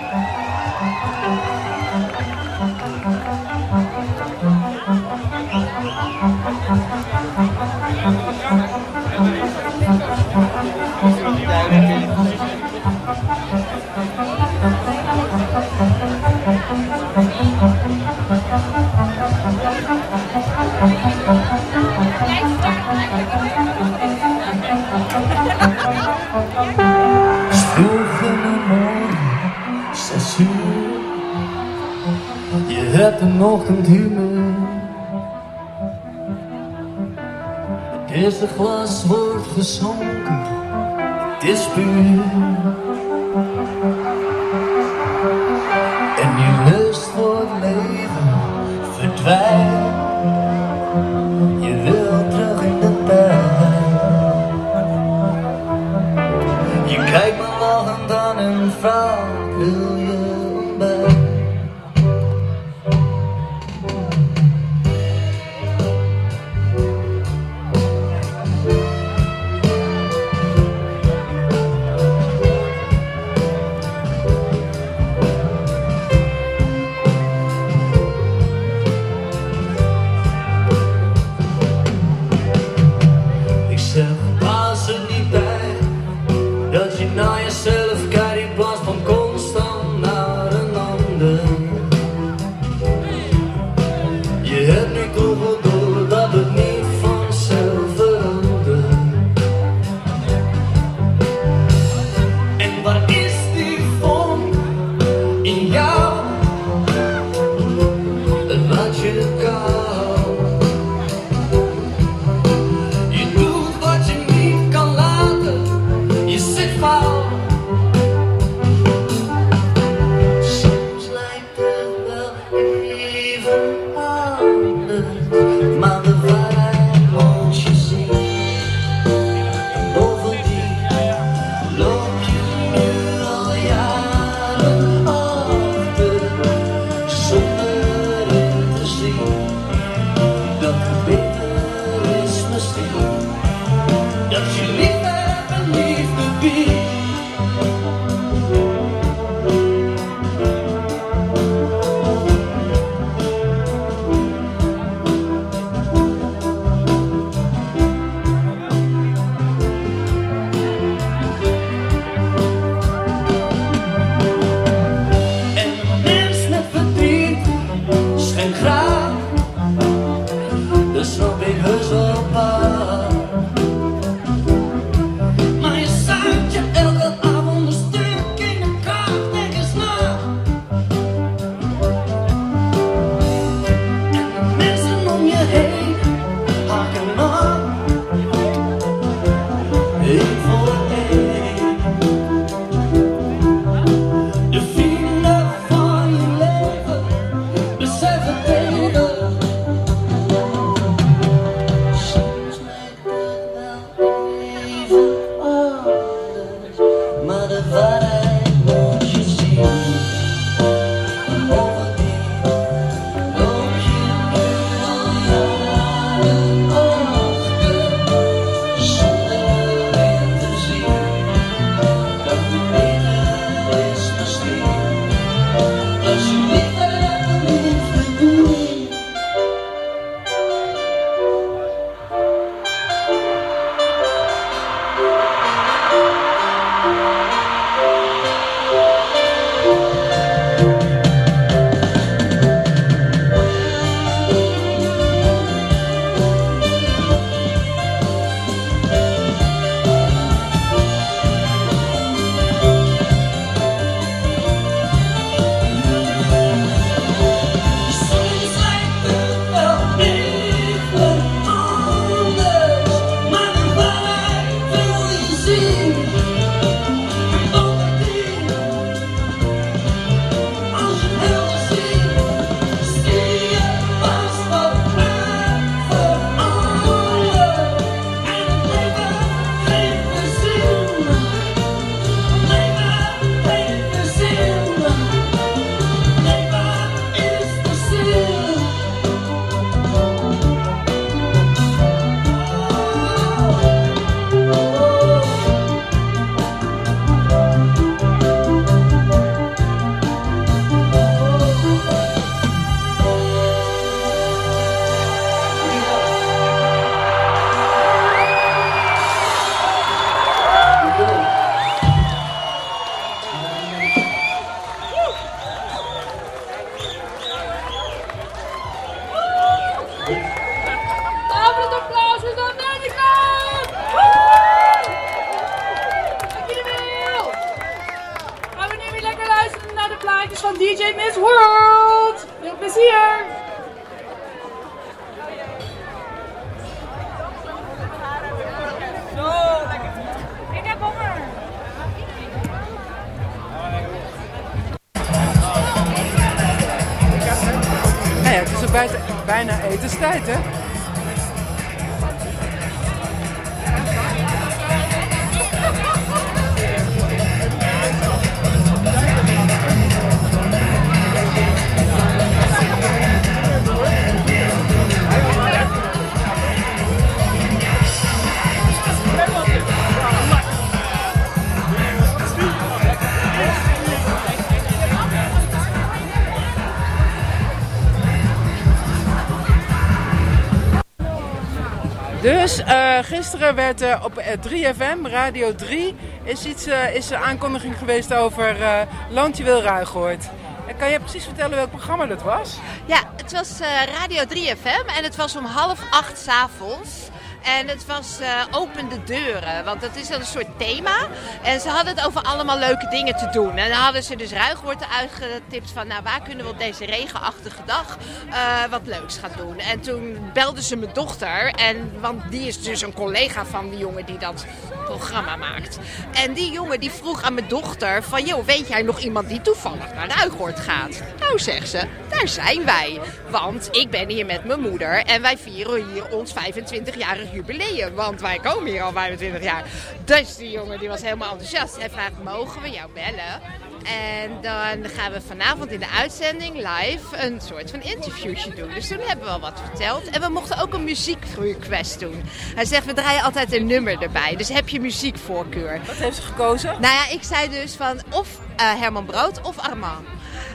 Gisteren werd eh, op eh, 3FM, Radio 3, is, iets, eh, is een aankondiging geweest over eh Landje Wil Ruigoort. En kan je precies vertellen welk programma dat was? Ja, het was eh, Radio 3FM en het was om half acht 's avonds. En het was eh, Open de Deuren, want dat is dan een soort thema. En ze hadden het over allemaal leuke dingen te doen. En dan hadden ze dus ruigwoorden uitgetipt van... nou, waar kunnen we op deze regenachtige dag eh, wat leuks gaan doen. En toen belde ze mijn dochter, en, want die is dus een collega van die jongen die dat programma maakt. En die jongen die vroeg aan mijn dochter van... joh, weet jij nog iemand die toevallig naar Ruigoord gaat? Nou, zegt ze, daar zijn wij. Want ik ben hier met mijn moeder en wij vieren hier ons 25-jarig jubileum. Want wij komen hier al 25 jaar. Dus die jongen die was helemaal enthousiast. Hij vraagt, mogen we jou bellen? En dan gaan we vanavond in de uitzending live een soort van interviewtje doen. Dus toen hebben we al wat verteld. En we mochten ook een muziekrequest doen. Hij zegt, we draaien altijd een nummer erbij. Dus heb je muziekvoorkeur? Wat heeft ze gekozen? Nou ja, ik zei dus van of eh, Herman Brood of Armand.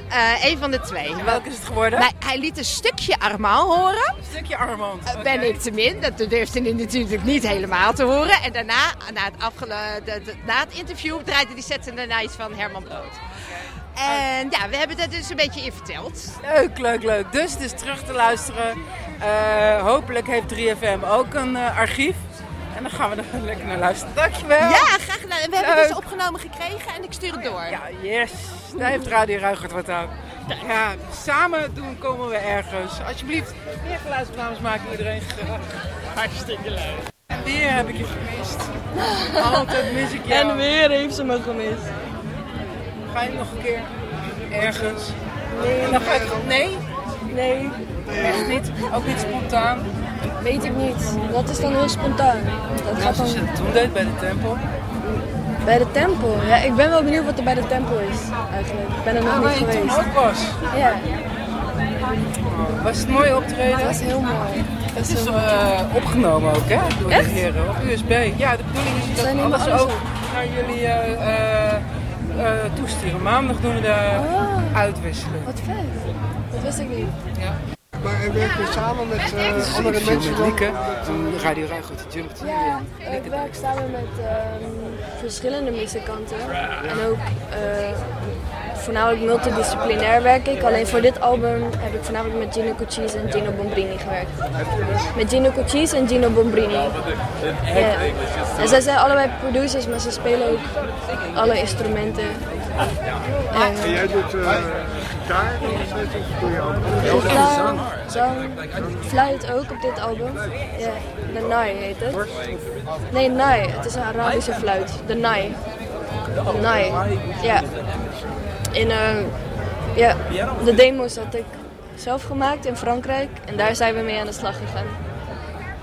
Eh een van de twee. welke is het geworden? Nou, hij liet een stukje Armand horen. Een stukje Armand. Eh, Ben ik te min. Dat durfde hij natuurlijk niet helemaal te horen. En daarna, na het, de- de- na het interview, draaide hij zetten daarna iets van Herman Brood. En ja, we hebben dat dus een beetje in verteld. Leuk, leuk, leuk. Dus het is terug te luisteren. Eh, hopelijk heeft 3FM ook een archief. En dan gaan we er lekker naar luisteren. Dankjewel. Ja, graag gedaan. We hebben Leuk. dus opgenomen gekregen en ik stuur het door. Ja, yes. Daar heeft Radio Ruigert wat aan. Ja, samen doen komen we ergens. Alsjeblieft, meer geluidsopnames maken iedereen graag. Hartstikke leuk. En weer heb ik je gemist. Altijd mis ik jou. En weer heeft ze me gemist. Ga je nog een keer ergens? Nee. En dan ga ik... Nee? Nee. Echt niet? Ook niet spontaan? Weet ik niet. Dat is dan heel spontaan. Dat gaat Zoals dan je het toen deed bij de tempel. Bij de tempel. Ja, ik ben wel benieuwd wat er bij de tempel is eigenlijk. Ik ben er nog Ah, niet waar je toen geweest. ook was. Ja, Was het mooi optreden? dat was heel mooi. Het is eh, opgenomen ook, hè? Door Echt? de heren op USB. Ja, de bedoeling is dat we alles alles ook naar jullie eh, eh, toesturen. Maandag doen we de Oh. uitwisseling. Wat vet. Dat wist ik niet. Ja. Maar en werk je samen met eh, andere mensen met dan? Lieke, toen Radio Ruigert, Jump Ja, ik werk samen met ehm, verschillende muzikanten. En ook eh, voornamelijk multidisciplinair werk ik. Alleen voor dit album heb ik voornamelijk met Gino Cuccis en Gino Bombrini gewerkt. Met Gino Cuccis en Gino Bombrini. Ja. En zij zijn allebei producers, maar ze spelen ook alle instrumenten. En, En jij doet eh, gitaar nog steeds of doe je ook? Gitaar, zang, fluit ook op dit album. Ja, de Nai heet het. Nee, Nai. Het is een Arabische fluit. De Nai. De Nai. Ja. In, eh, ja, de demo's had ik zelf gemaakt in Frankrijk. En daar zijn we mee aan de slag gegaan.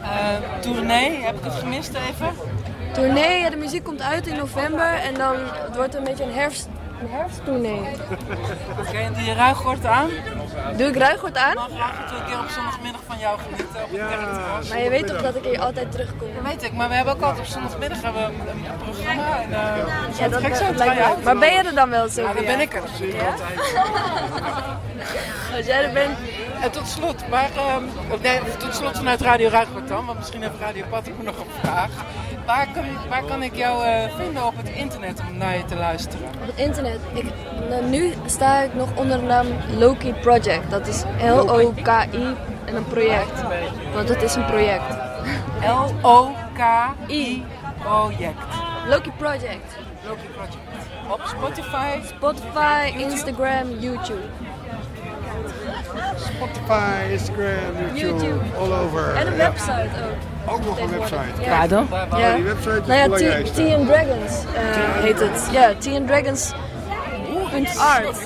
Eh, tournee, heb ik het gemist even? Tournee, ja, de muziek komt uit in november. En dan het wordt een beetje een herfst, een herfsttournee. Ken je die Ruigort aan? Doe ik Ruigort aan? Mag af en toe een keer op zondagmiddag van jou genieten op het. Maar je weet toch dat ik hier altijd terugkom? Dat weet ik, maar we hebben ook altijd op zondagmiddag hebben we een, een programma. En, uh, Ja, dat, dat lijkt me. Maar ben je er dan wel zo? Ja, dan ben ik er Ja? altijd. Als jij er bent. En tot slot, maar, ehm, of nee, tot slot vanuit Radio Ruigort dan, want misschien heeft Radio Pat ook nog een vraag. Waar kan, waar kan ik jou eh, vinden op het internet om naar je te luisteren? Op het internet. Ik, nou, nu sta ik nog onder de naam Loki Project. Dat is L-O-K-I en een project. Want het is een project. L-O-K-I project. Loki Project. Loki Project. Op Spotify. Spotify, Instagram, YouTube. Spotify, Instagram, YouTube, YouTube. all over. En een website ook. Ook nog een website. Ja. Ja, dan? Ja. Die website is Nou ja, Tea. Tea and Dragons eh, heet het. Ja, Tea and Dragons. Punt art.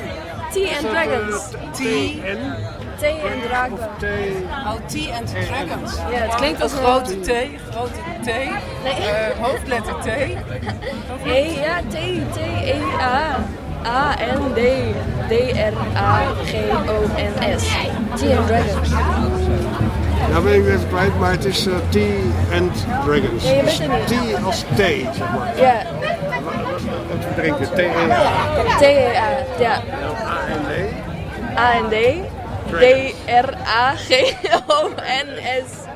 Tea and Dragons. Tea en? Thee en draken. Oh, Tea and Dragons. Ja, het klinkt als grote T, grote T, eh, hoofdletter T. E, ja, T, T, E, A. A, N, D, D, R, A, G, O, N, S. Tea and Dragons. Nou ben ik even kwijt, maar het is eh, Tea and Dragons. Ja, Dus niet. tea als thee, zeg maar. Ja, Wat we drinken, T, E, A. T, E, A, ja. A en D. A, N, D, D, R, A, G, O, N, S.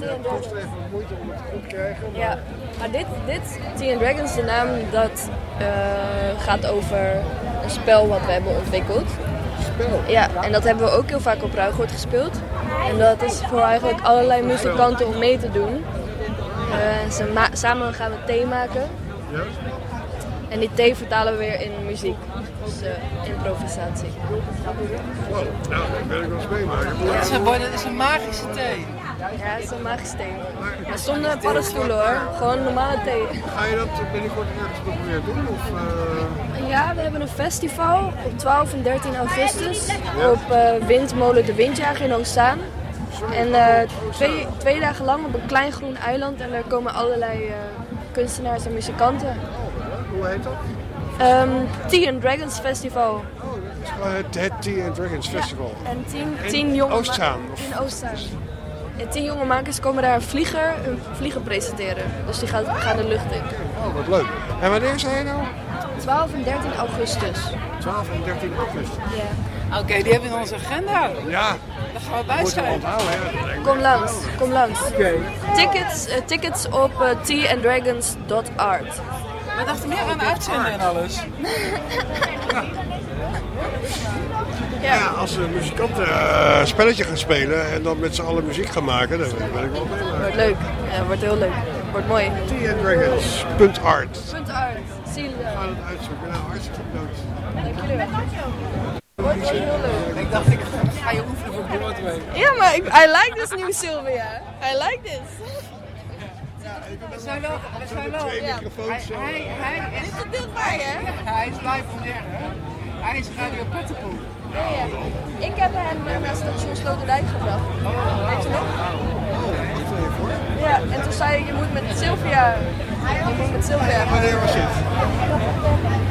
Het kost even moeite om het goed te krijgen. maar- Ja, maar dit, dit Tea and Dragons, de naam, dat eh, gaat over een spel wat we hebben ontwikkeld. Spel? Ja, en dat hebben we ook heel vaak op Ruigoord gespeeld. En dat is voor eigenlijk allerlei muzikanten om mee te doen. Eh, samen gaan we thee maken. Ja. En die thee vertalen we weer in muziek. Dus eh, improvisatie. Wow, nou, dat wil ik wel eens meemaken. Een, is een magische thee. Ja, het is een magische thee. Maar zonder paddenstoelen hoor. Gewoon normale thee. Ga je dat binnenkort ergens proberen doen? Of, eh, Ja, we hebben een festival op 12 en 13 augustus op eh, Windmolen de Windjager in Oostzaan. En eh, twee, twee dagen lang op een klein groen eiland en daar komen allerlei kunstenaars en muzikanten. hoe heet dat? Ehm Tea and Dragons Festival. Gewoon het, het Tea and Dragons Festival. En tien, tien jonge Oostzaan, ma- of- In Oostzaan. En tien jonge makers komen daar een vlieger, een vlieger presenteren. Dus die gaat, gaan de lucht in. Oh, wat leuk. En wanneer zei je nou? 12 en 13 augustus. 12 en 13 augustus. Ja. Oké, die hebben we in onze agenda. Ja. Daar gaan we bij zijn. Kom langs, kom langs. Oké. Tickets, eh, tickets op uh, teaandragons.art. We dachten meer aan uitzenden en alles. Ja, als we muzikanten eh, een spelletje gaan spelen en dan met z'n allen muziek gaan maken, dan wil ik wel meemaken. Wordt leuk. Ja, wordt heel leuk. Wordt mooi. Teaandragons.art. Punt art. We gaan het uitzoeken. Nou, hartstikke bedankt. Dank jullie wel. Wordt heel leuk. Ik dacht, ik ga je oefenen voor Broadway. Ja, maar ik, I like this new Sylvia. I like this. We zijn wel, we zijn wel. Twee Ja. microfoons zo. Hij, hij, hij is Dit dichtbij, hè? Hij is live on air, hè? Hij is Radio Pettenpoel. Ja, ja. Ik heb hem eh, naar station Sloterdijk gebracht. Weet je nog? Ja, en toen zei je, je moet met Sylvia. Je moet met Sylvia. Wanneer was dit?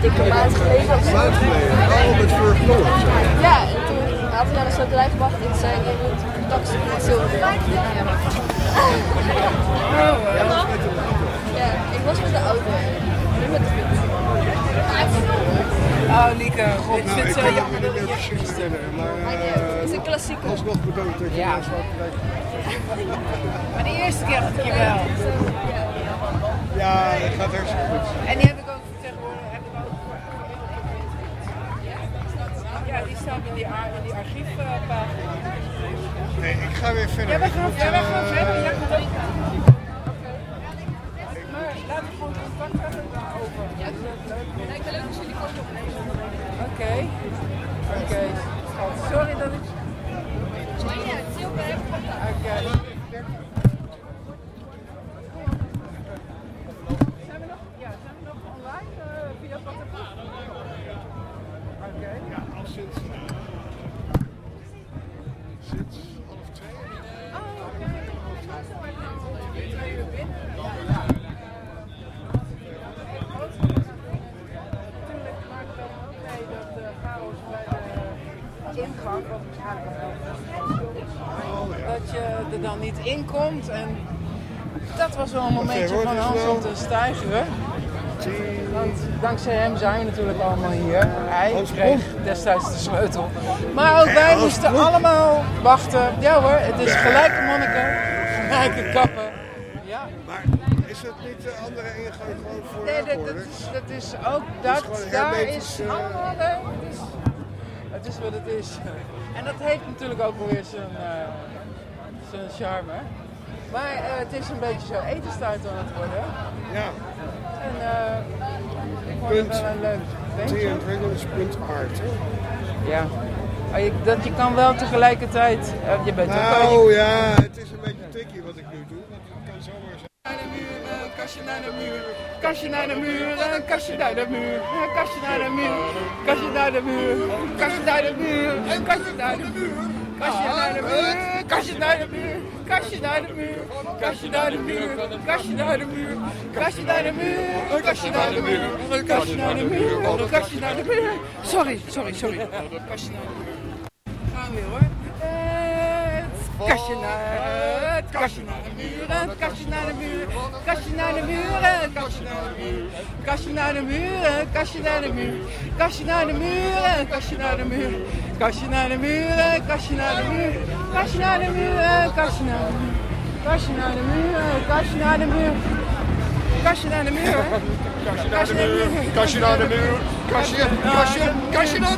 Dikke maand geleden. Maand geleden. Oh, met Fur. Ja, en toen had hij naar de Sloterdijk gebracht en zei je moet contact zoeken met Sylvia. Ja. Ja, ik was met de auto. Nu met de Oh, Lieke. God, ik Nou, vind ik het kan zo het me jammer niet dat je precies stellen, maar Het is eh een klassieker. alsnog bedankt dat je Ja. Maar de eerste keer had ik je wel. Ja, het gaat hartstikke goed. En die heb ik ook tegenwoordig. Heb ik ook... Ja, die staat in die, in die archiefpagina. Nee, ik ga weer verder. Ja, we Ik gaan, ja, we eh, gaan verder. Ja, goed ook. Maar laten we gewoon contact hebben daarover. Ja, dat is leuk. Lijkt me leuk als jullie komen opnemen. Oké. Oké. Sorry dat ik... Oké. Dat was wel een momentje van Hans om te stijgeren. Want dankzij hem zijn we natuurlijk allemaal hier. Hij kreeg destijds de sleutel. Maar ook wij moesten allemaal wachten. Ja hoor, het is gelijke monniken, gelijke kappen. Ja. Maar is het niet de andere ingang gewoon voor Nee, dat, dat, is, dat is ook dat. gewoon daar is eh, allemaal. Het is, het is wat het is. En dat heeft natuurlijk ook weer zijn, eh, zijn charme. Maar het is een beetje zo etenstijd aan het worden. Ja. En uh, ik vond het wel een Ja. Oh, je, dat je kan wel tegelijkertijd... Uh, je bent nou ja, het is een beetje tricky wat ik nu doe. Want het kan zomaar zijn. Naar de muur, kastje naar de muur. Kastje naar de muur, kastje naar de muur. Kastje naar de muur, kastje naar de muur. Kastje naar de muur, kastje naar de muur. Kastje naar de muur, kastje naar de muur kastje naar de muur, kastje naar de muur, kastje naar de muur, kastje naar de muur, kastje naar de muur, kastje naar de muur, kastje naar de muur. Sorry, sorry, sorry. Kastje naar de muur. Hoor het kastje naar de muur, kastje naar de muur, het kastje naar de muur, kastje naar de muur, het kastje naar de muur, kastje naar de muur, kastje naar de muur, Kastje naar de muur, kastje, kastje, kastje naar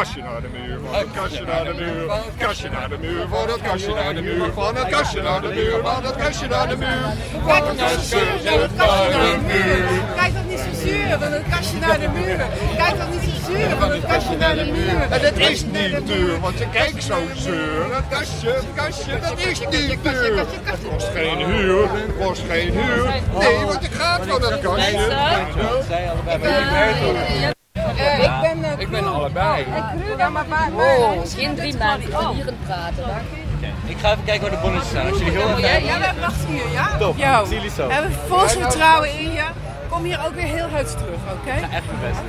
kastje naar de muur. Van het kastje naar de muur. Kastje naar de muur, van het kastje naar de muur, van het kastje naar de muur, van het kastje naar de muur, van het kastje naar de muur, van het kastje naar de muur. Kijk dat niet zo zuur, van het kastje naar de muur. Kijk dat niet zo zuur, van het kastje naar de muur. Kijk dat niet zo zuur, van het kastje naar de muur. En dat is niet duur, want je kijkt zo zeur. Dat kastje, kastje, dat is niet duur. Het kost geen huur, het kost geen huur. Nee, want ik ga van dat kastje. Zij allebei, maar ik ben Eh, ik ben... eh, Ik ben allebei. Ja, maar maar... maar Misschien drie maanden van hier praten. Ik ga even kijken waar de bonnetjes staan. Als jullie heel erg Ja, hebben. ja, we wachten hier, ja? Top, Op jou. zie jullie zo. We hebben vol vertrouwen in je. Kom hier ook weer heel huids terug, oké? Echt mijn best.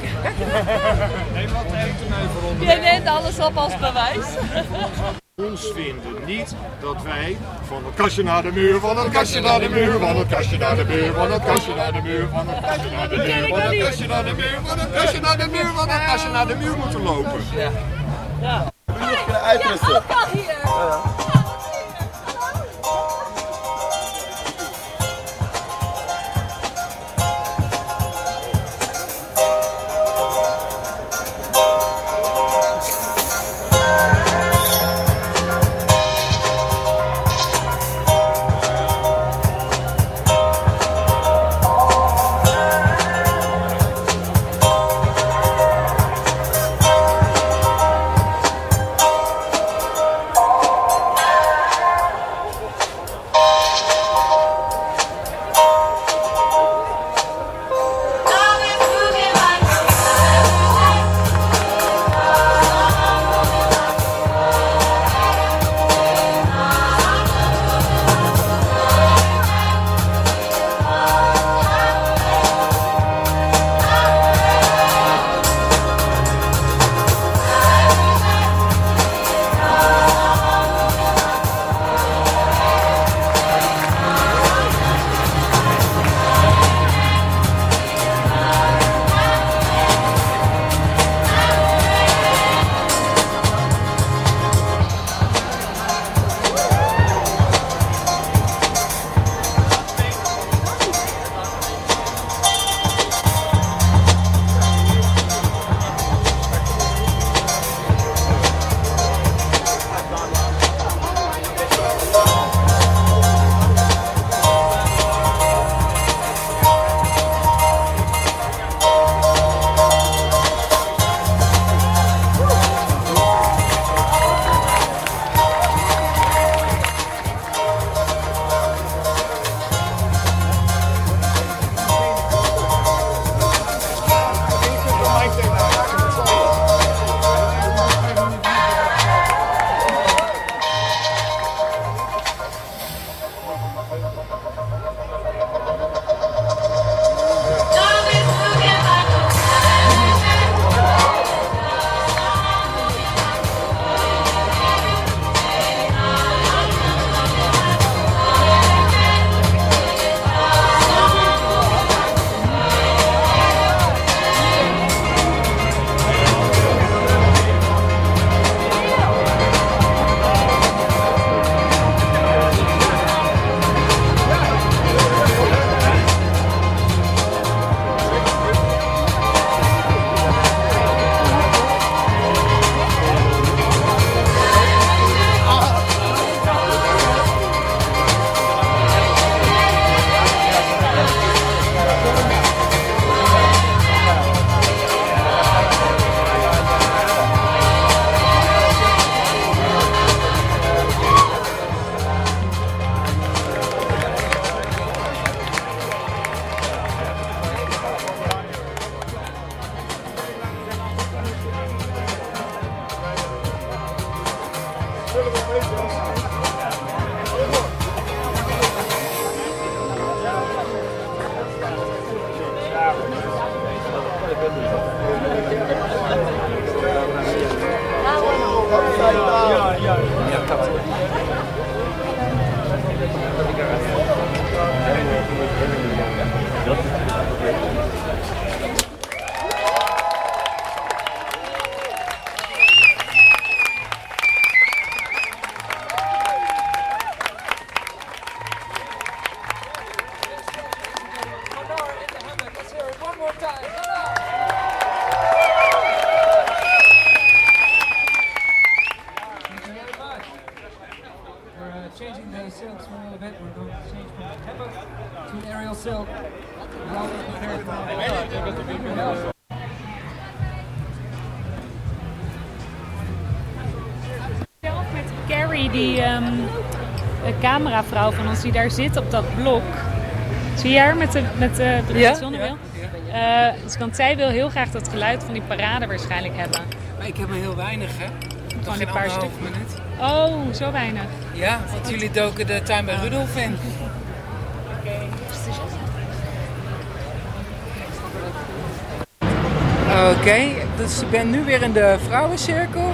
Neem wat eten mee voor onder. Jij neemt alles op als bewijs. Ons vinden niet dat wij van het kastje naar de muur, van het kastje naar de muur, van het kastje naar de muur, van het kastje naar de muur, van het kastje naar de muur, van het kastje naar de muur, van het kastje naar de muur, van het kastje naar de muur moeten lopen. Ja. We moeten nog kunnen cameravrouw van ons, die daar zit op dat blok. Zie je haar met de, met de, met Ja, de zonnebril? Eh, dus, want zij wil heel graag dat geluid van die parade waarschijnlijk hebben. Maar ik heb er heel weinig, hè? Gewoon een paar stukken. minuut. Oh, zo weinig. Ja, want jullie doken de tuin bij Rudolf in. Oké, dus ik ben nu weer in de vrouwencirkel.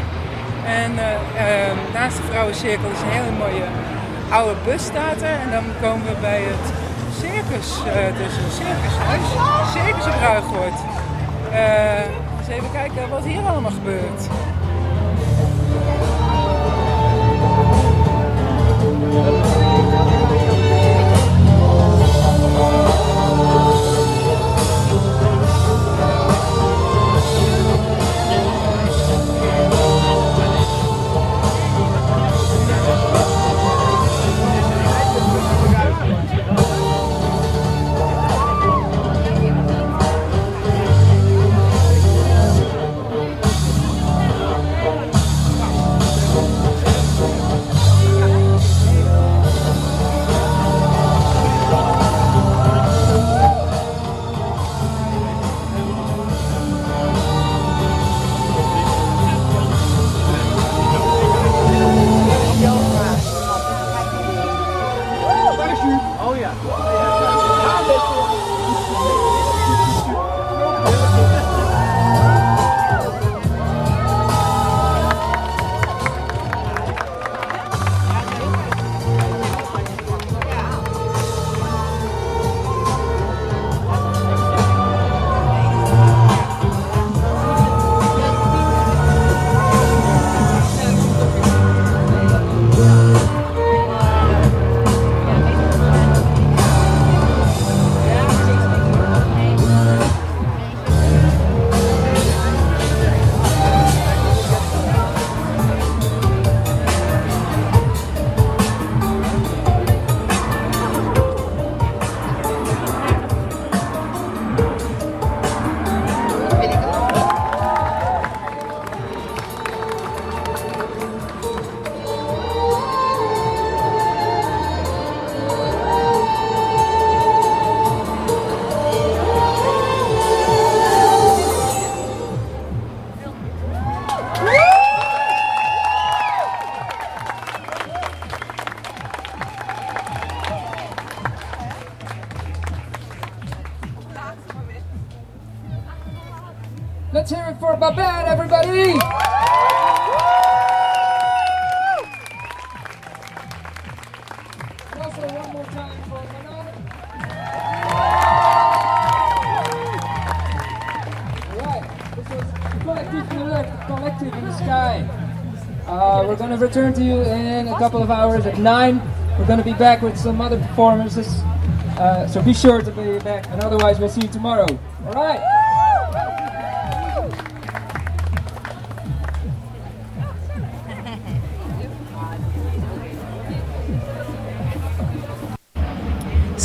En eh, eh, naast de vrouwencirkel is een hele mooie oude bus staat er. En dan komen we bij het circus, dus een circushuis. Circus op Ruigoord. Eh eens even kijken wat hier allemaal gebeurt. For Babette, everybody! Alright, Collective in the Sky. Uh, we're going to return to you in a couple of hours at 9. We're going to be back with some other performances. Uh, so be sure to be back, and otherwise, we'll see you tomorrow. Alright?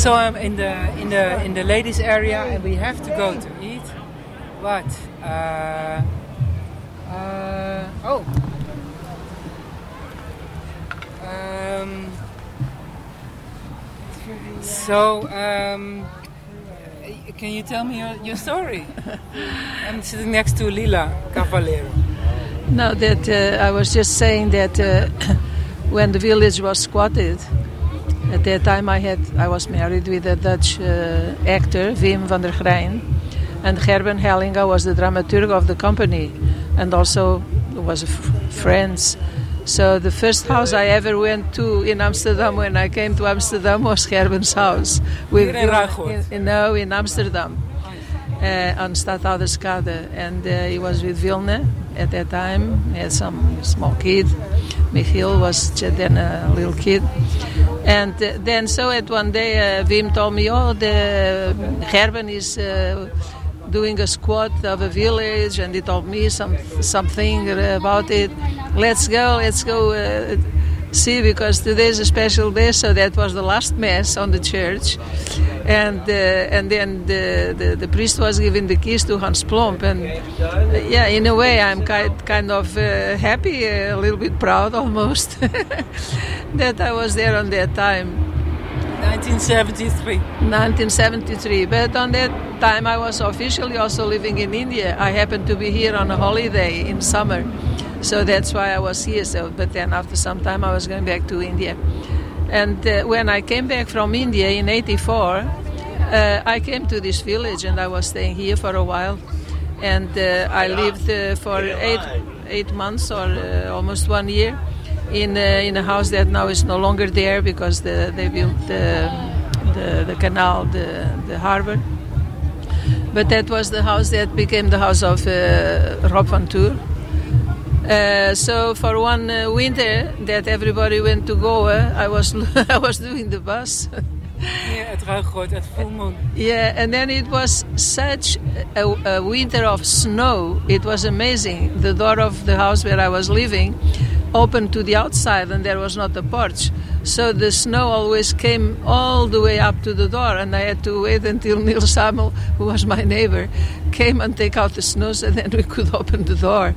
So I'm in the in the in the ladies area, and we have to go to eat. But uh, uh, oh, um, so um, can you tell me your, your story? I'm sitting next to Lila Cavallero. No, that uh, I was just saying that uh, when the village was squatted, at that time I had I was married with a Dutch uh, actor, Wim van der Grijn, and Gerben Hellinga was the dramaturg of the company, and also was friends. So the first house I ever went to in Amsterdam when I came to Amsterdam was Gerben's house. In in- in- no, in Amsterdam, uh, on Stadhouderskade, and uh, he was with Vilna at that time. He had some small kid. Michiel was then a little kid. And uh, then, so at one day, uh, Wim told me, "Oh, the Gerben is uh, doing a squat of a village," and he told me some something about it. Let's go, let's go uh, See, because today is a special day, so that was the last mass on the church, and uh, and then the, the, the priest was giving the keys to Hans Plomp, and uh, yeah, in a way, I'm kind kind of happy, a little bit proud almost that I was there on that time. 1973. 1973. But on that time, I was officially also living in India. I happened to be here on a holiday in summer, so that's why I was here. So, but then after some time, I was going back to India. And uh, when I came back from India in '84, uh, I came to this village and I was staying here for a while. And uh, I lived uh, for eight eight months or uh, almost one year in uh, in a house that now is no longer there because the, they built the, the the canal, the the harbor. But that was the house that became the house of uh, Rob van Tour. Uh, so for one uh, winter that everybody went to Goa, I was I was doing the bus. Ruiggooit, at Full Moon. Yeah, and then it was such a, a winter of snow. It was amazing. The door of the house where I was living opened to the outside, and there was not a porch. So the snow always came all the way up to the door, and I had to wait until Neil Samuel, who was my neighbor, came and take out the snow, so then we could open the door.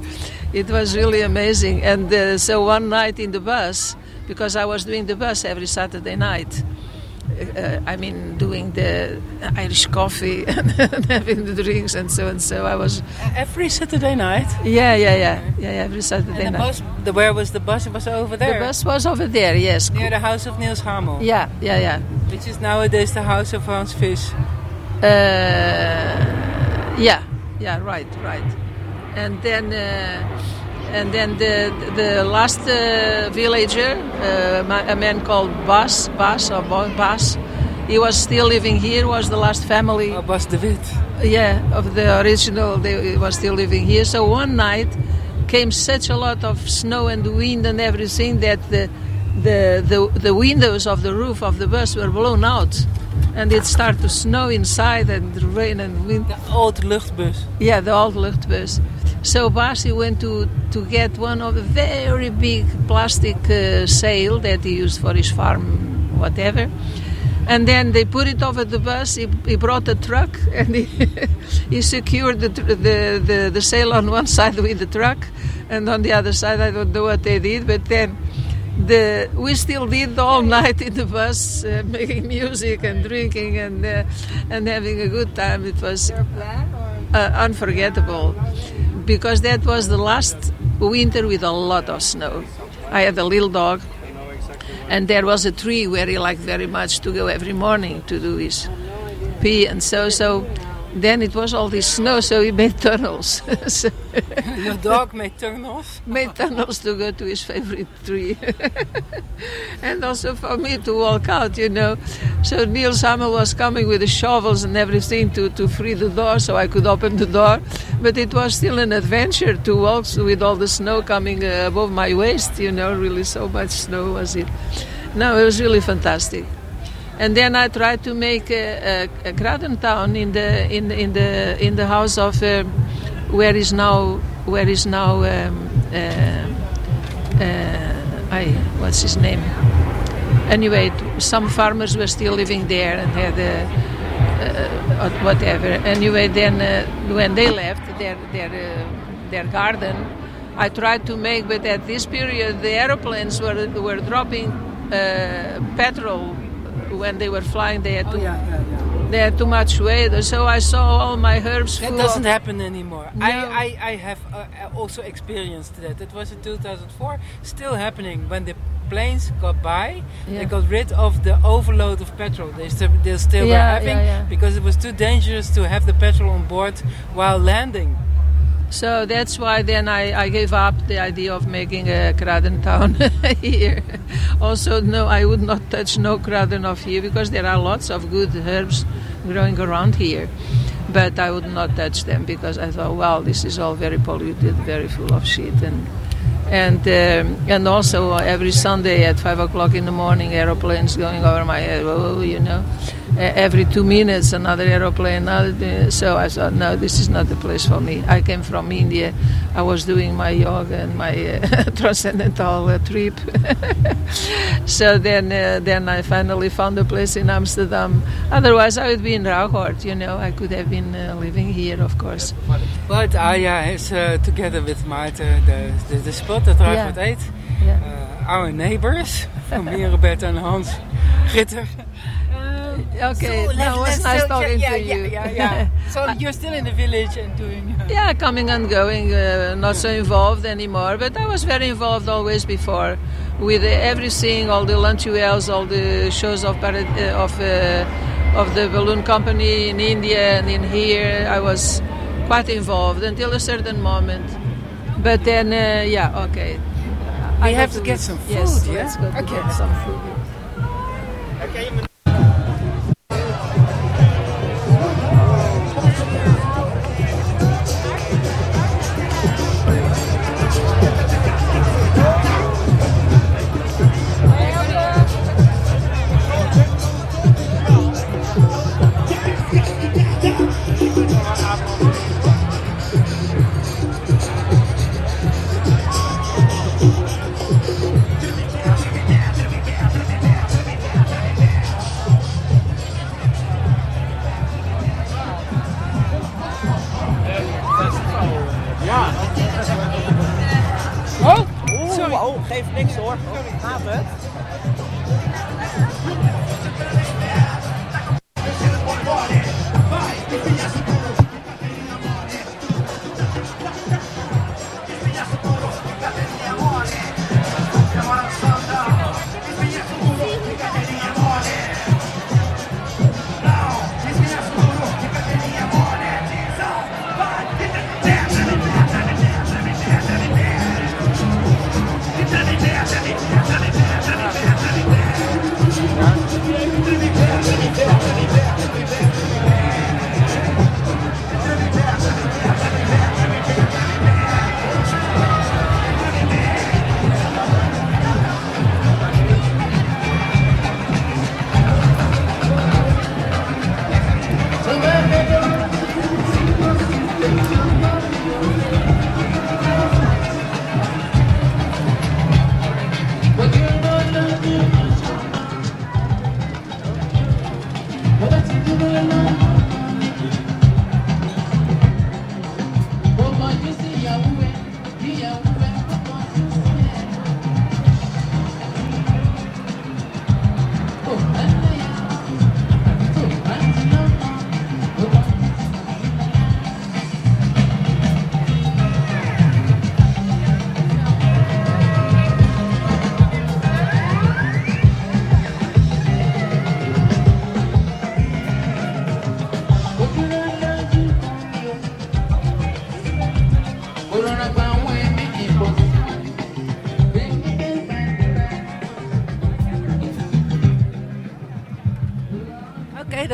It was really amazing. And uh, so one night in the bus, because I was doing the bus every Saturday night uh, I mean, doing the Irish coffee and having the drinks and so and so. I was Every Saturday night? yeah, yeah, yeah, yeah, yeah, every Saturday And the night. bus, the, where was the bus? It was over there. The bus was over there, yes. Near the house of Niels Hamel. Yeah, yeah, yeah. Which is nowadays the house of Hans Fish. Uh, yeah, yeah, right, right. And then, uh, and then the the last uh, villager, uh, a man called Bas, Bas or Bas, he was still living here. Was the last family. Oh, Bas de Wit. Yeah, of the original. They he was still living here. So one night came such a lot of snow and wind and everything that the the the, the windows of the roof of the bus were blown out. And it started to snow inside and rain and wind. The old luchtbus. Yeah, the old luchtbus. So Basi went to, to get one of the very big plastic uh, sail that he used for his farm, whatever. And then they put it over the bus. He, he brought a truck and he, he secured the, the, the, the sail on one side with the truck, and on the other side, I don't know what they did, but then the we still did all night in the bus, uh, making music and drinking and uh, and having a good time. It was uh, unforgettable because that was the last winter with a lot of snow. I had a little dog, and there was a tree where he liked very much to go every morning to do his pee, and so so. Then it was all this snow, so he made tunnels. So- Your dog made tunnels? made tunnels to go to his favorite tree. and also for me to walk out, you know. So Neil Samuel was coming with the shovels and everything to, to free the door so I could open the door. But it was still an adventure to walk with all the snow coming uh, above my waist, you know, really so much snow was it. No, it was really fantastic. And then I tried to make a, a, a in the in in the in the house of uh, where is now where is now um, uh, uh, I, what's his name? Anyway, some farmers were still living there and had uh, uh, whatever. Anyway, then uh, when they left their their their garden, I tried to make, but at this period the aeroplanes were were dropping petrol when they were flying. They had too, they had too much weight, so I saw all my herbs. That full doesn't of, happen anymore. I, I, I have uh, also experienced that. It was in 2004, still happening. When the planes got by, Yeah. they got rid of the overload of petrol they still, they still were having yeah, yeah. because it was too dangerous to have the petrol on board while landing. So that's why then I, I gave up the idea of making a Kraden town here. Also, no, I would not touch no Kraden of here because there are lots of good herbs growing around here. But I would not touch them because I thought, well, this is all very polluted, very full of shit. And and um, and also every Sunday at five o'clock in the morning, aeroplanes going over my head, oh, you know. Every two minutes another aeroplane. Another, so I thought, no, this is not the place for me. I came from India. I was doing my yoga and my uh, transcendental uh, trip. so then, uh, then I finally found a place in Amsterdam. Otherwise, I would be in Rauhort. You know, I could have been uh, living here, of course. But Aya is uh, together with Maarten the, the, the spot that Yeah. Ruigoord ate. Yeah. Uh, our neighbors from me, Roberta and Hans Ritter. Okay, now it was nice talking yeah, to yeah, you. Yeah, yeah, So you're still in the village and doing. Uh, Yeah, coming and going, uh, not so involved anymore. But I was very involved always before, with uh, everything, all the lunch wells, all the shows of uh, of uh, of the balloon company in India and in here. I was quite involved until a certain moment. But then, uh, yeah, okay. We I have go to get some Yes, food, yeah? let's go to Okay. get some food. Ja. Geeft niks hoor. Gaat het?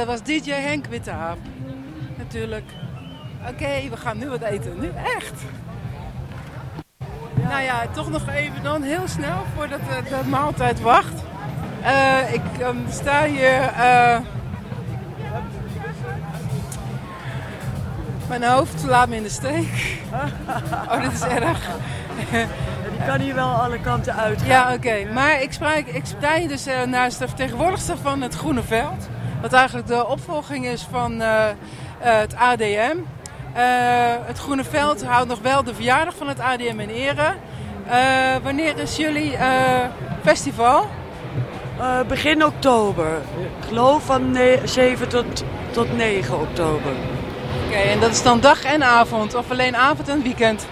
Dat was DJ Henk Wittehaap. Natuurlijk. Oké, we gaan nu wat eten. Nu echt. Nou ja, toch nog even dan heel snel voordat de, de maaltijd wacht. Eh, ik ehm, sta hier. eh, mijn hoofd laat me in de steek. Oh, dit is erg. Die kan hier wel alle kanten uit. Ja, oké. Maar ik, spraak, ik sta hier dus eh, naast de vertegenwoordigster van het Groene Veld. Wat eigenlijk de opvolging is van eh, eh, het ADM. Eh, het Groene Veld houdt nog wel de verjaardag van het ADM in ere. Wanneer is jullie festival? Begin oktober. Ik geloof van ne- 7 tot, tot 9 oktober. Oké, en dat is dan dag en avond? Of alleen avond en weekend?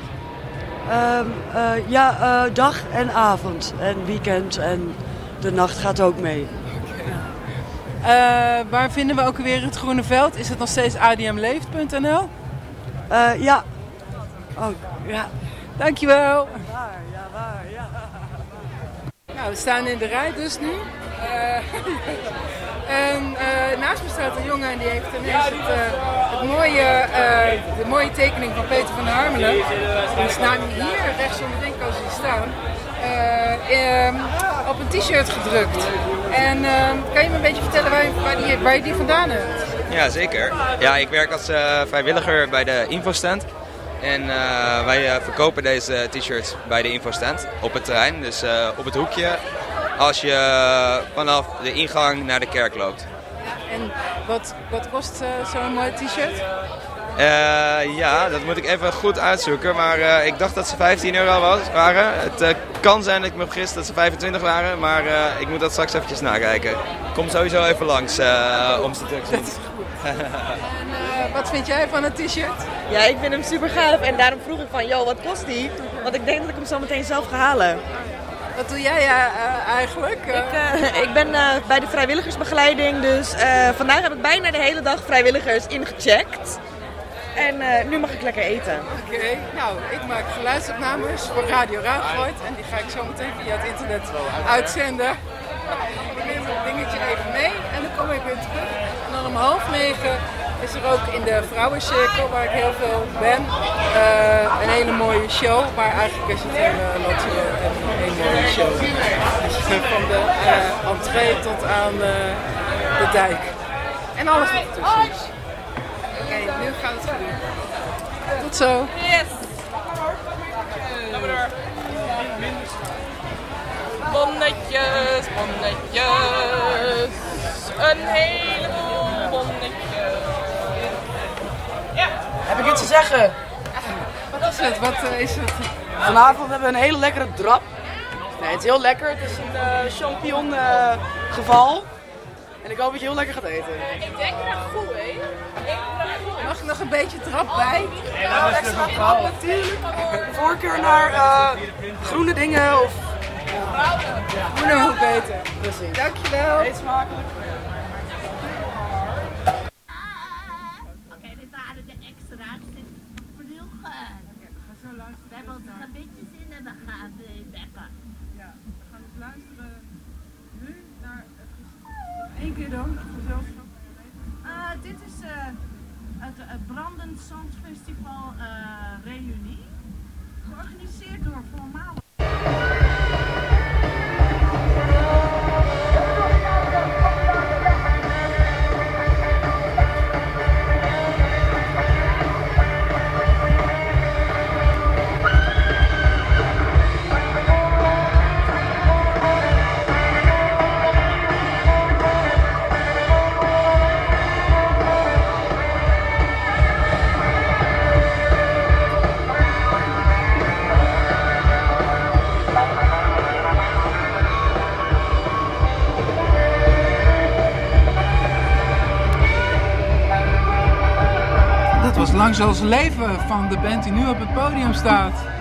Ehm, eh, ja, dag en avond. En weekend en de nacht gaat ook mee. Eh, waar vinden we ook weer het Groene Veld? Is het nog steeds admleeft.nl? Eh, ja. Oh, ja. Dankjewel. Waar, ja, waar, ja. Nou, we staan in de rij dus nu. Eh, en naast me staat een jongen en die heeft ineens het, het mooie, de mooie tekening van Peter van Harmelen. Die is namelijk hier rechts onder de denkkozen staan. Eh, ehm, op een t-shirt gedrukt. En ehm, kan je me een beetje vertellen waar je, waar die, waar je die vandaan hebt? Ja, zeker. Ja, ik werk als eh, vrijwilliger bij de infostand. En eh, wij verkopen deze t-shirts bij de infostand op het terrein. Dus op het hoekje als je vanaf de ingang naar de kerk loopt. En wat, wat kost zo'n mooi t-shirt? Eh, ja, dat moet ik even goed uitzoeken. Maar eh, ik dacht dat ze 15 euro was, waren. Het eh, kan zijn dat ik me vergis dat ze 25 waren. Maar eh, ik moet dat straks eventjes nakijken. Kom sowieso even langs eh, om ze terug te zien. En eh, wat vind jij van het t-shirt? Ja, ik vind hem super gaaf en daarom vroeg ik van, joh, wat kost die? Want ik denk dat ik hem zo meteen zelf ga halen. Wat doe jij eh, eigenlijk? Ik, eh, ik ben eh, bij de vrijwilligersbegeleiding, dus eh, vandaag heb ik bijna de hele dag vrijwilligers ingecheckt. En eh, nu mag ik lekker eten. Oké, nou, ik maak geluidsopnames voor Radio Ruigrooid en die ga ik zo meteen via het internet uitzenden. Ik neem het dingetje even mee en dan kom ik weer terug. En dan om half negen is er ook in de vrouwencirkel, waar ik heel veel ben, eh, een hele mooie show. Maar eigenlijk is het een uh, natuurlijk een hele mooie show. Dus van de eh, entree tot aan de dijk. En alles wat ertussen. Oké, nu gaat het gebeuren. Tot zo. Yes! Bonnetjes, bonnetjes. Een heleboel bonnetjes. Heb ik iets te zeggen? Wat is het? Wat eh, is het? Vanavond hebben we een hele lekkere drap. Nee, het is heel lekker. Het is een eh, champignon eh, geval. En ik hoop dat je heel lekker gaat eten. Ik denk dat goed, hè? Mag er nog een beetje trap bij? Ja, extra trap natuurlijk. Voorkeur naar eh, groene dingen of... Groene hoe beter. Precies. Dankjewel. Eet smakelijk. Oké, dit waren de extra's. Dit is vroeger. We hebben onze gebitjes in en we gaan weer bekken. Ja, we gaan dus luisteren nu naar het Eén keer dan, gezelschap. Eh, dit is eh, het uh, Brandend Zandfestival eh Reunie. Georganiseerd door voormalig. Dat was Langs als Leven van de band die nu op het podium staat.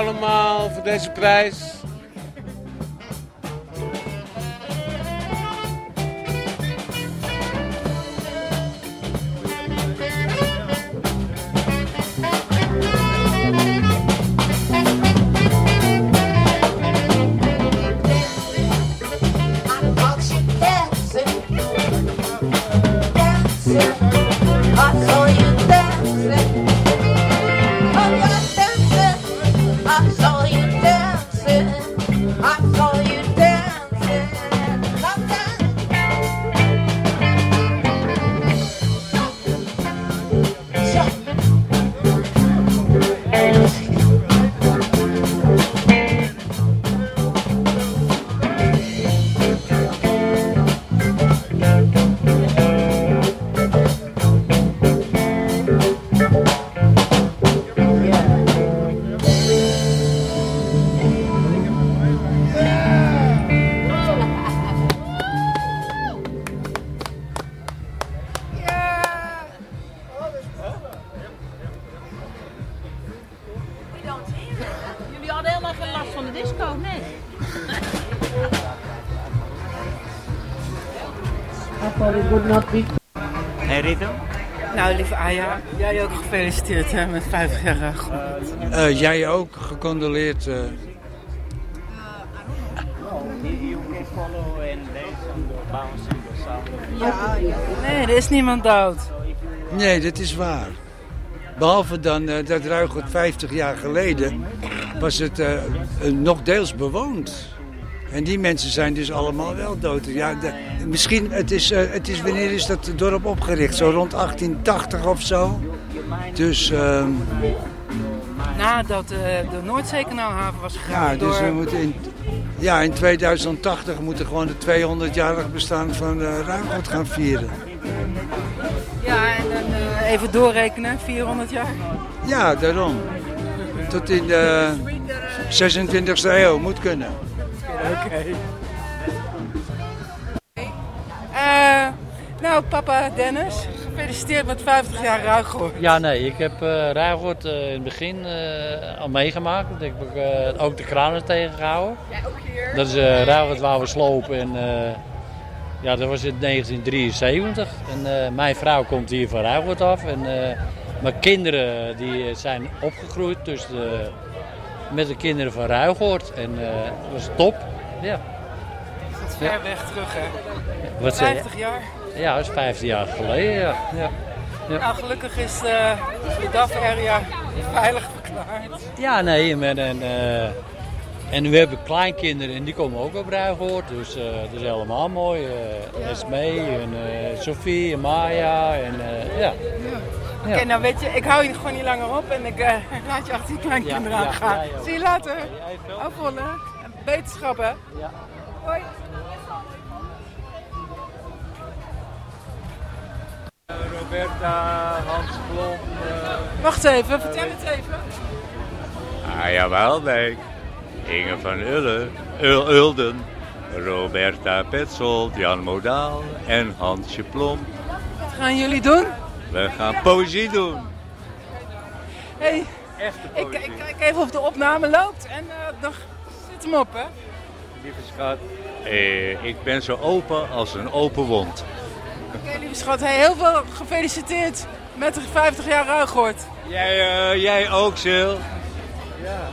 Allemaal voor deze prijs. Hey Rita? Nou, lieve Aya, jij ook gefeliciteerd hè, met 50 jaar Ruigoord. Eh, jij ook gecondoleerd. eh. Nee, er is niemand dood. Nee, dat is waar. Behalve dan eh, dat Ruigoord 50 jaar geleden was het eh, eh, nog deels bewoond. En die mensen zijn dus allemaal wel dood. Ja, de- misschien, het is, eh, het is, wanneer is dat dorp opgericht? Zo rond 1880 of zo. Dus ehm, Nadat eh, de Noordzeekanaalhaven was ja, gegraven dus door... we moeten in, ja, in 2080 moeten gewoon de 200-jarig bestaan van uh, gaan vieren. Ja, en dan even doorrekenen, 400 jaar. Ja, daarom. Tot in de 26e eeuw moet kunnen. Oké. Dennis, gefeliciteerd met 50 jaar Ruigoord. Ja, nee, ik heb uh, Ruigoord uh, in het begin uh, al meegemaakt. Ik heb uh, ook de kranen tegengehouden. Ja, ook hier. Dat is uh, Ruigoord waar we slopen. En, ja, dat was in 1973. En mijn vrouw komt hier van Ruigoord af. En mijn kinderen die zijn opgegroeid dus de, met de kinderen van Ruigoord. En dat was top. Ja. Ver ja. weg terug, hè? Wat 50 jaar. Ja, dat is 15 jaar geleden, ja. ja. ja. Nou, gelukkig is de, de DAF-area veilig verklaard. Ja, nee, en, en, uh, en we hebben kleinkinderen en die komen ook op Ruigoord, dus uh, dat is helemaal mooi. Uh, Esmee en Sophie en Maya en ja. ja. Oké, okay, nou weet je, ik hou je gewoon niet langer op en ik laat je achter die kleinkinderen ja, gaan. Ja, Zie je later. Afrollen. Wetenschap, hè? Ja. Hoi. Roberta, Hans Blom. Uh... Wacht even, vertel het even. Ah, jawel, nee. Inge van Ullen, Ul Ulden, Roberta Petzold, Jan Modaal en Hansje Plom. Wat gaan jullie doen? We gaan poëzie doen. Hé, hey, ik, ik, kijk even of de opname loopt en uh, dan zet hem op, hè? Lieve schat, eh, ik ben zo open als een open wond. Oké, okay, lieve schat. Hey, heel veel gefeliciteerd met de 50 jaar Ruigoord. Jij, uh, jij ook, Sil. Ja.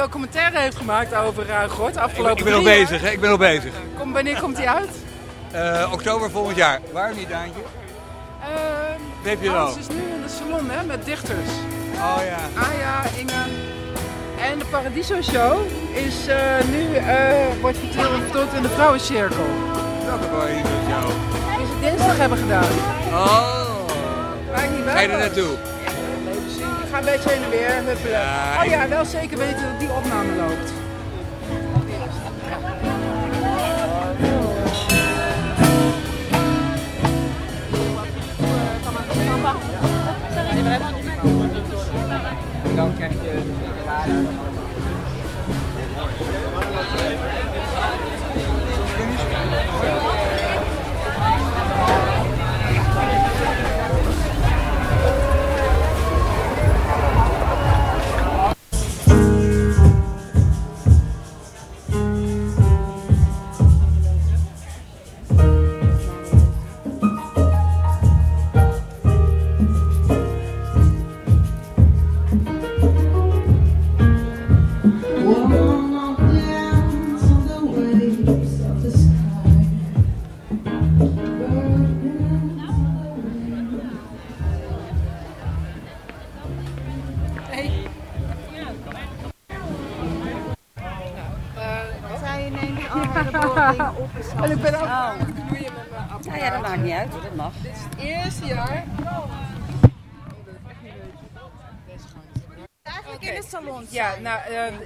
Documentaire heeft gemaakt over Ruigoord. Ik, Afgelopen ik ben nog drie jaar. bezig, hè? ik ben nog bezig. Kom, wanneer komt hij uit? Eh, oktober volgend jaar. Waar niet, Daantje? Ehm, Weet je alles wel. is nu in de salon hè, met dichters. Oh ja. Aya, Inge. En de Paradiso Show is eh, nu, eh, wordt verteld in de Vrouwencirkel. Welke Paradiso Show? Die ze dinsdag hebben gedaan. Oh. Ik niet Ga je er naartoe? Een beetje heen en weer huppelen. Oh ja, wel zeker weten dat die opname loopt. Dan krijg je Zij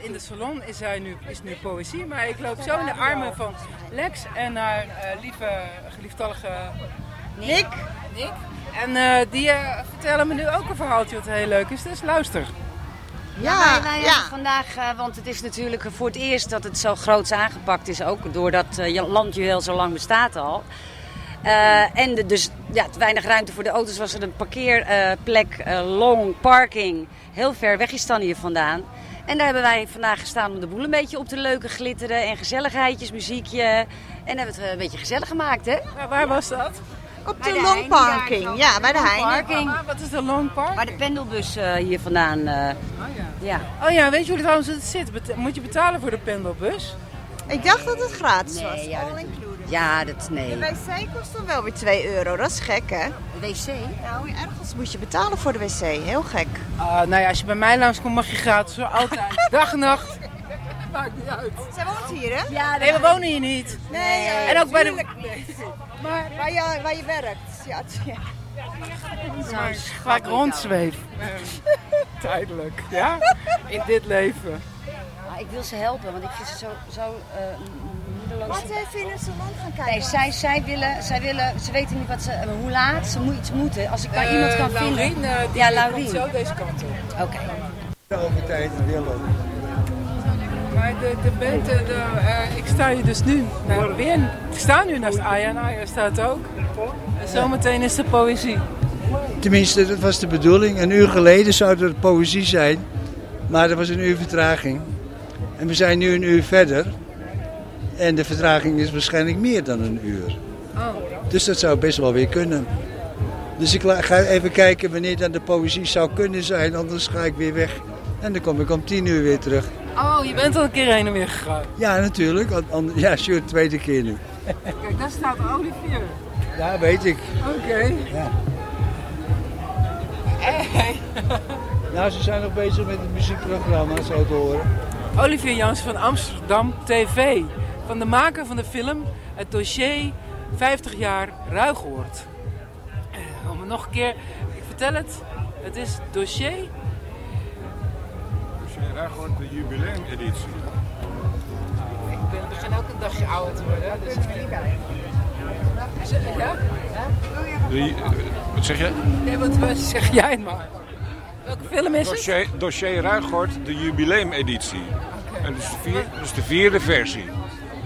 in de salon is, hij nu, is nu poëzie, maar ik loop zo in de armen van Lex en naar eh, lieve, gelieftallige Nick. Nick. En eh, die eh, vertellen me nu ook een verhaaltje wat heel leuk is, dus luister. Ja, wij, wij hebben vandaag, want het is natuurlijk voor het eerst dat het zo groots aangepakt is, ook doordat uh, landjuweel zo lang bestaat al. Uh, en de, dus ja, te weinig ruimte voor de auto's was er een parkeerplek, uh, long parking, heel ver weg is dan hier vandaan. En daar hebben wij vandaag gestaan om de boel een beetje op te leuken, glitteren en gezelligheidjes, muziekje. En hebben we het een beetje gezellig gemaakt, hè? Ja, waar was dat? Op Bij de, de long parking, ja, bij de Heine. Ah, wat is de long parking? Waar de pendelbus uh, hier vandaan. Uh, oh, ja. ja. Oh ja, weet jullie trouwens hoe het zit? Moet je betalen voor de pendelbus? Ik dacht dat het gratis nee, was. Ja, all. Ja, dat nee. De wc kost dan wel weer 2 euro. Dat is gek, hè? De wc? Nou, ergens moet je betalen voor de wc. Heel gek. Uh, nou ja, als je bij mij langskomt mag je gratis. Altijd. Dag en nacht. Maakt niet uit. Zij woont hier, hè? Ja, nee, we wonen hier niet. Nee, uh, en ook bij de... niet. Maar waar je, waar je werkt. Ja, ja. Nou, waar ik rondzweef. Tijdelijk, ja? In dit leven. Ah, ik wil ze helpen, want ik vind ze zo, zo uh, Wat even in een salon gaan kijken? Nee, zij, zij, willen, zij willen, ze weten niet wat ze, uh, hoe laat ze moet, iets moeten. Als ik maar uh, iemand kan Laurien, vinden. Uh, die ja, Laurien. komt zo deze kant op. Oké. Okay. Over tijd willen. Maar de, de band, de, de, uh, ik sta hier dus nu, nou, weer, ik sta nu naast Aya en Aya staat ook. En zometeen is de poëzie. Tenminste, dat was de bedoeling. Een uur geleden zou er poëzie zijn, maar er was een uur vertraging. En we zijn nu een uur verder. En de vertraging is waarschijnlijk meer dan een uur. Oh. Dus dat zou best wel weer kunnen. Dus ik ga even kijken wanneer dan de poëzie zou kunnen zijn, anders ga ik weer weg. En dan kom ik om tien uur weer terug. Oh, je bent al een keer heen en weer gegaan. Ja, natuurlijk. Ja, sure, tweede keer nu. Kijk, daar staat Olivier. Ja, weet ik. Oké. Okay. Ja. Hey. Nou, ze zijn nog bezig met het muziekprogramma, zo te horen. Olivier Jans van Amsterdam TV. Van de maker van de film Het dossier 50 jaar Ruigoord. Uh, om het nog een keer... Ik vertel het. Het is dossier... Dossier Ruigoord, de jubileumeditie. Ik ben, begin ook een dagje ouder te worden. Dus ik ben niet bij. Ja? De, uh, wat zeg je? Nee, wat, zeg jij maar. Welke film is dossier, het? Dossier Ruigoord, de jubileumeditie. Okay. En dus de, vier, dus de vierde versie.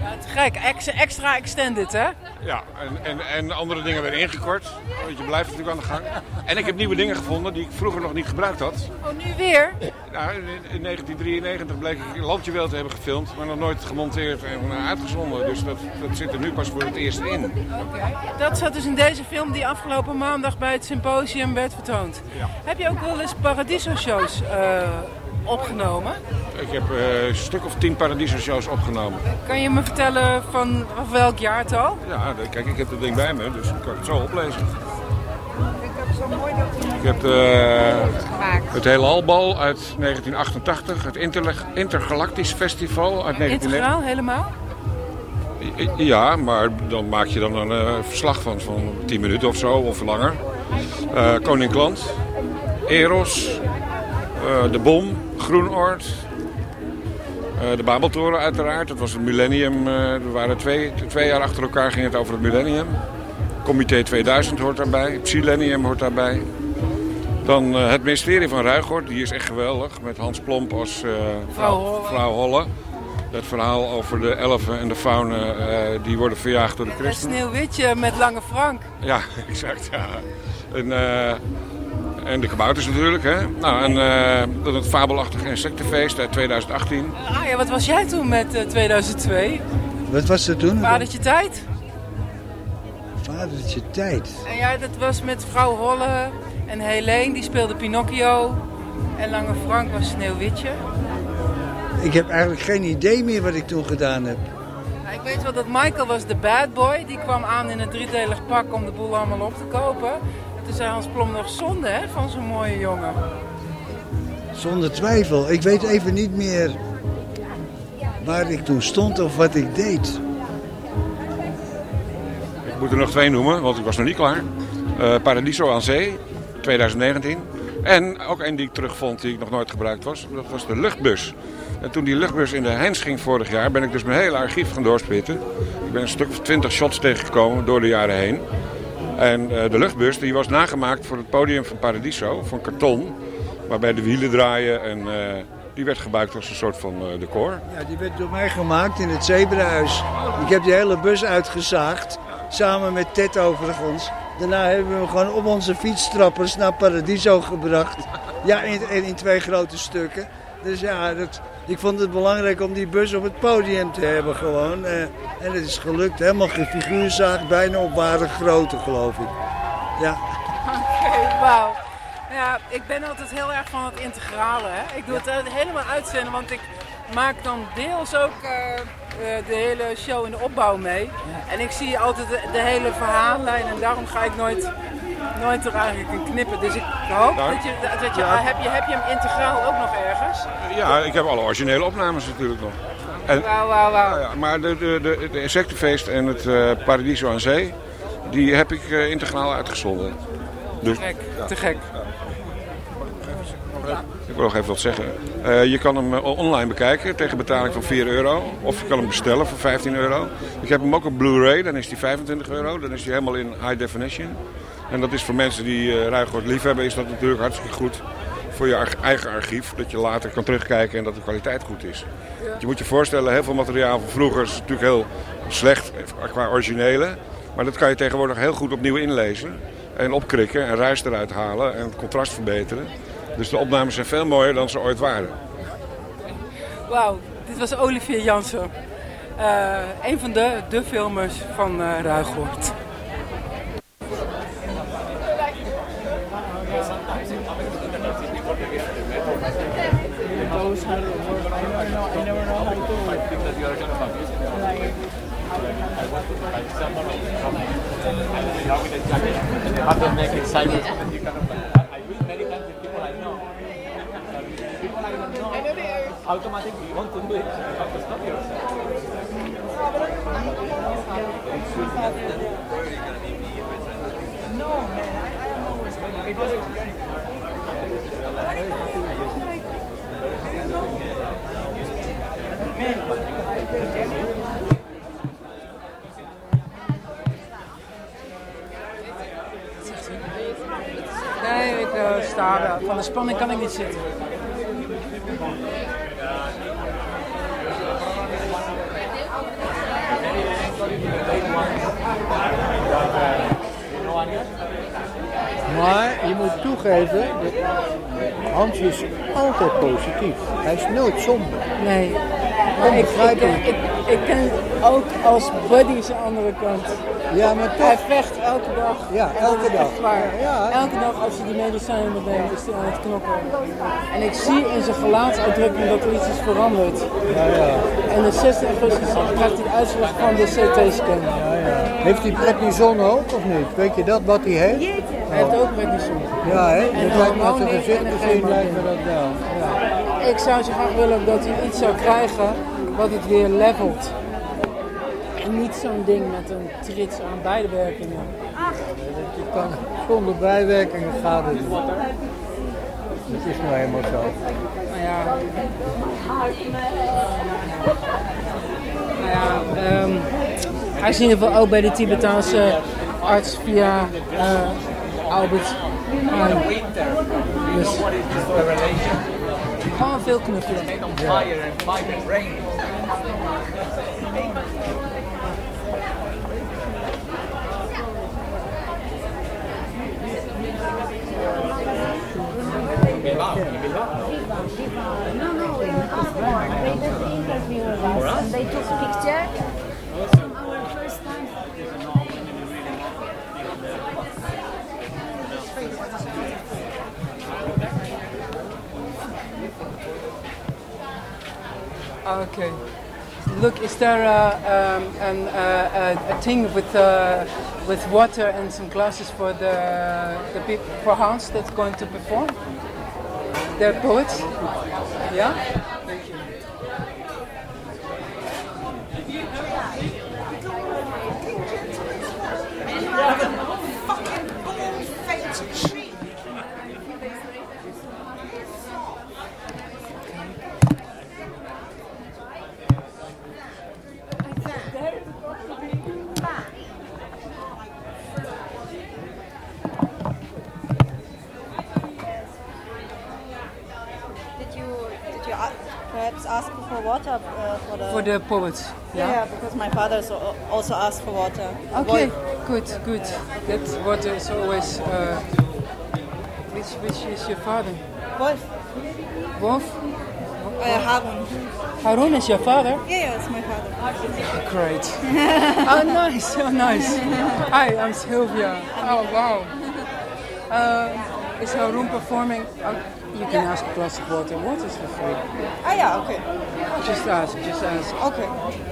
Ja, te gek. Ex- extra extended, hè? Ja, en, en, en andere dingen weer ingekort. Want je blijft natuurlijk aan de gang. En ik heb nieuwe dingen gevonden die ik vroeger nog niet gebruikt had. Oh, nu weer? Nou, in, in 1993 bleek ik Landjewel te hebben gefilmd, maar nog nooit gemonteerd en eh, uitgezonden. Dus dat, dat zit er nu pas voor het eerst in. Dat zat dus in deze film die afgelopen maandag bij het symposium werd vertoond. Heb je ook wel eens Paradiso-shows eh, opgenomen? Ik heb eh, een stuk of tien Paradiso-shows opgenomen. Kan je me vertellen van, van welk jaartal? Ja, kijk, ik heb het ding bij me, dus ik kan het zo oplezen. Ik heb eh, het Heelalbal uit 1988, het Intergalactisch Festival uit 1990. Integraal, helemaal? Ja, maar dan maak je dan een eh, verslag van, van 10 minuten of zo, of langer. Eh Koning Klant, Eros, De Bom, Groenoord, eh, de Babeltoren uiteraard. Dat was het millennium. eh, er waren twee, twee jaar achter elkaar ging het over het millennium. Comité 2000 hoort daarbij, Psillennium hoort daarbij. Dan eh, het ministerie van Ruigoord, die is echt geweldig. Met Hans Plomp als eh, Vrouw Holle. vrouw Holle. Het verhaal over de elfen en de faunen, eh, die worden verjaagd door de Het christenen. sneeuwwitje met Lange Frank. Ja, exact. Ja. En, eh, en de kabouters natuurlijk. Hè? Nou, en eh, dan het fabelachtige insectenfeest uit 2018. Ah ja, wat was jij toen met eh, 2002? Wat was er toen? Vadertje tijd? Vadertje tijd. En ja, dat was met vrouw Holle en Helene, die speelde Pinocchio. En Lange Frank was Sneeuwwitje. Ik heb eigenlijk geen idee meer wat ik toen gedaan heb. Nou, ik weet wel dat Michael was de bad boy. Die kwam aan in een driedelig pak om de boel allemaal op te kopen. Toen zei Hans Plom nog zonde hè, van zo'n mooie jongen. Zonder twijfel. Ik weet even niet meer waar ik toen stond of wat ik deed. Ik moet er nog twee noemen, want ik was nog niet klaar. Eh, Paradiso aan Zee, 2019. En ook één die ik terugvond die ik nog nooit gebruikt was. Dat was de luchtbus. En toen die luchtbus in de Hens ging vorig jaar, ben ik dus mijn hele archief gaan doorspitten. Ik ben een stuk of twintig shots tegengekomen door de jaren heen. En eh, de luchtbus die was nagemaakt voor het podium van Paradiso, van karton. Waarbij de wielen draaien en eh, die werd gebruikt als een soort van eh, decor. Ja, die werd door mij gemaakt in het Zebrahuis. Ik heb die hele bus uitgezaagd, samen met Ted overigens. Daarna hebben we hem gewoon op onze fietstrappers naar Paradiso gebracht. Ja, in, in twee grote stukken. Dus ja, dat, ik vond het belangrijk om die bus op het podium te hebben gewoon. Eh, en het is gelukt, helemaal geen figuurzaag, bijna op ware grootte geloof ik. Ja. Oké, wauw. Ja, ik ben altijd heel erg van het integrale. Hè? Ik doe het eh, helemaal uitzenden, want ik maak dan deels ook eh, de hele show in de opbouw mee. En ik zie altijd de, de hele verhaallijn en daarom ga ik nooit, nooit er eigenlijk in knippen. Dus ik hoop dat je, dat je, ja. heb je, heb je hem integraal ook nog ergens? Ja, ik heb alle originele opnames natuurlijk nog. En, Wauw, wauw, wauw. Ja, maar de, de, de, de insectenfeest en het eh, Paradiso aan Zee, die heb ik eh, integraal uitgezonden. Dus, Te gek, ja. te gek. Wil nog even wat zeggen. Eh, je kan hem eh, online bekijken tegen betaling van 4 euro. Of je kan hem bestellen voor 15 euro. Ik heb hem ook op Blu-ray, dan is die 25 euro. Dan is hij helemaal in high definition. En dat is voor mensen die uh, Ruigoord lief hebben, is dat natuurlijk hartstikke goed voor je eigen archief. Dat je later kan terugkijken en dat de kwaliteit goed is. Je moet je voorstellen, heel veel materiaal van vroeger is natuurlijk heel slecht eh, qua originele. Maar dat kan je tegenwoordig heel goed opnieuw inlezen. En opkrikken en ruis eruit halen en het contrast verbeteren. Dus de opnames zijn veel mooier dan ze ooit waren. Wauw, dit was Olivier Jansen. Eh, een van de, de filmers van eh Ruigoord. Automatically, you want to stop yourself. No, man, I, I always it was Nee, ik eh, sta. Van de spanning kan ik niet zitten. Je moet toegeven, Hans is altijd positief. Hij is nooit somber. Nee. Maar ik, ik, ik, ik ken ook als buddy zijn andere kant. Ja, maar toch. Hij vecht elke dag. Ja, elke dag. echt waar. Ja. Elke dag als hij die medicijnen neemt, is hij aan het knokken. En ik zie in zijn gelaatsuitdrukking dat er iets is veranderd. Ja, ja. En de 16 augustus krijgt hij de uitslag van de CT-scan. Ja, ja. Heeft hij prednison ook of niet? Weet je dat, wat hij heeft? Hij heeft ook prednison. Ja, hè? En Dat lijkt me als een hormonen gezicht en te een zien, lijkt me dat wel. Ik zou zo graag willen dat hij iets zou krijgen wat het weer levelt. En niet zo'n ding met een trits aan beide werkingen. Je kan, zonder bijwerkingen gaat het niet. Het is nou helemaal zo. Nou ja, nou ja ehm, hij is in ieder geval ook bij de Tibetaanse arts via eh, Albert Heijn. Dus gewoon veel knuffelen. No, no, in Osborne. They did the interview with us and they took picture from our first time. Okay. Look, is there uh, um, an, a, a thing with uh, with water and some glasses for the the peop for Hans that's going to perform? They're poets. Yeah. Thank you. Did you did you a- perhaps ask for water uh, for the For the poets. yeah. Yeah. because my father so- also asked for water. Okay. Good. Good. That water is always. Uh, which which is your father? Wolf. Wolf. Uh, Harun. Harun is your father. Yeah, yeah, it's my father. Great. oh, nice. Oh, nice. Hi, I'm Sylvia. Oh, wow. Uh, is Harun performing? Uh, you can ask a glass of water. Water is for free. Ah yeah, okay. Just ask. Just ask. Okay.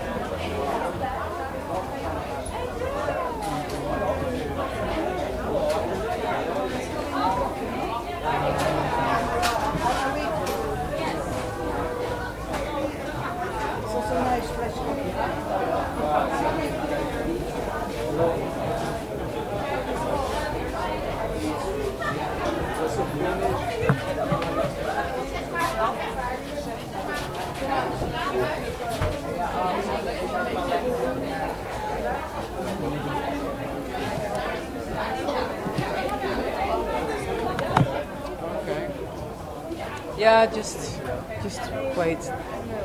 Yeah, just just wait.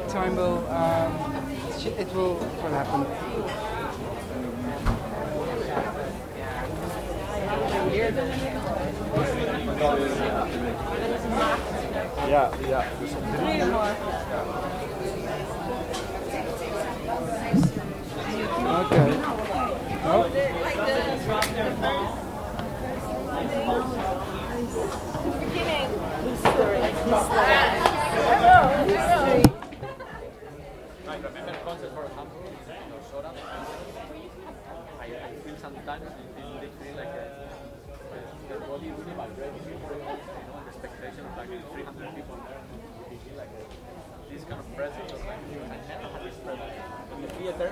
Time will um, it will will happen. Ja, ja. Dus Okay. Oh. I remember concert for example, in Osora. I, I feel sometimes you feel literally like a, the body really vibrating, you know, and the expectation of like 300 people there. You feel like this kind of presence of like, I never had this kind of presence. In the theater,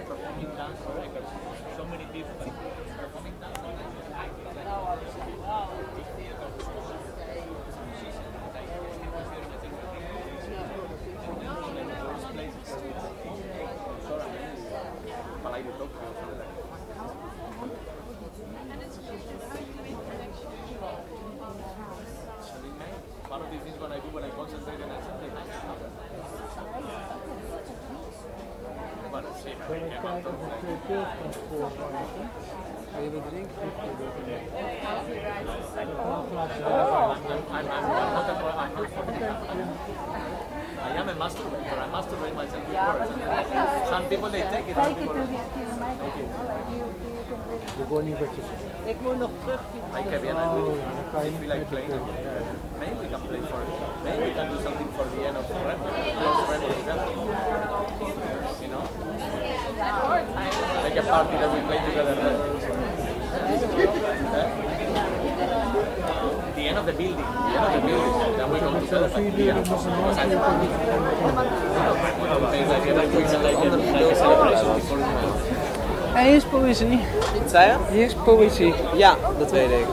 poëzie. Zei je? Hier is poëzie. Ja, dat weet ik.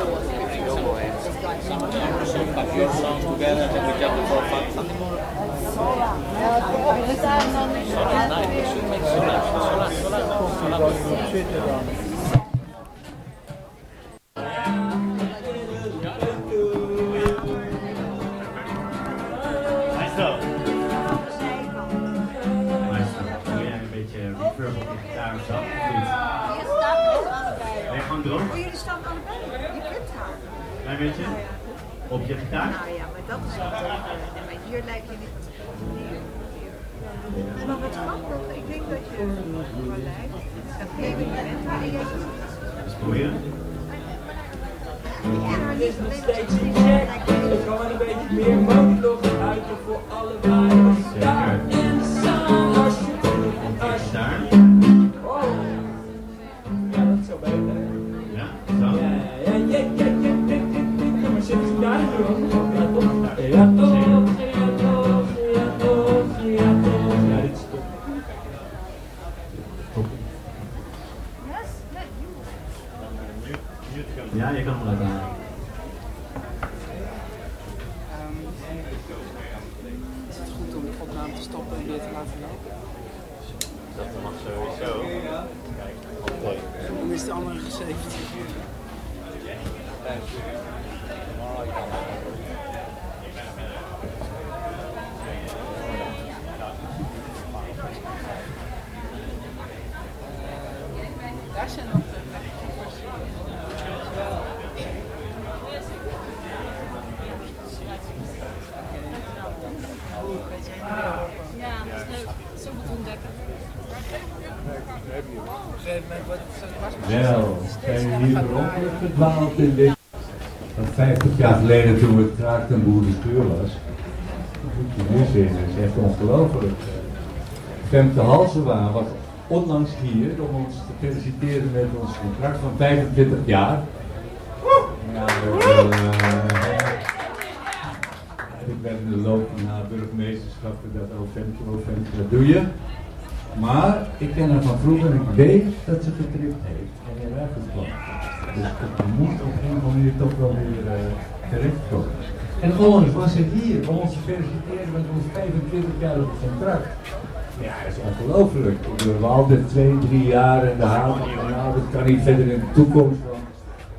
Heel mooi. Femke Halsema was onlangs hier om ons te feliciteren met ons contract van 25 jaar. Ja, dat, eh, ik ben in de loop van haar burgemeesterschap dat oh Femke, oh dat doe je. Maar ik ken haar van vroeger en ik weet dat ze getript heeft en in Rijffelplan. Dus dat moet op een of andere manier toch wel weer uh, terechtkomen. En onlangs was ze hier om ons te feliciteren met ons 25-jarige contract. Ja, dat is ongelooflijk. We hadden twee, drie jaar en de haven van nou, dat kan niet verder in de toekomst.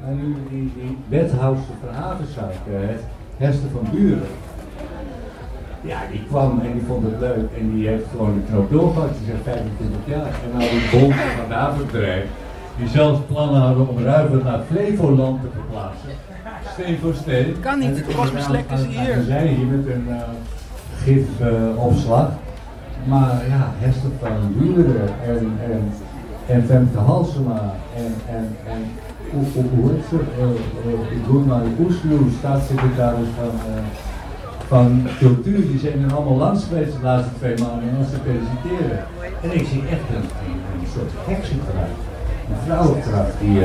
En nu die, die wethoudster van Havenzaken, Hester van Buren. Ja, die kwam en die vond het leuk en die heeft gewoon de knoop doorgehakt. Die zegt 25 jaar. En nou die bond van havenbedrijf, die zelfs plannen hadden om Ruiven naar Flevoland te verplaatsen. Steen voor steen. Kan niet, het kost me slecht is hier. En zij hier met een uh, gifopslag. Maar ja, Hester van Buren en, en, en Femke Halsema en, en, en hoe, hoe, heet ze? Uh, Oesloe, staatssecretaris van... eh, van cultuur, die zijn er allemaal langs geweest de laatste twee maanden en ons te feliciteren. En ik zie echt een, een, soort heksenkracht, een vrouwenkracht die,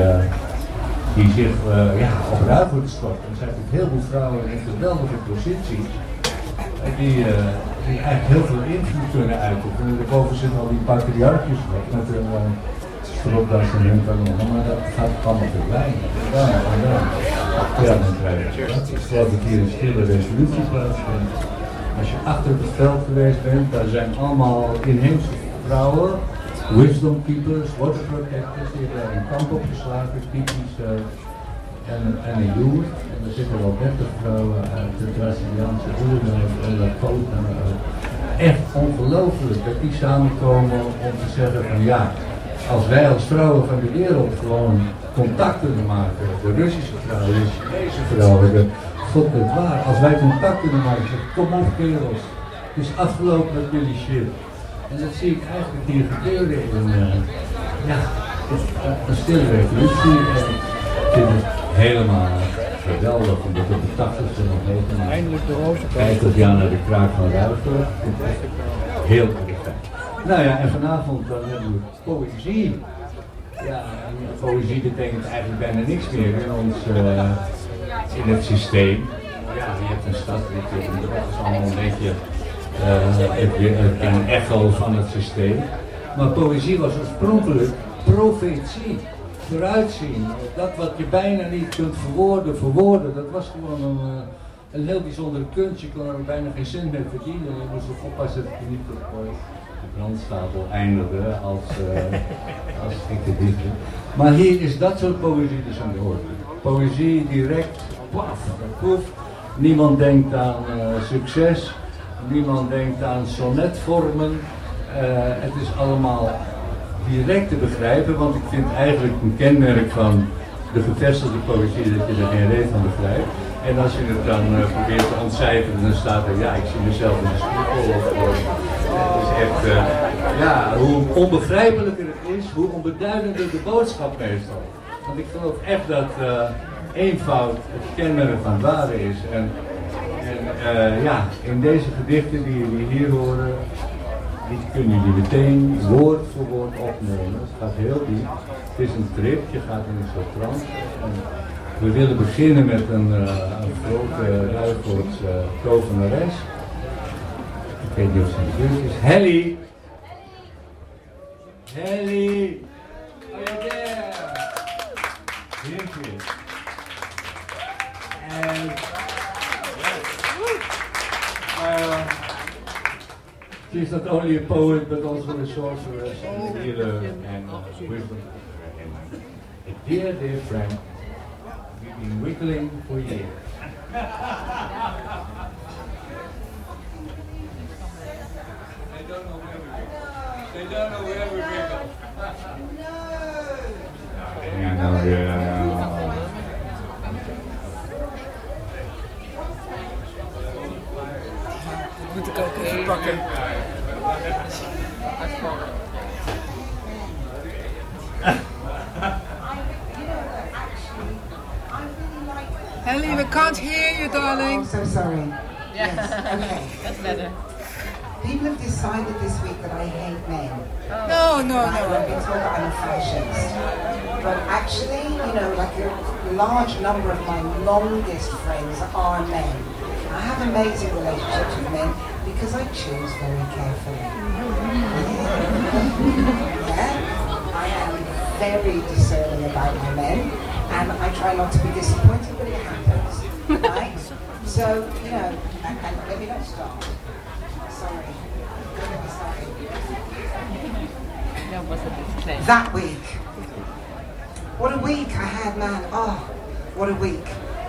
die zich eh, ja, op ruim wordt gestort. Er ook heel veel vrouwen in een geweldige positie eh, die, eh, die eigenlijk heel veel invloed kunnen uitoefenen. Daarboven zitten al die patriarchjes met hun uh, stropdas en hun maar dat gaat allemaal verdwijnen. Ja, ja, ja. Dat. Ik geloof dat hier een stille resolutie plaatsvindt. Als je achter het veld geweest bent, daar zijn allemaal inheemse vrouwen, wisdom keepers, water protectors, die daar een kamp opgeslagen, typisch, uh, en, en een joer. En er zitten wel 30 vrouwen uit de Braziliaanse oernood en Lakota. Echt ongelooflijk dat die samenkomen om te zeggen van ja, als wij als vrouwen van de wereld gewoon contacten te maken. De Russische vrouwen, de Chinese vrouwen, de, god het waar. Als wij contact kunnen maken, kom op kerels. Het is afgelopen met jullie shit. En dat zie ik eigenlijk hier gebeuren in eh, ja, een stille revolutie. Vind het helemaal geweldig om dat op de 80ste nog mee te maken. Eindelijk de roze 50 jaar naar de kraak van Ruiver. Heel erg fijn. Nou ja, en vanavond dan hebben we poëzie. Ja, en poëzie betekent eigenlijk bijna niks meer in ons, eh, in het systeem. Ja, je hebt een en dat is allemaal een beetje eh, het- een echo van het systeem. Maar poëzie was oorspronkelijk profetie, vooruitzien. Dat wat je bijna niet kunt verwoorden, verwoorden. Dat was gewoon een, eh, een heel bijzondere kunst. Je kon er bijna geen cent mee verdienen. Je moest oppassen dat je niet op eh, de brandstapel eindigde als, uh, als dichter. Maar hier is dat soort poëzie dus aan de orde. Poëzie direct, paf, poef. Niemand denkt aan succes. Niemand denkt aan sonnetvormen. Het is allemaal direct te begrijpen, want ik vind eigenlijk een kenmerk van de gevestigde poëzie dat je er geen reet van begrijpt. En als je het dan eh, probeert te ontcijferen, dan staat er, ja, ik zie mezelf in de spiegel. Of, of, het is echt, eh, ja, hoe onbegrijpelijker het is, hoe onbeduidender de boodschap meestal. Want ik geloof echt dat eh, eenvoud het kenmerk van ware is. En, en eh, ja, in deze gedichten die jullie hier horen, die kunnen jullie meteen woord voor woord opnemen. Het gaat heel diep. Het is een trip, je gaat in een soort trance. We willen beginnen met een, eh, een grote Ruigoortse uh, tovenares. Ik weet niet of ze is. Helly! Helly! She's not only a poet but also a sorceress and a healer and uh, wisdom. And a dear, dear friend, we've been wiggling for years. They don't know where we wiggle. They don't know where we wiggle. Ja, ja. Moet ik ook even pakken. Ellie, we can't hear you, darling. Oh, so sorry. Yes. Okay. That's better. People have decided this week that I hate men. Oh. No, no, no. I've been told that I'm a fascist. But actually, you know, like a large number of my longest friends are men. I have amazing relationships with men because I choose very carefully. yeah, I am very discerning about my men, and I try not to be disappointed when it happens. Right? So, you know, and, and let me not stop. Sorry. Sorry. That week. What a week I had, man. Oh, what a week.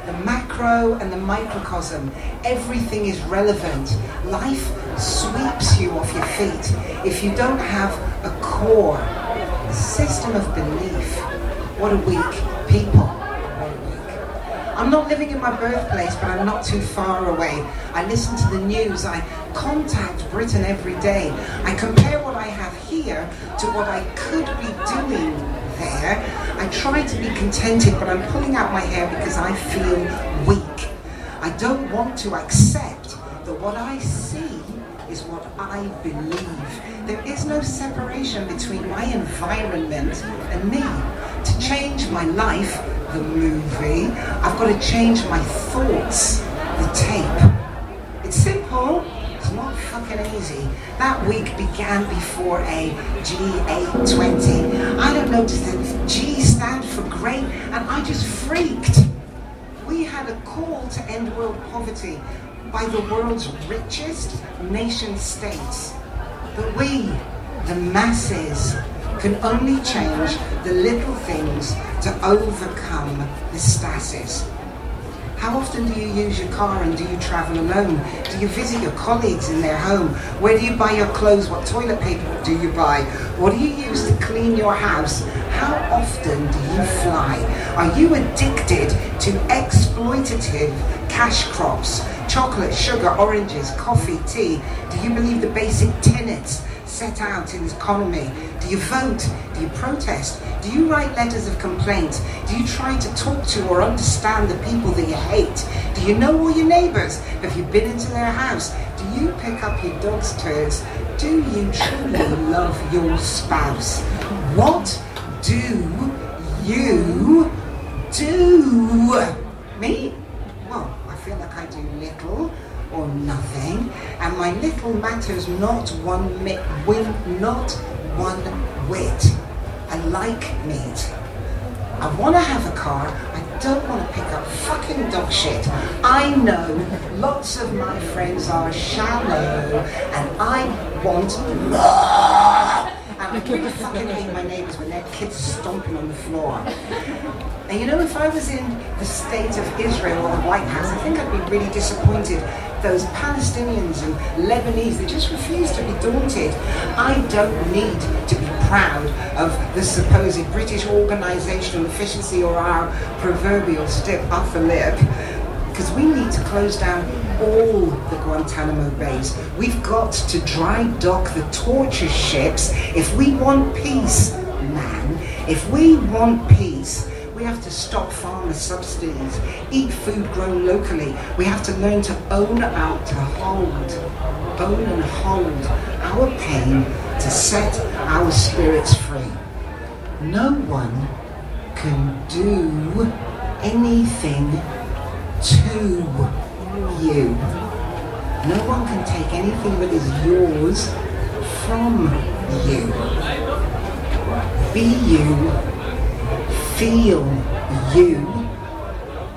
The macro and the microcosm. Everything is relevant. Life sweeps you off your feet if you don't have a core, a system of belief. What a week. People. What a week. I'm not living in my birthplace, but I'm not too far away. I listen to the news. I contact Britain every day. I compare what I have here to what I could be doing there. I try to be contented, but I'm pulling out my hair because I feel weak. I don't want to accept that what I see is what I believe. There is no separation between my environment and me. To change my life, the movie, I've got to change my thoughts, the tape. It's simple. It's not fucking easy. That week began before a G820. I don't does the G stand for great? And I just freaked. We had a call to end world poverty by the world's richest nation states. But we, the masses, can only change the little things to overcome the stasis. How often do you use your car and do you travel alone? Do you visit your colleagues in their home? Where do you buy your clothes? What toilet paper do you buy? What do you use to clean your house? How often do you fly? Are you addicted to exploitative cash crops? Chocolate, sugar, oranges, coffee, tea? Do you believe the basic tenets set out in this economy? Do you vote? Do you protest? Do you write letters of complaint? Do you try to talk to or understand the people that you hate? Do you know all your neighbours? Have you been into their house? Do you pick up your dog's turds? Do you truly love your spouse? What do you do? Me? Well, I feel like I do little or nothing, and my little matters not one mi- win, not one whit. I like meat. I want to have a car. I don't want to pick up fucking dog shit. I know lots of my friends are shallow, and I want more. And I really fucking hate my neighbours when their kids stomping on the floor. And you know, if I was in the state of Israel or the White House, I think I'd be really disappointed. Those Palestinians and Lebanese, they just refuse to be daunted. I don't need to be proud of the supposed British organisational efficiency or our proverbial stiff upper lip because we need to close down all the Guantanamo bays. We've got to dry dock the torture ships if we want peace, man. If we want peace, we have to stop farmer subsidies, eat food grown locally. We have to learn to own out, to hold, own and hold our pain to set our spirits free. No one can do anything to you. No one can take anything that is yours from you. Be you. Feel you.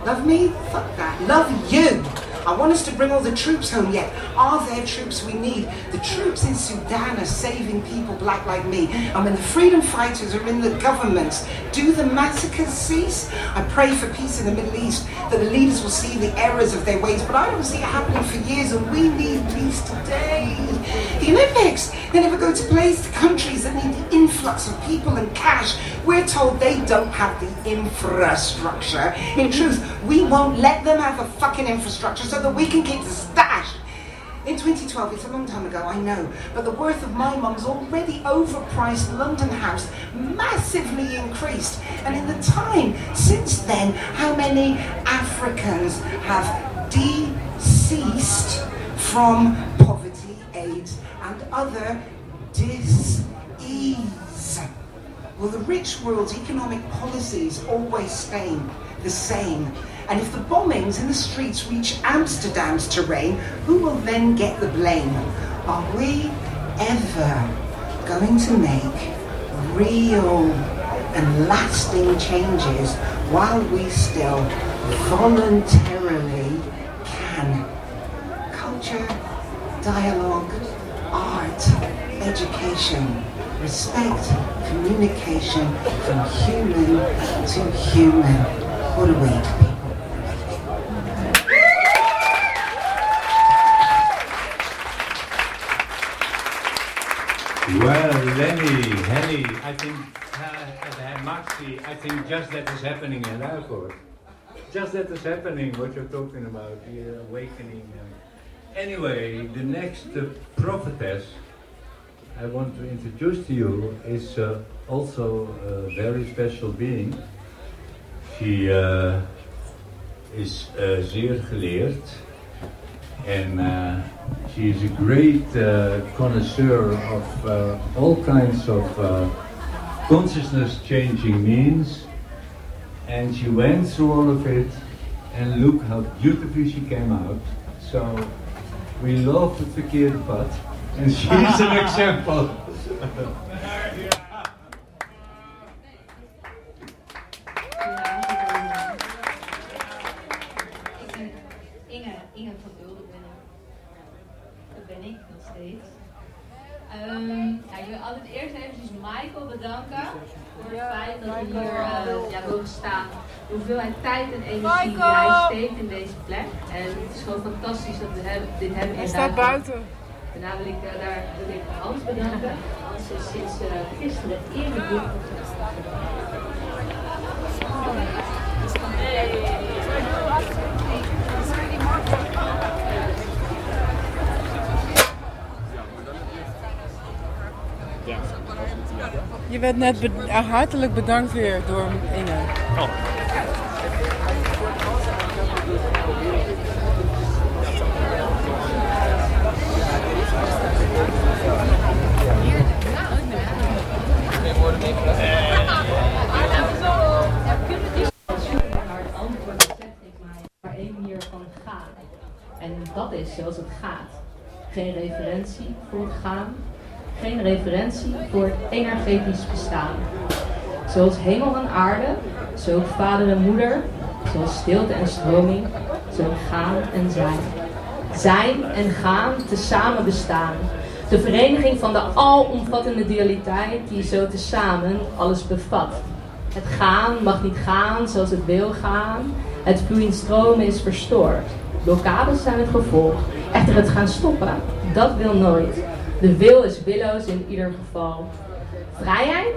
Love me? Fuck that. Love you. I want us to bring all the troops home yet. Are there troops we need? The troops in Sudan are saving people black like me. And when the freedom fighters are in the governments, do the massacres cease? I pray for peace in the Middle East, that the leaders will see the errors of their ways. But I don't see it happening for years, and we need peace today. The Olympics, they never go to place to countries that need the influx of people and cash. We're told they don't have the infrastructure. In truth, we won't let them have a fucking infrastructure so that we can keep the stash. In 2012, it's a long time ago, I know, but the worth of my mum's already overpriced London house massively increased. And in the time since then, how many Africans have deceased from poverty, AIDS, and other dis-ease? Will the rich world's economic policies always stay the same? And if the bombings in the streets reach Amsterdam's terrain, who will then get the blame? Are we ever going to make real and lasting changes while we still voluntarily can? Culture, dialogue, art, education, respect, communication from human to human. What a week. Well, Lenny, Henny, I think, uh, and Maxi, I think just that is happening in Luikhoort. Just that is happening, what you're talking about, the awakening. uh. Anyway, the next uh, prophetess I want to introduce to you is uh, also a very special being. She uh, is uh, zeer geleerd and uh, she is a great uh, connoisseur of uh, all kinds of uh, consciousness changing means. And she went through all of it and look how beautifully she came out. So we love the verkeerde pad and she's an example hoeveelheid tijd en energie die hij steekt in deze plek. En het is gewoon fantastisch dat we dit hebben Hij in staat buiten. Daarna wil ik, daar, wil ik Hans bedanken. Hans is sinds eh, gisteren ereboek. Je werd net be- hartelijk bedankt weer door Inge. Maar En dat is zoals het gaat. Geen referentie voor het gaan. Geen referentie voor het energetisch bestaan. Zoals hemel en aarde, zo vader en moeder, zoals stilte en stroming, zo gaan en zijn. Zijn en gaan tezamen bestaan. De vereniging van de alomvattende dualiteit die zo tezamen alles bevat. Het gaan mag niet gaan zoals het wil gaan. Het vloeiend stromen is verstoord. Blokkades zijn het gevolg. Echter het gaan stoppen, dat wil nooit. De wil is willoos in ieder geval. Vrijheid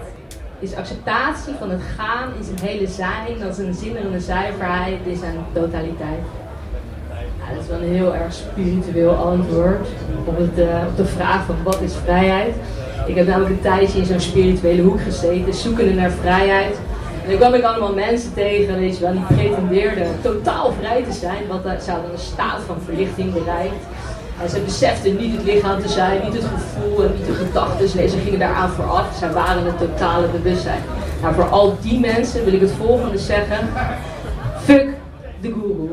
is acceptatie van het gaan in zijn hele zijn, als een zinderende zuiverheid is een totaliteit. Dat is wel een heel erg spiritueel antwoord op, eh, op de vraag van wat is vrijheid. Ik heb namelijk een tijdje in zo'n spirituele hoek gezeten, zoekende naar vrijheid. En dan kwam ik allemaal mensen tegen, weet je wel, die pretendeerden totaal vrij te zijn, want daar zou een staat van verlichting bereikt. En ze beseften niet het lichaam te zijn, niet het gevoel en niet de gedachten. Nee, ze gingen daaraan vooraf. Zij waren het totale bewustzijn. Nou, voor al die mensen wil ik het volgende zeggen. Fuck de guru.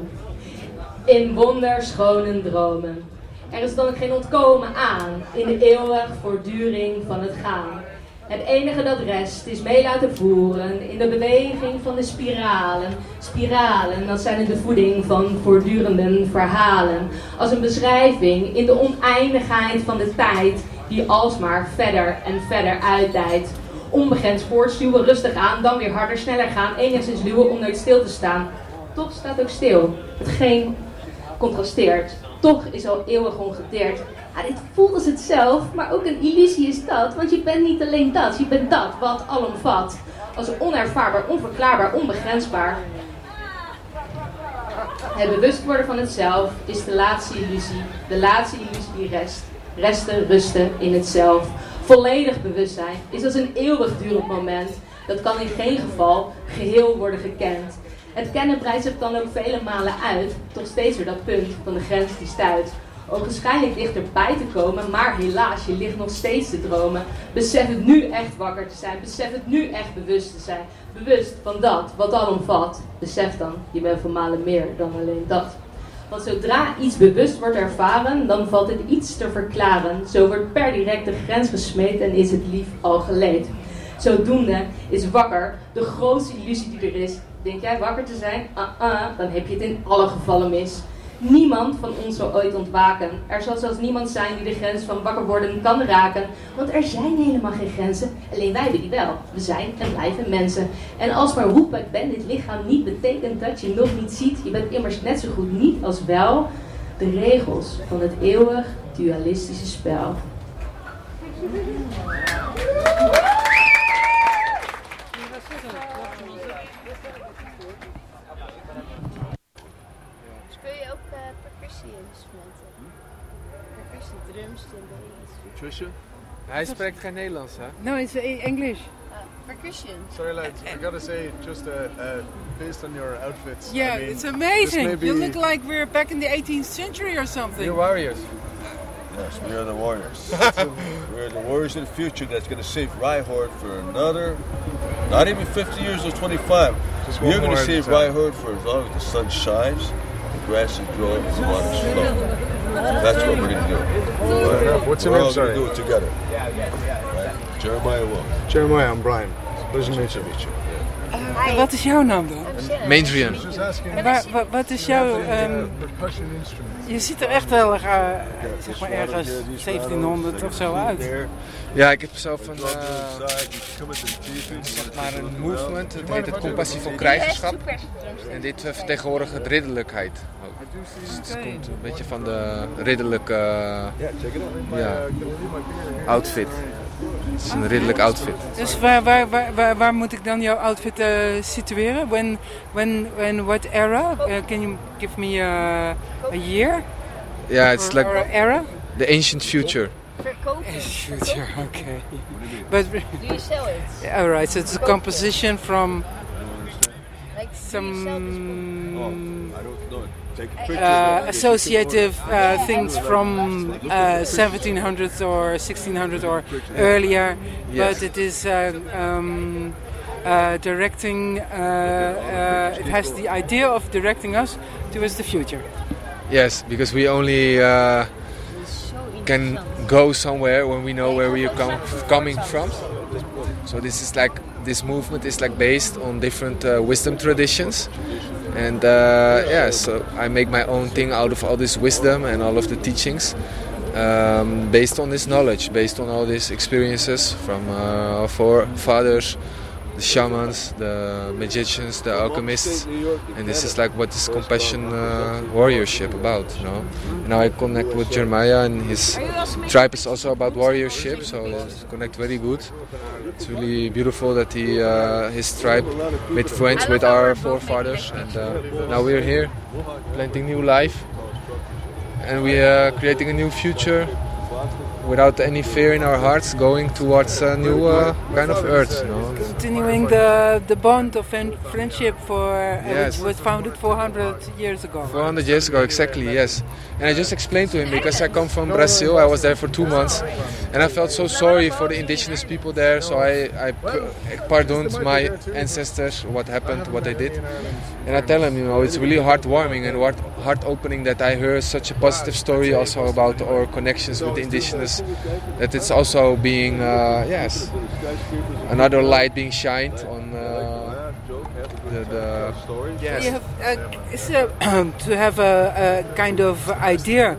In wonderschone dromen. Er is dan geen ontkomen aan in de eeuwig voortduring van het gaan. Het enige dat rest is mee laten voeren in de beweging van de spiralen. Spiralen, dat zijn de voeding van voortdurende verhalen. Als een beschrijving in de oneindigheid van de tijd die alsmaar verder en verder uitdijt. Onbegrensd voortstuwen, rustig aan, dan weer harder, sneller gaan, enigszins luwen om nooit stil te staan. Toch staat ook stil. Hetgeen contrasteert. Toch is al eeuwig ongeteerd. Ja, dit voelt als het zelf, maar ook een illusie is dat. Want je bent niet alleen dat, je bent dat wat alomvat. Als onervaarbaar, onverklaarbaar, onbegrensbaar. Het bewust worden van het zelf is de laatste illusie. De laatste illusie die rest. Resten, rusten in het zelf. Volledig bewustzijn is als een eeuwigdurend moment. Dat kan in geen geval geheel worden gekend. Het kennen breidt zich dan ook vele malen uit, toch steeds weer dat punt van de grens die stuit. Ogenschijnlijk dichterbij te komen, maar helaas, je ligt nog steeds te dromen. Besef het nu echt wakker te zijn, besef het nu echt bewust te zijn. Bewust van dat, wat al omvat. Besef dan, je bent voor malen meer dan alleen dat. Want zodra iets bewust wordt ervaren, dan valt het iets te verklaren. Zo wordt per direct de grens gesmeed en is het lief al geleed. Zodoende is wakker de grootste illusie die er is. Denk jij wakker te zijn? Ah-ah, dan heb je het in alle gevallen mis. Niemand van ons zal ooit ontwaken. Er zal zelfs niemand zijn die de grens van wakker worden kan raken. Want er zijn helemaal geen grenzen. Alleen wij hebben die wel. We zijn en blijven mensen. En als maar roepen, ik ben dit lichaam niet, betekent dat je nog niet ziet. Je bent immers net zo goed niet als wel de regels van het eeuwig dualistische spel. Trisha? Hij spreekt geen Nederlands, hè? No, it's uh, English. Percussion. Sorry, lads. I gotta say, just uh, uh, based on your outfits. Yeah, I mean, it's amazing. You look like we're back in the 18th century or something. You're warriors. Yes, we are the warriors. We're the warriors of the future that's going to save Rhyhord for another, not even 50 years or 25. Just We're one gonna save time. Rhyhord for as long as the sun shines, the grass is growing, and the water's flowing. That's what we're going to do. Fair enough. What's your we're name, all sorry? going to do it together. Right? Jeremiah will. Jeremiah, I'm Brian. Pleasure to meet you. Eh, wat is jouw naam dan? Waar, wa- wat is jouw... ehm, je ziet er echt heel erg, eh, zeg maar ergens 1700 of zo uit. Ja, ik heb zelf een, eh, zeg maar een movement, het heet het Compassie voor Krijgerschap. En dit eh, vertegenwoordigt het ridderlijkheid. ook. Dus het komt een beetje van de ridderlijke eh, ja, outfit. Het is een ridderlijk outfit. Dus waar, waar, waar, waar, moet ik dan jouw outfit eh, situeren? When, when, when what era? Uh, can you give me a, a year? Yeah, it's like era? the ancient future. Ancient future, okay. But Do you sell it? all right, so it's a composition from Like, some uh, associative uh, things from uh, 1700s or 1600s or earlier, Yes. but it is uh, um, uh, directing. Uh, uh, it has the idea of directing us towards the future. Yes, because we only uh, can go somewhere when we know where we are com- coming from. So this is like this movement is like based on different uh, wisdom traditions, and uh, yeah, so I make my own thing out of all this wisdom and all of the teachings. Um, based on this knowledge, based on all these experiences from uh, our forefathers, the shamans, the magicians, the alchemists, and this is like what is compassion uh, warriorship about, you know. Now I connect with Jeremiah, and his tribe is also about warriorship, so connect very good. It's really beautiful that he, uh, his tribe made friends with our forefathers, and uh, now we're here, planting new life, and we are creating a new future without any fear in our hearts, going towards a new uh, kind of earth, you know. Continuing the, the bond of friendship for uh, Yes. which was founded 400 years ago. 400 years ago, exactly, yes. And I just explained to him because I come from Brazil, I was there for two months, and I felt so sorry for the indigenous people there, so I, I pardoned my ancestors what happened, what they did. And I tell him, you know, it's really heartwarming and heart, heart opening that I heard such a positive story also about our connections with the indigenous, that it's also being, uh, yes, another light being shined on uh, the, the yes. Have, uh, to have a, a kind of idea.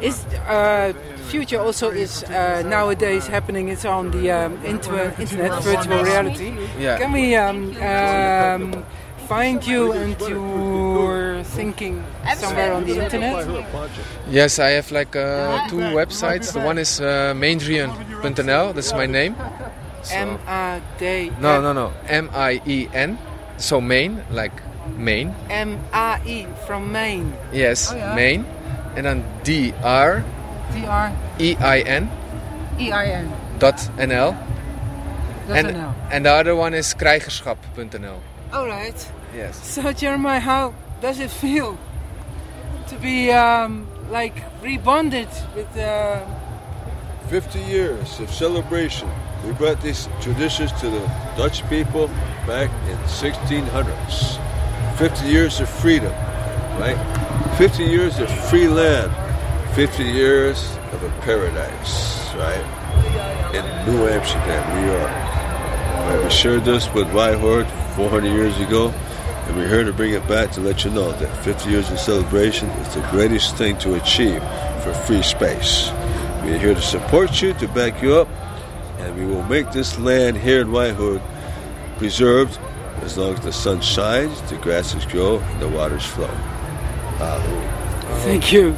Is uh, future also is uh, nowadays happening? It's on the um, inter- internet, virtual reality. Yeah. Can we um, um, find you and your thinking somewhere on the internet? Yes, I have like uh, two websites. The one is uh, maindrian.nl, that's my name. M A D No, no, no. M I E N. So Maine, like Maine. M A I from Maine. Yes, Oh, yeah. Maine. And then D R D R E I N E I N. dot NL. Dot And, NL. and the other one is krijgerschap.nl. All right. Yes. So Jeremiah, how does it feel to be um, like rebonded with? Uh, 50 years of celebration. We brought these traditions to the Dutch people back in 1600s. 50 years of freedom, right? 50 years of free land. 50 years of a paradise, right? In New Amsterdam, New York. Right, we shared this with Reinhardt 400 years ago, and we're here to bring it back to let you know that 50 years of celebration is the greatest thing to achieve for free space. We're here to support you, to back you up, and we will make this land here in Whitehood preserved as long as the sun shines, the grasses grow, and the waters flow. Hallelujah. Thank. You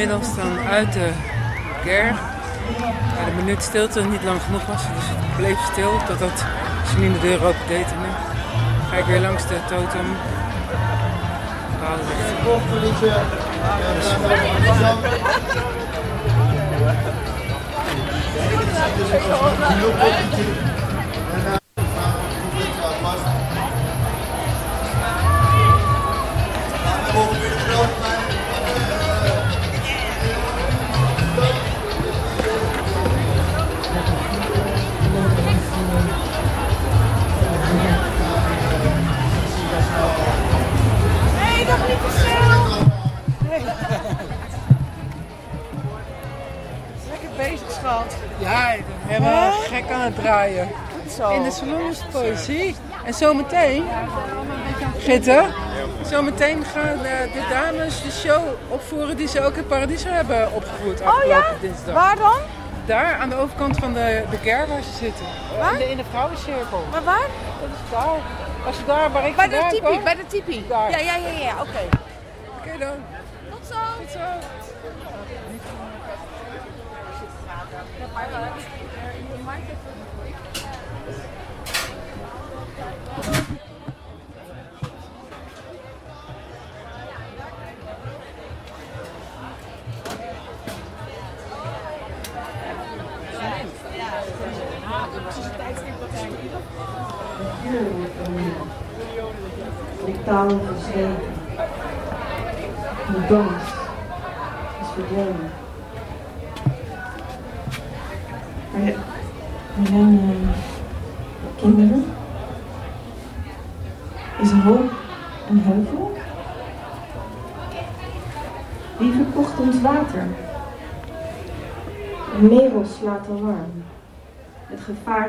inmiddels dan uit de ger. Ja, de minuut stilte niet lang genoeg was, dus het bleef stil totdat Janine de deur open deed. En nu ga ik weer langs de totem. Draaien. zo. In de salon is poëzie. En zometeen, zometeen gaan eh, de dames de show opvoeren die ze ook in Paradiso hebben opgevoerd afgelopen ja? dinsdag. Waar dan? Daar, aan de overkant van de, de ger waar ze zitten. Waar? In de, in de vrouwencirkel. Maar waar? Dat is daar. Als je daar, waar ik Bij de tipi, kom, bij de tipi. Daar. Ja, ja, ja, ja, oké. Oké dan. Tot zo. Tot zo.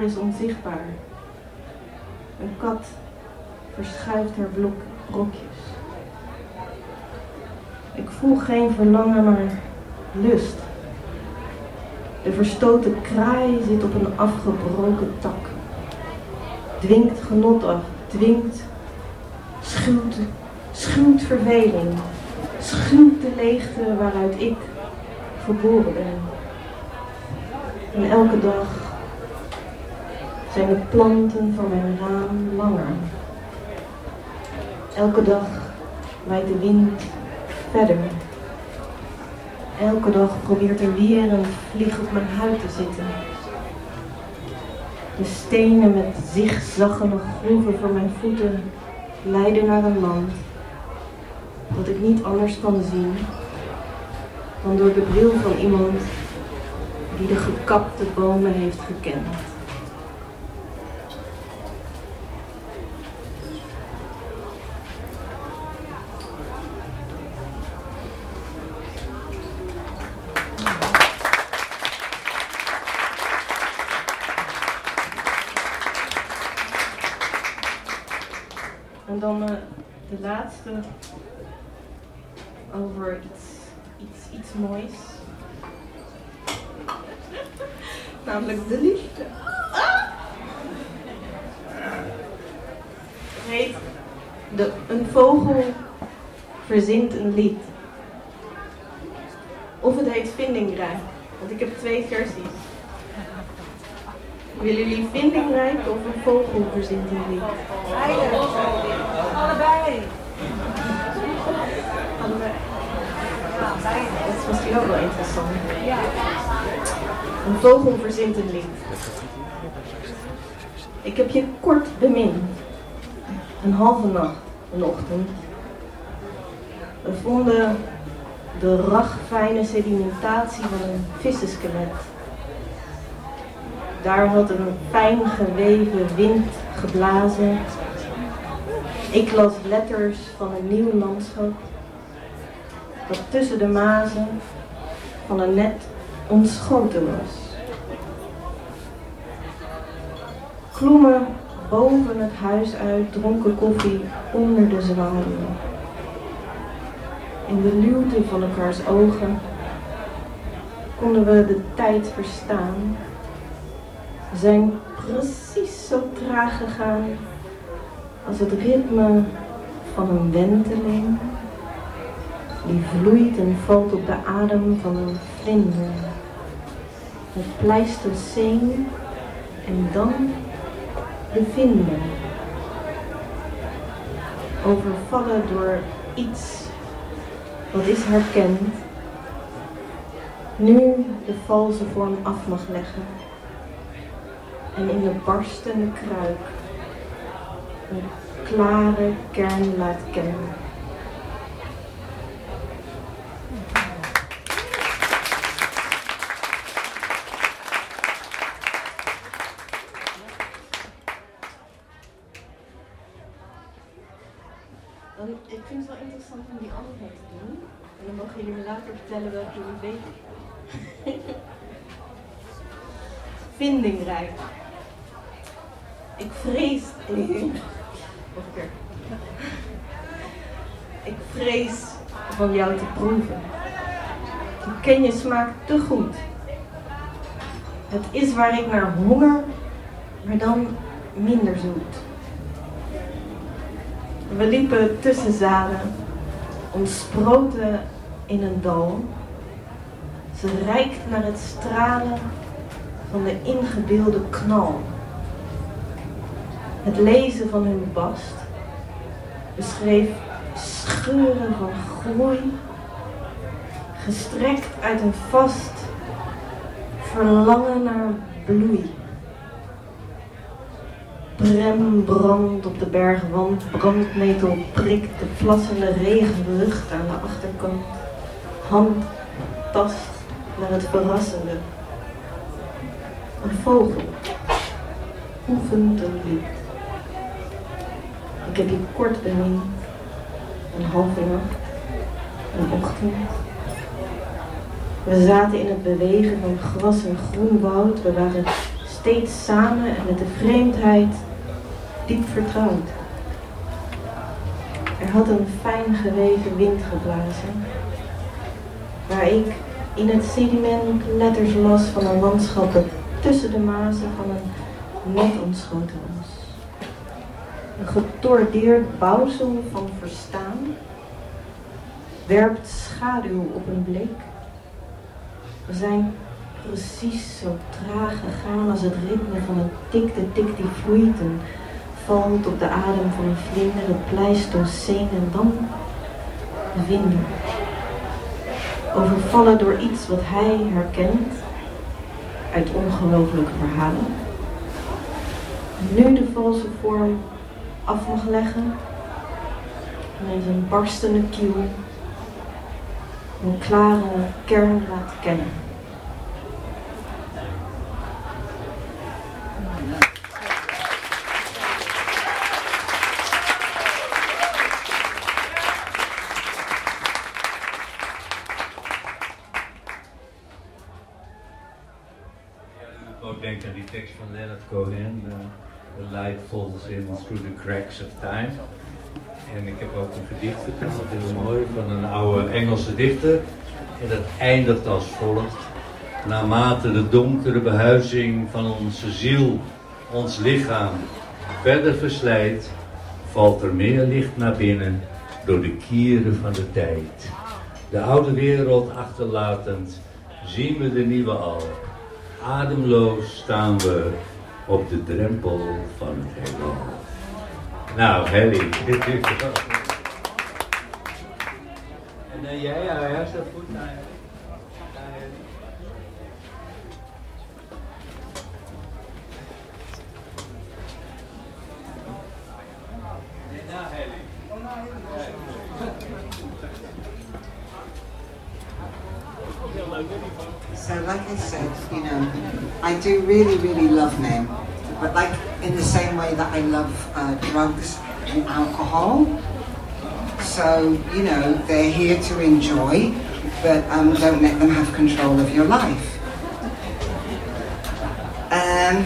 Is onzichtbaar. Een kat verschuift haar blok, brokjes. Ik voel geen verlangen, maar lust. De verstoten kraai zit op een afgebroken tak. Dwingt genot af, dwingt, schuwt, schuwt verveling, schuwt de leegte waaruit ik geboren ben. En elke dag zijn de planten van mijn raam langer. Elke dag waait de wind verder. Elke dag probeert er weer een vlieg op mijn huid te zitten. De stenen met zigzaggende groeven voor mijn voeten leiden naar een land dat ik niet anders kan zien dan door de bril van iemand die de gekapte bomen heeft gekend. En dan eh, de laatste over iets, iets, iets moois. Namelijk de liefde. Het heet de, Een vogel verzint een lied. Of het heet Vindingrijk. Want ik heb twee versies. Willen jullie Vindingrijk of een vogel verzint lied? Beide. Allebei. Allebei. Dat is misschien ook wel interessant. Ja. Een vogel verzint een lied. Ik heb je kort bemind. Een halve nacht, een ochtend. We vonden de ragfijne sedimentatie van een vissenskelet. Daar had een fijn geweven wind geblazen. Ik las letters van een nieuw landschap. Dat tussen de mazen van een net ontschoten was. Klommen boven het huis uit, dronken koffie onder de zwaluwen. In de luwte van elkaars ogen konden we de tijd verstaan. Zijn precies zo traag gegaan als het ritme van een wenteling die vloeit en valt op de adem van een vlinder. Het pleistoceen en dan de vinden. Overvallen door iets wat is herkend, nu de valse vorm af mag leggen en in de barstende kruik een klare kern laat kennen. Ik vind het wel interessant om die andere te doen. En dan mogen jullie me later vertellen welke jullie weten. Vindingrijk. Ik vrees. Ik vrees van jou te proeven. Ik ken je smaak te goed. Het is waar ik naar honger, maar dan minder zoet. We liepen tussen zaden, ontsproten in een dal. Ze reikt naar het stralen van de ingebeelde knal. Het lezen van hun bast beschreef scheuren van groei, gestrekt uit een vast verlangen naar bloei. Brem brandt op de bergwand, brandnetel prikt de plassende regenlucht aan de achterkant. Hand tast naar het verrassende. Een vogel oefent een lied. Ik heb je kort bemind, een nacht, een ochtend. We zaten in het bewegen van gras en groen woud. We waren steeds samen en met de vreemdheid diep vertrouwd. Er had een fijn geweven wind geblazen, waar ik in het sediment letters las van een landschap dat tussen de mazen van een net ontschoten was. Een getordeerd bouwsel van verstaan werpt schaduw op een blik. We zijn precies zo traag gegaan als het ritme van een tik de tik die vloeit en valt op de adem van een vlinder, het pleistoceen en dan vinden. Overvallen door iets wat hij herkent uit ongelofelijke verhalen. Nu de valse vorm af mag leggen en zijn barstende kiel een klare kern laat kennen. Ook denk aan die tekst van Leonard Cohen, uh, The light falls in through the cracks of time. En ik heb ook een gedicht, is heel mooi, van een oude Engelse dichter. En dat eindigt als volgt. Naarmate de donkere behuizing van onze ziel, ons lichaam, verder verslijt, valt er meer licht naar binnen door de kieren van de tijd. De oude wereld achterlatend, zien we de nieuwe al. Ademloos staan we op de drempel van het heelal. Nou, Helly. en dan jij, ja, zo goed do really, really love men, but like in the same way that I love uh, drugs and alcohol. So, you know, they're here to enjoy, but um, don't let them have control of your life. Um,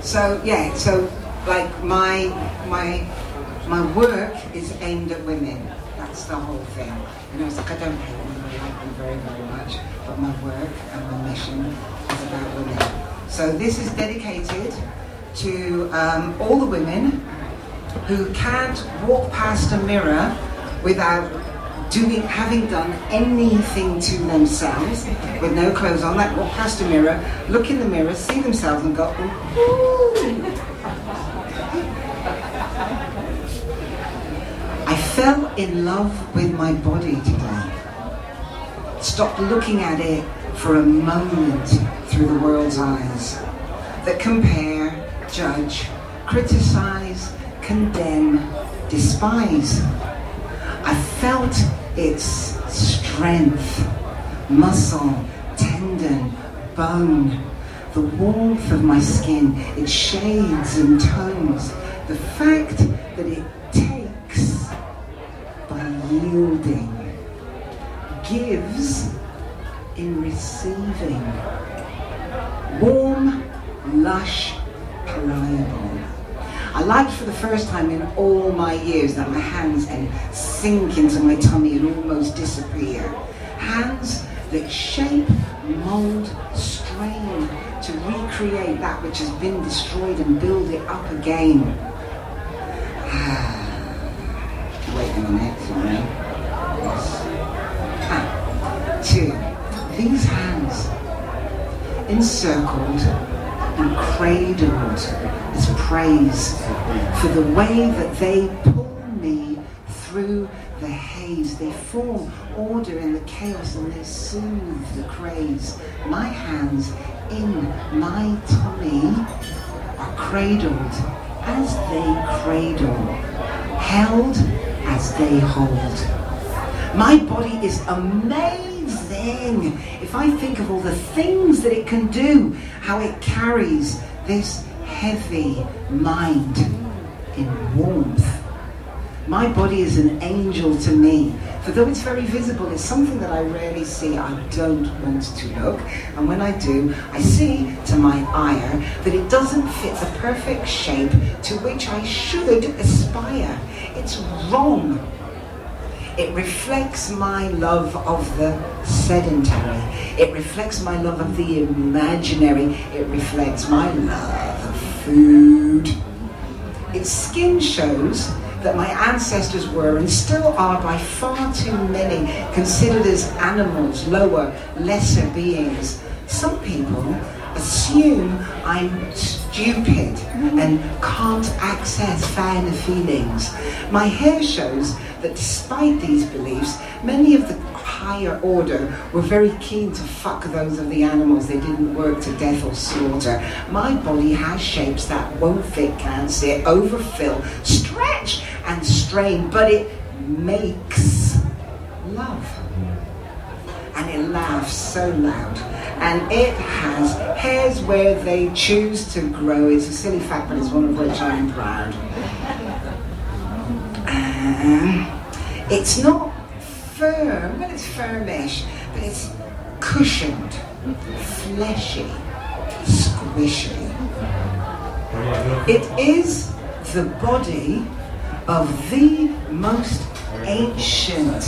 so yeah, so like my my my work is aimed at women. That's the whole thing. You know, it's like I don't hate them, I like them very, very much, but my work and my mission is about women. So this is dedicated to um, all the women who can't walk past a mirror without doing, having done anything to themselves with no clothes on, like walk past a mirror, look in the mirror, see themselves and go, ooh. I fell in love with my body today. Stopped looking at it for a moment through the world's eyes that compare, judge, criticize, condemn, despise. I felt its strength, muscle, tendon, bone, the warmth of my skin, its shades and tones, the fact that it takes by yielding, gives in receiving. Warm, lush, pliable. I liked for the first time in all my years that my hands can sink into my tummy and almost disappear. Hands that shape, mold, strain to recreate that which has been destroyed and build it up again. Wait a minute, sorry. Yes. Ah, two. These hands encircled and cradled as praise for the way that they pull me through the haze. They form order in the chaos and they soothe the craze. My hands in my tummy are cradled as they cradle, held as they hold. My body is If I think of all the things that it can do, how it carries this heavy mind in warmth. My body is an angel to me. For though it's very visible, it's something that I rarely see. I don't want to look. And when I do, I see to my ire that it doesn't fit the perfect shape to which I should aspire. It's wrong. It reflects my love of the sedentary. It reflects my love of the imaginary. It reflects my love of food. Its skin shows that my ancestors were and still are by far too many considered as animals, lower, lesser beings. Some people assume I'm stupid and can't access finer feelings. My hair shows that despite these beliefs, many of the higher order were very keen to fuck those of the animals they didn't work to death or slaughter. My body has shapes that won't fit, can't sit, overfill, stretch and strain, but it makes love. And it laughs so loud. And it has hairs where they choose to grow. It's a silly fact, but it's one of which I'm proud. Um, it's not firm, well, it's firmish, but it's cushioned, fleshy, squishy. It is the body of the most ancient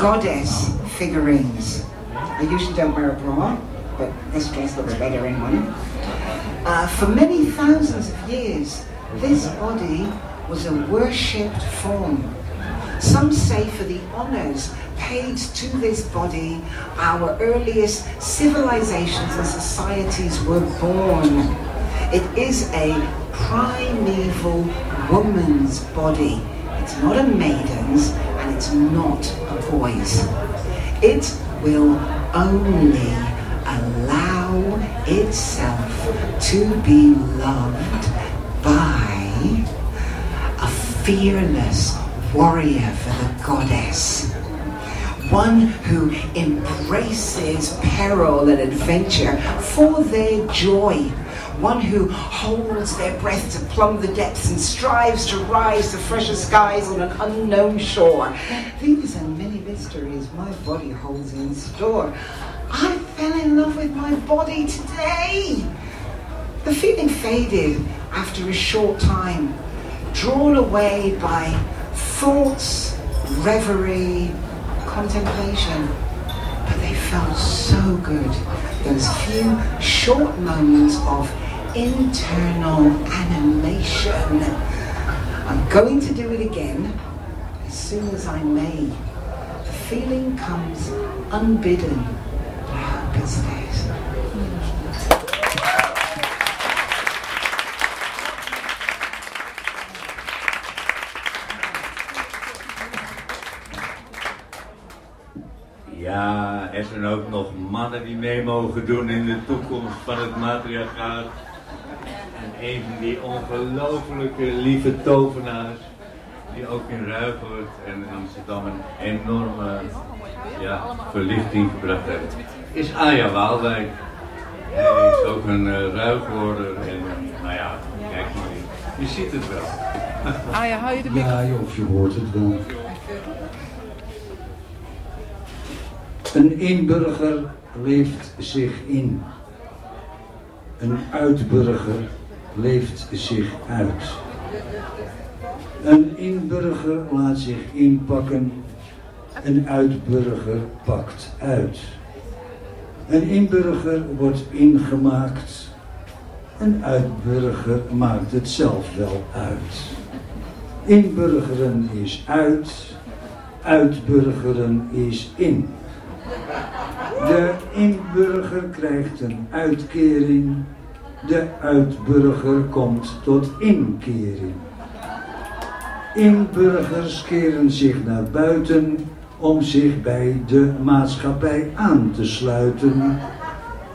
goddess figurines. I usually don't wear a bra, but this dress looks better in one. Uh, for many thousands of years, this body was a worshipped form. Some say for the honors paid to this body, our earliest civilizations and societies were born. It is a primeval woman's body. It's not a maiden's and it's not a boy's. It will only allow itself to be loved by a fearless warrior for the goddess. One who embraces peril and adventure for their joy. One who holds their breath to plumb the depths and strives to rise to fresher skies on an unknown shore. These and many mysteries my body holds in store. I fell in love with my body today. The feeling faded after a short time, drawn away by thoughts, reverie, contemplation. But they felt so good. Those few short moments of internal animation. I'm going to do it again as soon as I may. The feeling comes unbidden. Ja, er zijn ook nog mannen die mee mogen doen in de toekomst van het matriarchaat. En een van die ongelofelijke lieve tovenaars, die ook in Ruigoort en Amsterdam een enorme ja, verlichting gebracht hebben, is Aya Waalwijk. Hij is ook een uh, ruigwoorder en nou ja, kijk maar, je, je ziet het wel. Aya, hou je de Ja, of je hoort het wel. Een inburger leeft zich in. Een uitburger leeft zich uit. Een inburger laat zich inpakken. Een uitburger pakt uit. Een inburger wordt ingemaakt. Een uitburger maakt het zelf wel uit. Inburgeren is uit, uitburgeren is in. De inburger krijgt een uitkering, de uitburger komt tot inkering. Inburgers keren zich naar buiten om zich bij de maatschappij aan te sluiten.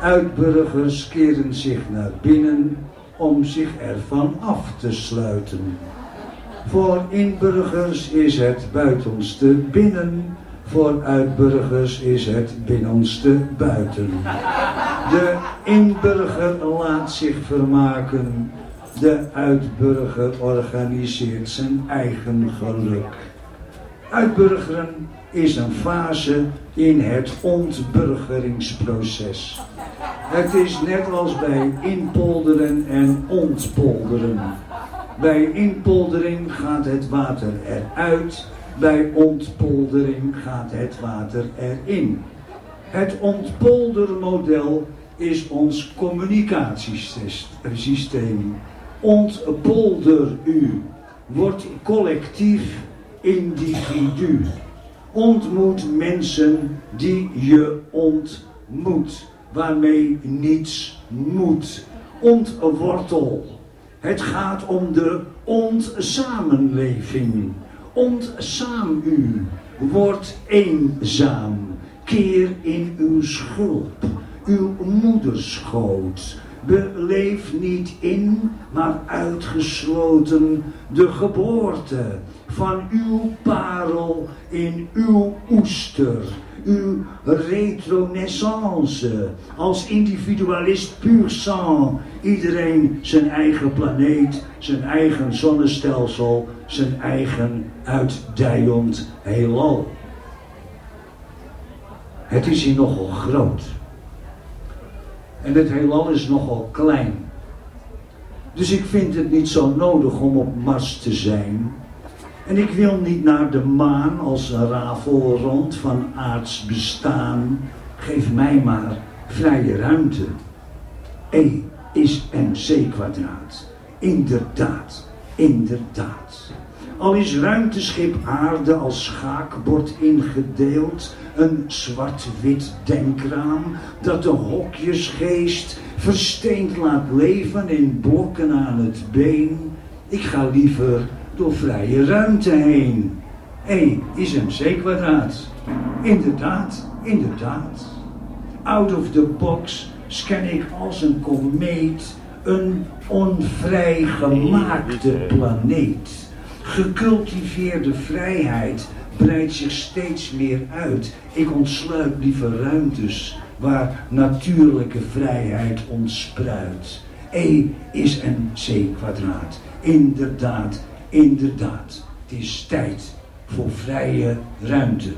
Uitburgers keren zich naar binnen om zich ervan af te sluiten. Voor inburgers is het buitenste binnen, voor uitburgers is het binnenste buiten. De inburger laat zich vermaken, de uitburger organiseert zijn eigen geluk. Uitburgeren is een fase in het ontburgeringsproces. Het is net als bij inpolderen en ontpolderen. Bij inpoldering gaat het water eruit, bij ontpoldering gaat het water erin. Het ontpoldermodel is ons communicatiesysteem. Ontpolder u, wordt collectief individu. Ontmoet mensen die je ontmoet, waarmee niets moet. Ontwortel. Het gaat om de ontsamenleving. Ontsaam u. Word eenzaam. Keer in uw schulp, uw moederschoot. Beleef niet in, maar uitgesloten de geboorte van uw parel in uw oester. Uw retronaissance als individualist puur sang. Iedereen zijn eigen planeet, zijn eigen zonnestelsel, zijn eigen uitdijend heelal. Het is hier nogal groot. En het heelal is nogal klein. Dus ik vind het niet zo nodig om op Mars te zijn. En ik wil niet naar de maan als een ravel rond van aards bestaan. Geef mij maar vrije ruimte. E is mc kwadraat. Inderdaad, inderdaad. Al is ruimteschip aarde als schaakbord ingedeeld, een zwart-wit denkraam dat de hokjesgeest versteend laat leven in blokken aan het been. Ik ga liever door vrije ruimte heen. E is mc kwadraat. Inderdaad, inderdaad. Out of the box scan ik als een komeet een onvrijgemaakte planeet. Gecultiveerde vrijheid breidt zich steeds meer uit. Ik ontsluit liever ruimtes waar natuurlijke vrijheid ontspruit. E is mc kwadraat. Inderdaad, inderdaad. Het is tijd voor vrije ruimte.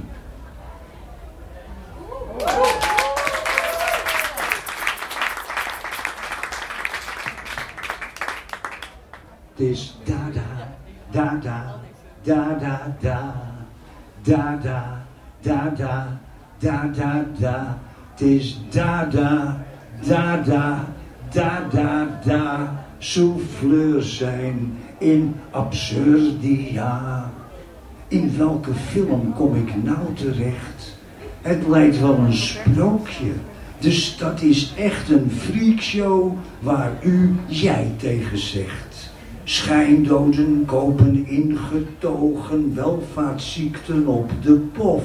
Het is dada, dada, dada, da, dada, dada, dada, da. Het is dada, dada, dada, da. Souffleur zijn in absurdia. In welke film kom ik nou terecht? Het lijkt wel een sprookje. De stad is echt een freakshow waar u jij tegen zegt. Schijndoden kopen ingetogen welvaartsziekten op de pof.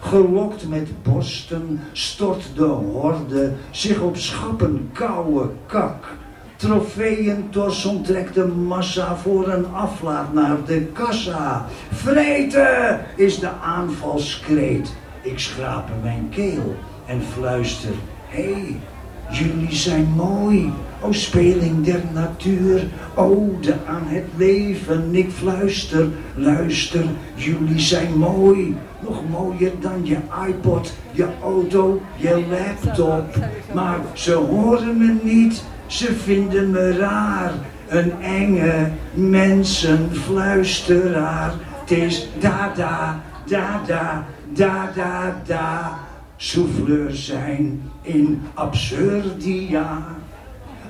Gelokt met borsten stort de horde zich op schappen koude kak. Trofeeëntors onttrekt de massa voor een aflaat naar de kassa. Vreten is de aanvalskreet. Ik schraap mijn keel en fluister. Hé, hey, jullie zijn mooi. O speling der natuur, ode aan het leven. Ik fluister, luister, jullie zijn mooi. Nog mooier dan je iPod, je auto, je laptop. Maar ze horen me niet, ze vinden me raar. Een enge mensenfluisteraar. Het is da da, da da, da da da. Souffleur zijn in absurdia.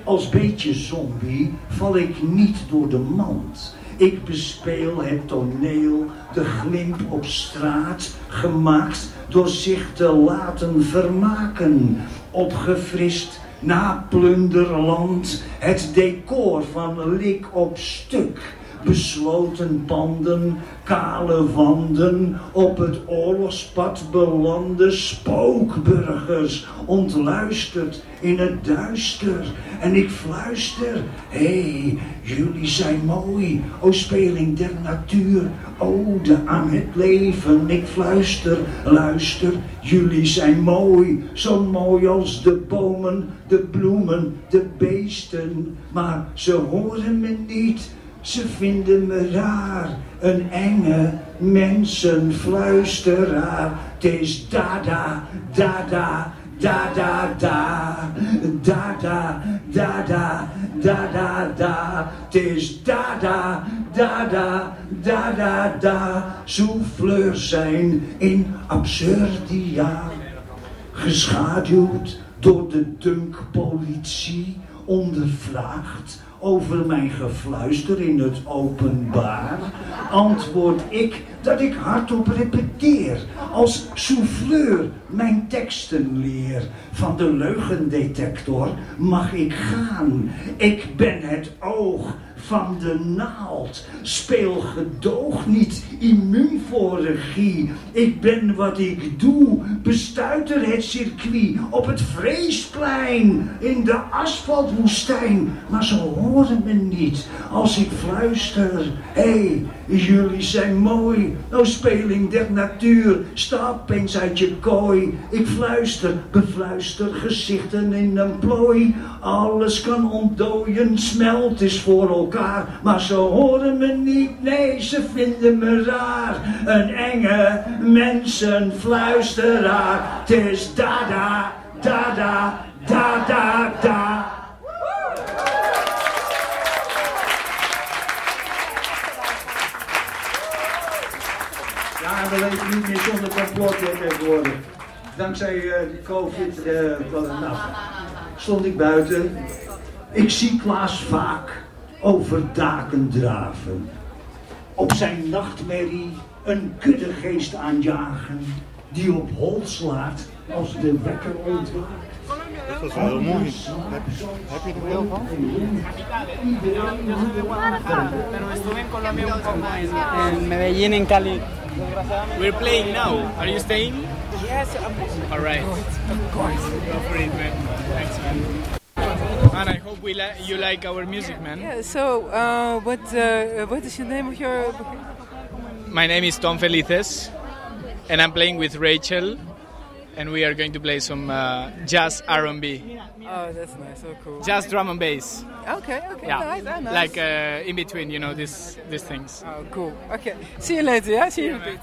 Als beetje zombie val ik niet door de mand. Ik bespeel het toneel, de glimp op straat, gemaakt door zich te laten vermaken. Opgefrist na plunderland, het decor van lik op stuk. Besloten panden, kale wanden, op het oorlogspad belande spookburgers, ontluisterd in het duister. En ik fluister, hé, hey, jullie zijn mooi, o speling der natuur, ode aan het leven. Ik fluister, luister, jullie zijn mooi, zo mooi als de bomen, de bloemen, de beesten. Maar ze horen me niet, ze vinden me raar, een enge mensenfluisteraar. Het is dada, dada, dada, da, dada, dada, dada, da. Het is dada, dada, dada, da. Souffleurs zijn in absurdia. Geschaduwd door de dunkpolitie, ondervraagd over mijn gefluister in het openbaar, antwoord ik dat ik hardop repeteer, als souffleur mijn teksten leer. Van de leugendetector mag ik gaan, ik ben het oog van de naald. Speel gedoog niet, immuun voor regie. Ik ben wat ik doe, bestuiter het circuit op het Vreesplein in de asfaltwoestijn. Maar ze horen me niet als ik fluister. Hé, hey, jullie zijn mooi, o speling der natuur. Stap eens uit je kooi. Ik fluister, befluister gezichten in een plooi. Alles kan ontdooien, smelt is voor elkaar. Maar ze horen me niet, nee, ze vinden me raar. Een enge mensenfluisteraar. Het is dada, dada, dada, da. Ja, we leven niet meer zonder complotje tegenwoordig. Dankzij uh, COVID uh, nou, stond ik buiten. Ik zie Klaas vaak over daken draven. Op zijn nachtmerrie een kuddegeest aanjagen. Die op hol slaat als de wekker ontwaakt. Dat was wel heel mooi. Heb, heb je er veel van? En Medellín en Cali. We're playing now. Are you staying? Yes, I'm All right. Of course. Go for it, man. Thanks, man. And I hope we li you like our music, man. Yeah, so uh, what, uh, what is the name of your... My name is Tom Felices, and I'm playing with Rachel, and we are going to play some uh, jazz R&B. Oh, that's nice. So cool. Jazz drum and bass. Okay, okay, Yeah, nice, ah, nice. like uh, in between, you know, these these things. Oh, cool. Okay, see you later, yeah? See you in a bit.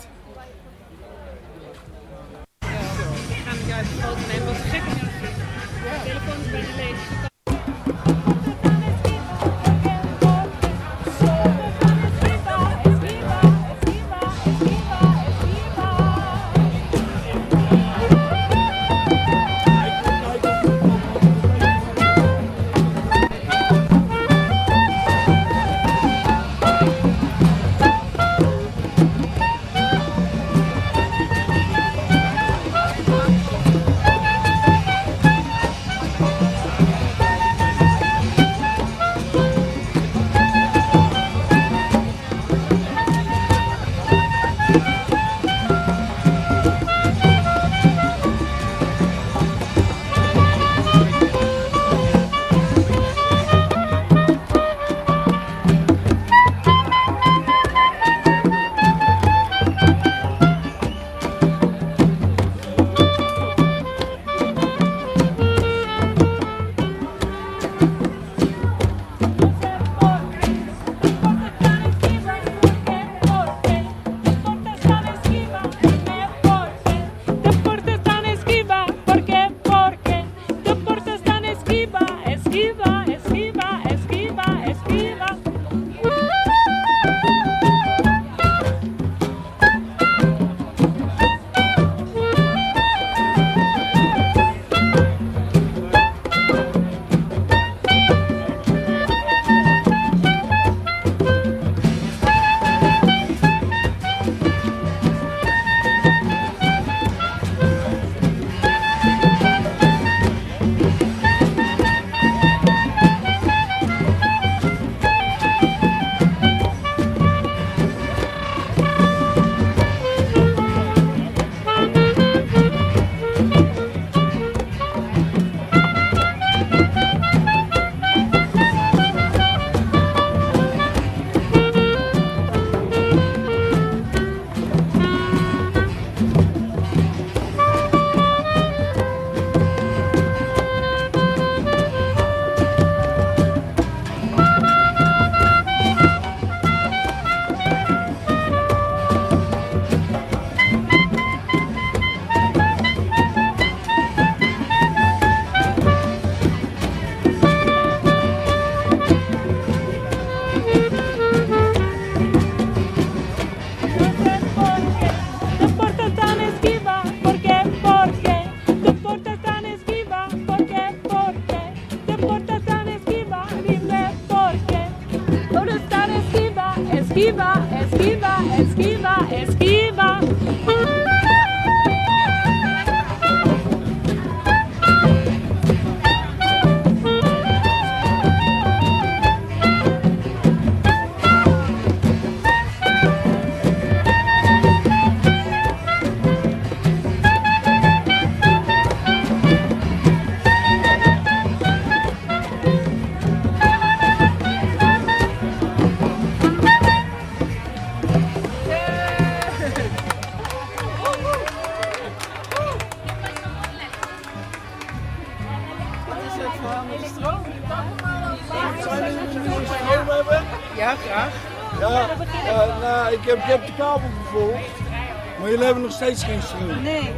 Steeds geen stroom. Nee.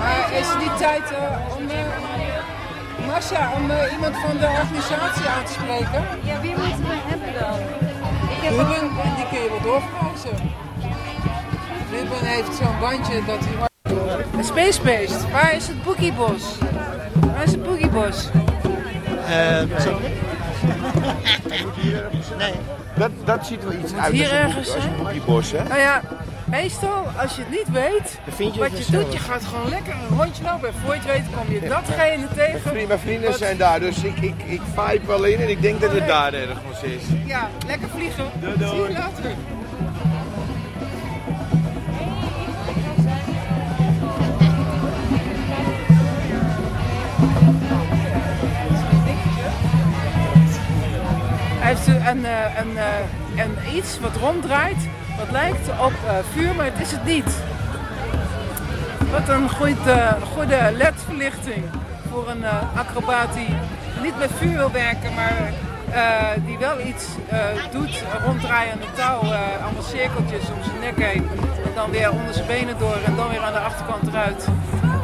Maar is het niet tijd eh, om... eh Marcia, om eh, iemand van de organisatie aan te spreken? Ja, wie moeten we hebben dan? Ik heb Ruben, en die kun je wel doorverwijzen. Ruben heeft zo'n bandje dat hij... Een Space Beast, waar is het Boekiebos? Waar is het Boekiebos? Nee. Dat, dat ziet er wel iets Moet uit hier ergens als boekiebos, hè? Nou ja, meestal als je het niet weet, vind je wat je doet, je gaat gewoon lekker een rondje lopen. En voor je het weet kom je datgene Mijn tegen. vrienden, mijn vrienden wat- zijn daar, dus ik, ik, ik vibe wel in en ik denk dat het daar ergens is. Ja, lekker vliegen. Doei, doei. Zie je later. Hij heeft een, eh, een, eh, een iets wat ronddraait, lijkt op eh, vuur, maar het is het niet. Wat een goed, eh, goede ledverlichting voor een eh, acrobaat die niet met vuur wil werken, maar die wel iets doet, ronddraaien aan touw, allemaal cirkeltjes om zijn nek heen. En dan weer onder zijn benen door en dan weer aan de achterkant eruit.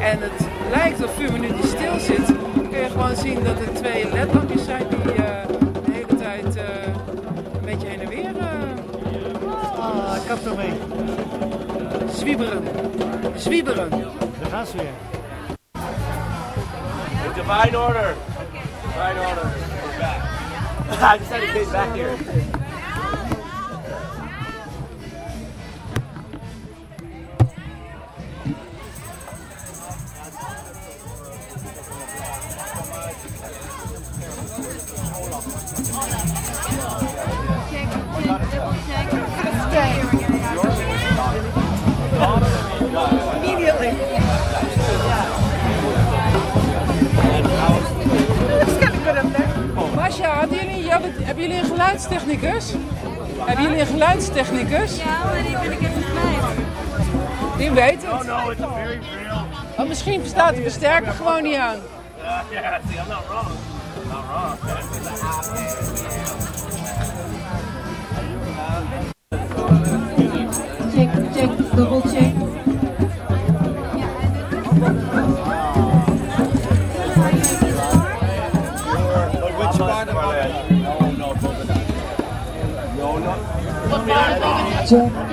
En het lijkt of vuur, maar nu die stil zit, kun je gewoon zien dat er twee ledlampjes zijn die ah, ik heb er mee. Zwieberen. Zwieberen. Daar gaan ze weer. Divine order. Divine order. Go back. I just had to get back here. Misschien bestaat de versterker gewoon niet aan. Uh, yeah, see, I'm not wrong. I'm not wrong. Check, check, double check. Which part of it? No, no, no, no. No,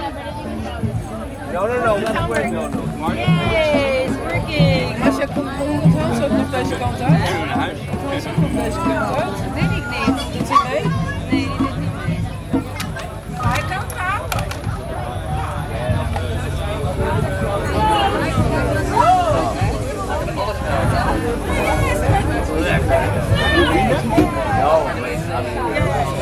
Deze kant uit? Ook nog deze kant uit? Weet ik niet. Doet hij mee? Nee, die doet niet mee. Hij kan gaan. Je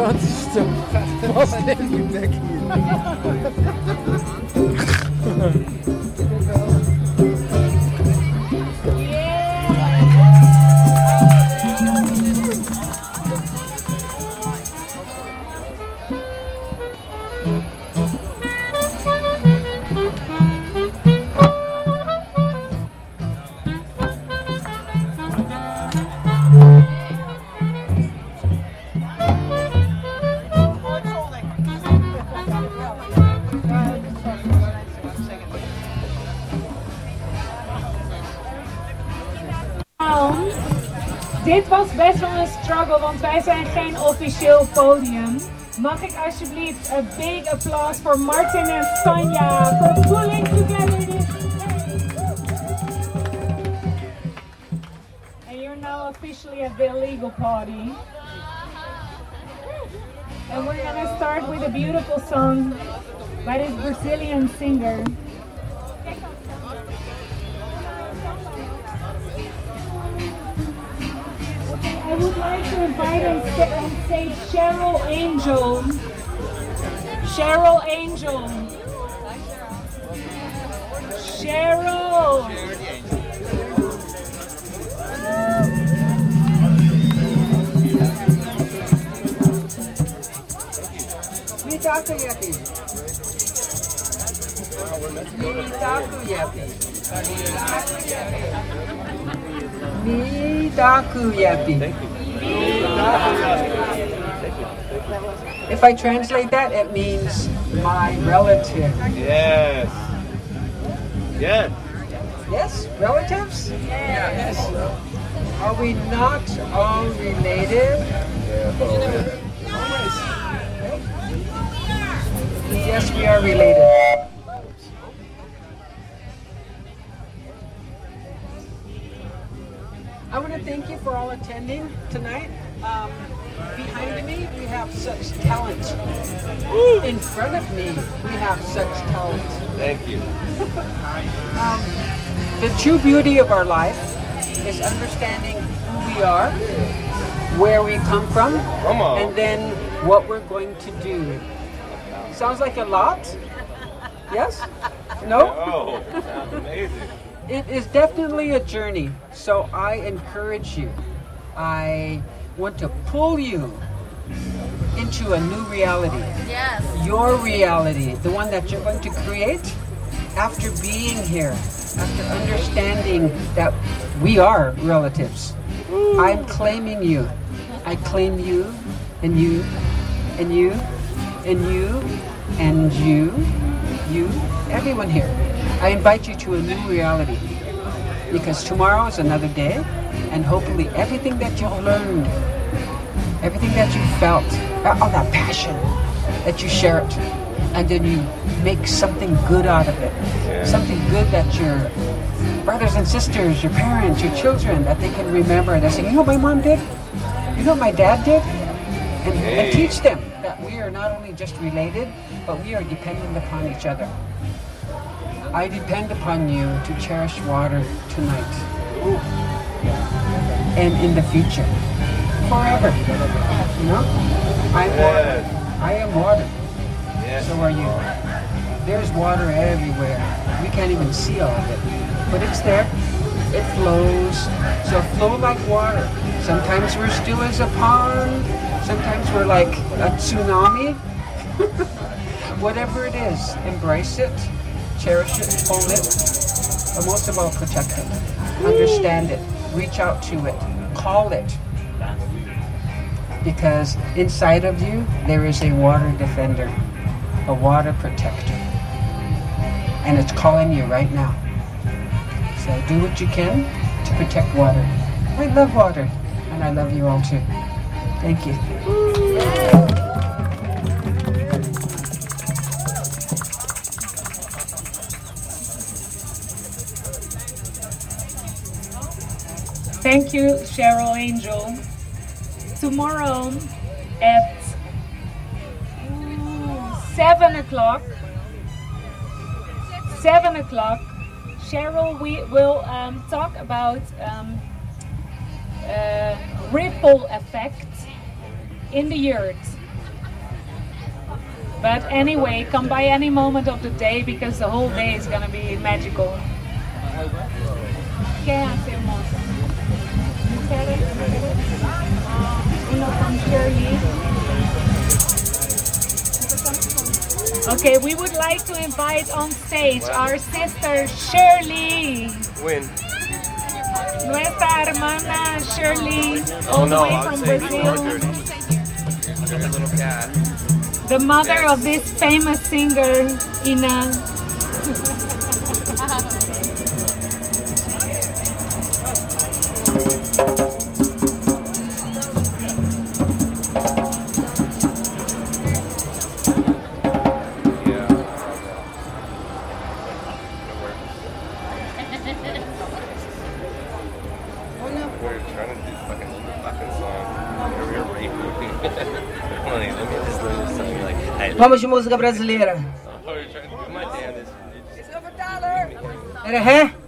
en wij zijn geen officieel podium. Mag ik alsjeblieft een big applaus voor Martin en Sanja for pulling together this And you're now officially at the illegal party. And we're gonna start with a beautiful song by this Brazilian singer. Angel. Cheryl Angel. Cheryl. Mitaku Yuppie. Mitaku Yuppie. Mitaku Yuppie. Mitaku Yuppie. If I translate that, it means my relative. Yes. Yes. Yes, relatives? Yes. Are we not all related? Yes, we are related. I want to thank you for all attending tonight. Um, behind me, we have such talent. In front of me, we have such talent. Thank you. Um, the true beauty of our life is understanding who we are, where we come from, Come and then what we're going to do. Sounds like a lot? Yes? No? Oh, sounds amazing. It is definitely a journey, so I encourage you. I want to pull you into a new reality. Yes. Your reality, the one that you're going to create after being here, after understanding that we are relatives. I'm claiming you. I claim you, and you, and you, and you, and you, you, everyone here. I invite you to a new reality because tomorrow is another day, and hopefully everything that you've learned, everything that you felt, uh, all that passion, that you share it, and then you make something good out of it. Yeah. Something good that your brothers and sisters, your parents, your children, that they can remember and they say, you know what my mom did? You know what my dad did? And, Hey. and teach them that we are not only just related, but we are dependent upon each other. I depend upon you to cherish water tonight and in the future. Forever. You know? I'm water. I am water. So are you. There's water everywhere. We can't even see all of it. But it's there. It flows. So flow like water. Sometimes we're still as a pond. Sometimes we're like a tsunami. Whatever it is, embrace it, cherish it, hold it, but most of all, protect it. Understand it, reach out to it, call it. Because inside of you, there is a water defender, a water protector. and it's calling you right now. So do what you can to protect water. I love water, and I love you all too. Thank you. Thank you, Cheryl Angel. Tomorrow at ooh, 7 o'clock, 7 o'clock, Cheryl we will um, talk about um, uh, ripple effect in the earth. But anyway, come by any moment of the day because the whole day is gonna be magical. ¿Qué hacemos? Okay, we would like to invite on stage our sister Shirley. Win. Nuestra hermana Shirley, Oh all the no, way from Brazil. more dirty. Dirty little cat. The mother of this famous singer, Ina. Vamos de música brasileira. Oh, we're trying to do my damnedest. Era ré?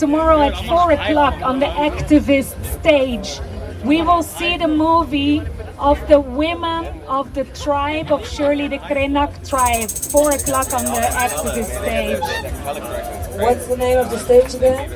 Tomorrow at 4 o'clock on the activist stage, we will see the movie of the women of the tribe of Shirley, the Krenak tribe. 4 o'clock on the activist stage. What's the name of the stage again?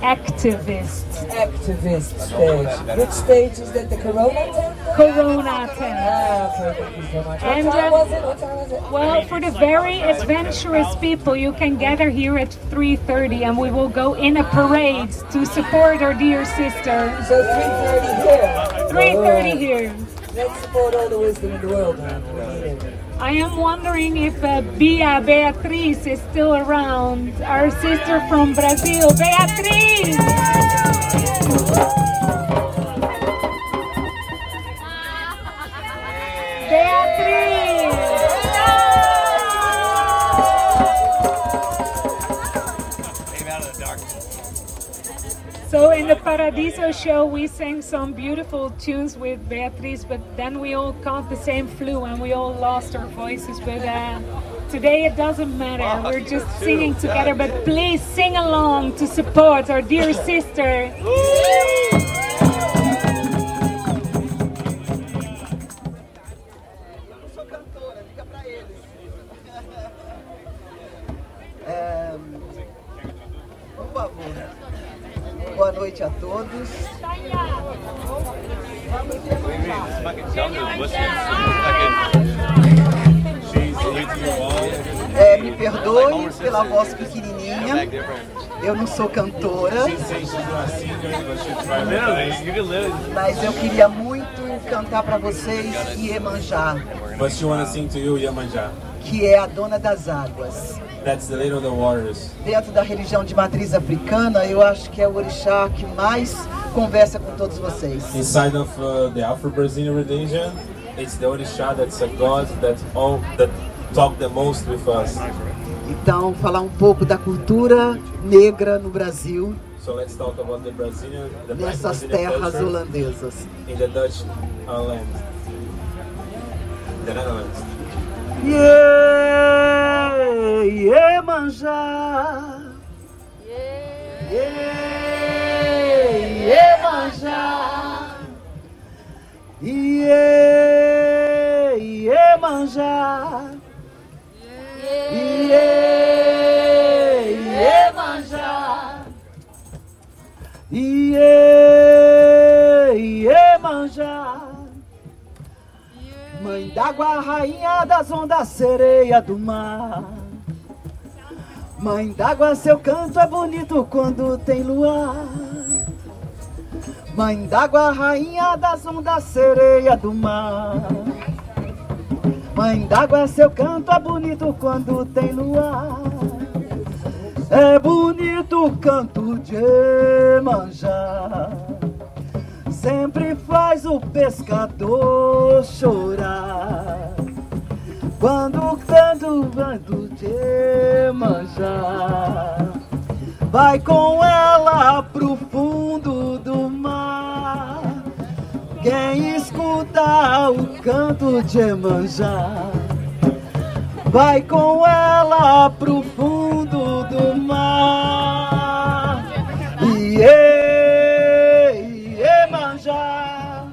Activist. Activist stage. Which stage is that? The Corona tent? Corona tent. Ah, okay, thank you so much. What And, time was it? What time? Well, for the very adventurous people, you can gather here at 3.30 and we will go in a parade to support our dear sister. So 3.30 here? 3.30 here. Let's support all the wisdom in the world, man. We need it. I am wondering if uh, Bia Beatriz is still around. Our sister from Brazil! Beatriz! So in the Paradiso show, we sang some beautiful tunes with Beatriz, but then we all caught the same flu and we all lost our voices. But uh, today it doesn't matter. We're just singing together. But please sing along to support our dear sister. Sou cantora. Mas eu queria muito cantar para vocês Iemanjá, But she want to sing to you Yamanja. que é a dona das águas. That's the lady of the waters. Dentro da religião de matriz africana, eu acho que é o orixá que mais conversa com todos vocês. Inside of uh, the Afro-Brazilian religion, it's the Orisha that's a god that all that talk the most with us. Então, falar um pouco da cultura negra no Brasil, So let's talk about the Brazilian, the black nessas Brazilian terras culture holandesas. in the Dutch uh, land, the Netherlands. Yeah, Iemanjá. Yeah, Iemanjá. Yeah, Iemanjá. Iemanjá. Iemanjá. Mãe d'água, rainha das ondas, sereia do mar. Mãe d'água, seu canto é bonito quando tem luar. Mãe d'água, rainha das ondas, sereia do mar. Mãe d'água, seu canto é bonito quando tem luar. É bonito o canto de Emanjá sempre faz o pescador chorar. Quando tanto vento te manjar, vai com ela pro fundo do mar. Quem escuta o canto de Emanjá, vai com ela pro fundo do mar. Iê, Iemanjá.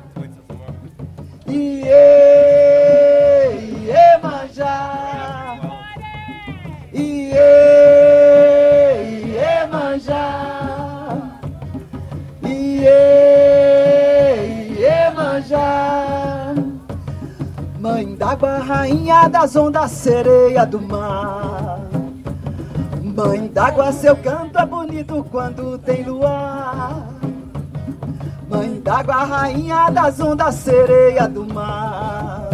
Iê, Iemanjá. Iê, Mãe d'água, rainha das ondas, sereia do mar. Mãe d'água, seu canto é bonito quando tem luar. Mãe d'água, rainha das ondas, sereia do mar.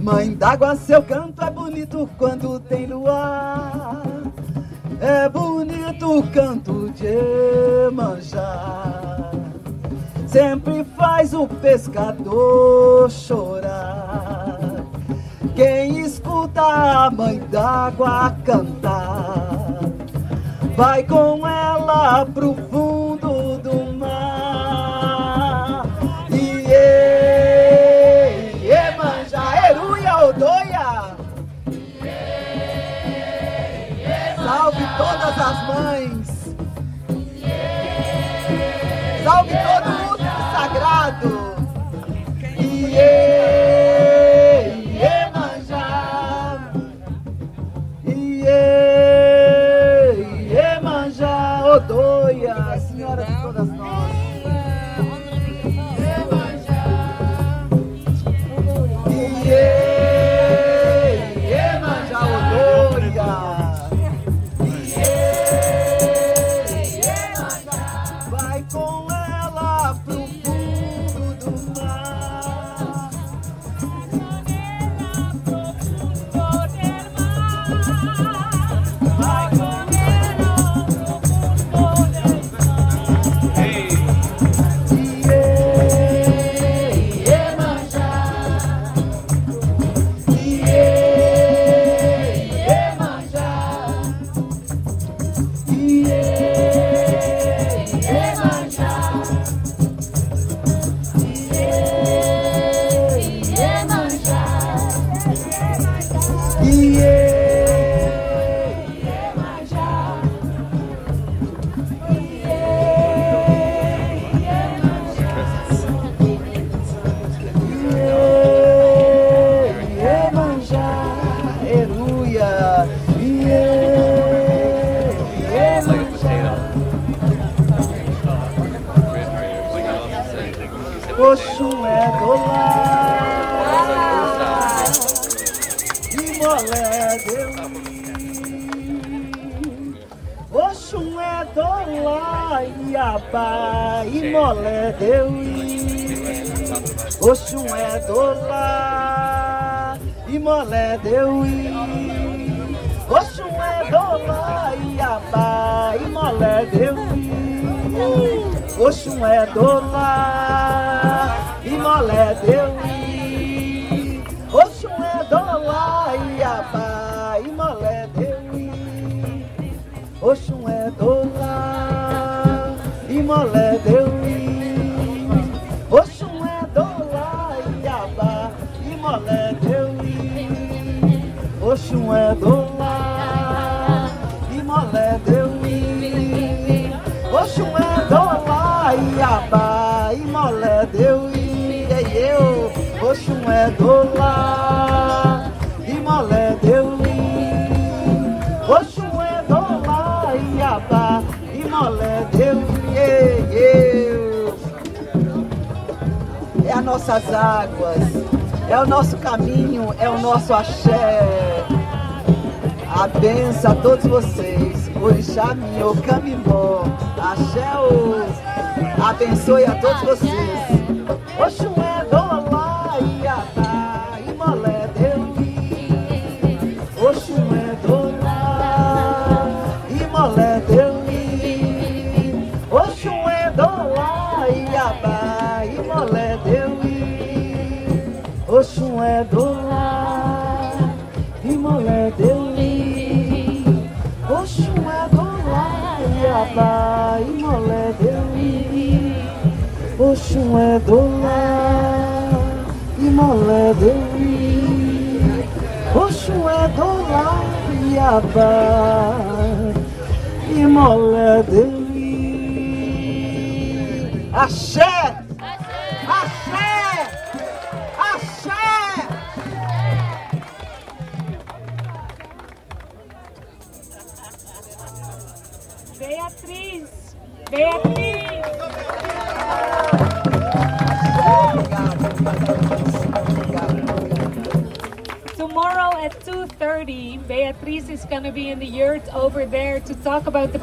Mãe d'água, seu canto é bonito quando tem luar. É bonito o canto de Emanjá sempre faz o pescador chorar. Quem escuta a mãe d'água cantar, vai com ela pro fundo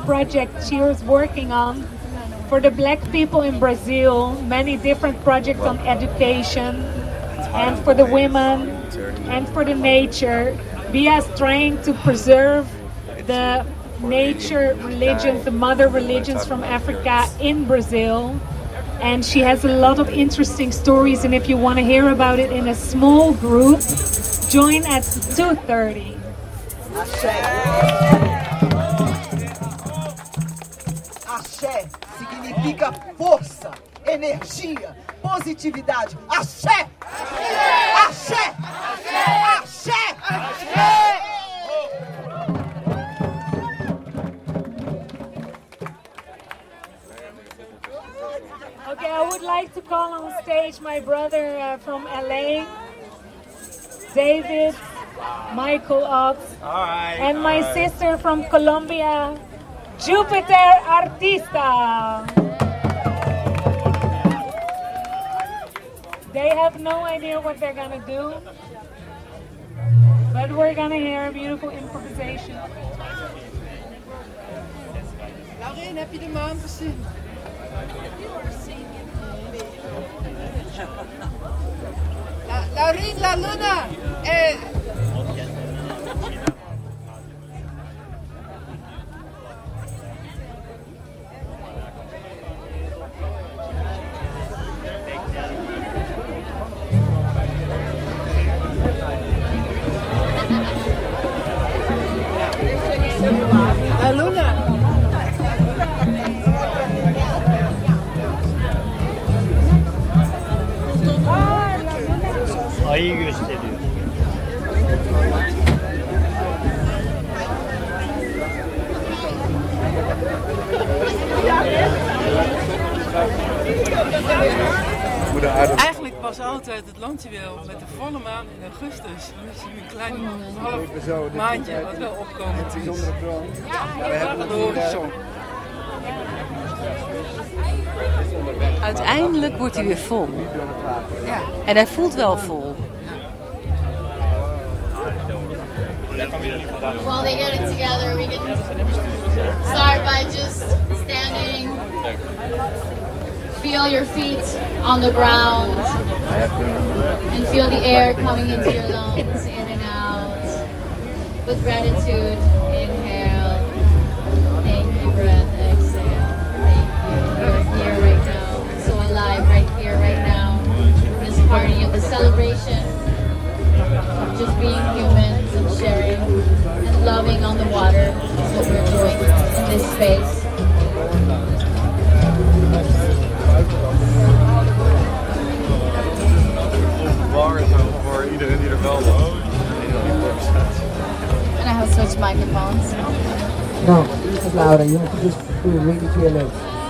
project she is working on for the black people in Brazil, many different projects on education and for the women and for the nature. Bia is trying to preserve the nature religions, the mother religions from Africa in Brazil. And she has a lot of interesting stories. And if you want to hear about it in a small group, join at 2.30. Michael Ox, and my sister from Colombia, Jupiter Artista. They have no idea what they're gonna do, but we're gonna hear a beautiful improvisation. Laurien, heb je de maan gezien? La, Laurien, la luna. Eh, half maandje wat wel opkomend is. Ja, we hebben de horizon. Uiteindelijk wordt hij weer vol. Ja. En hij voelt wel vol. While they get it together, we can start by just standing. Feel your feet on the ground and feel the air coming into your lungs. With gratitude, inhale. Thank you, breath, exhale. Thank you. Here right now, so alive right here, right now. This party of the celebration of just being human and sharing and loving on the water is what we're doing in this space. Bar is wel voor iedereen die. And I have switched microphones. No, it's louder. You have to just do it really to your lips.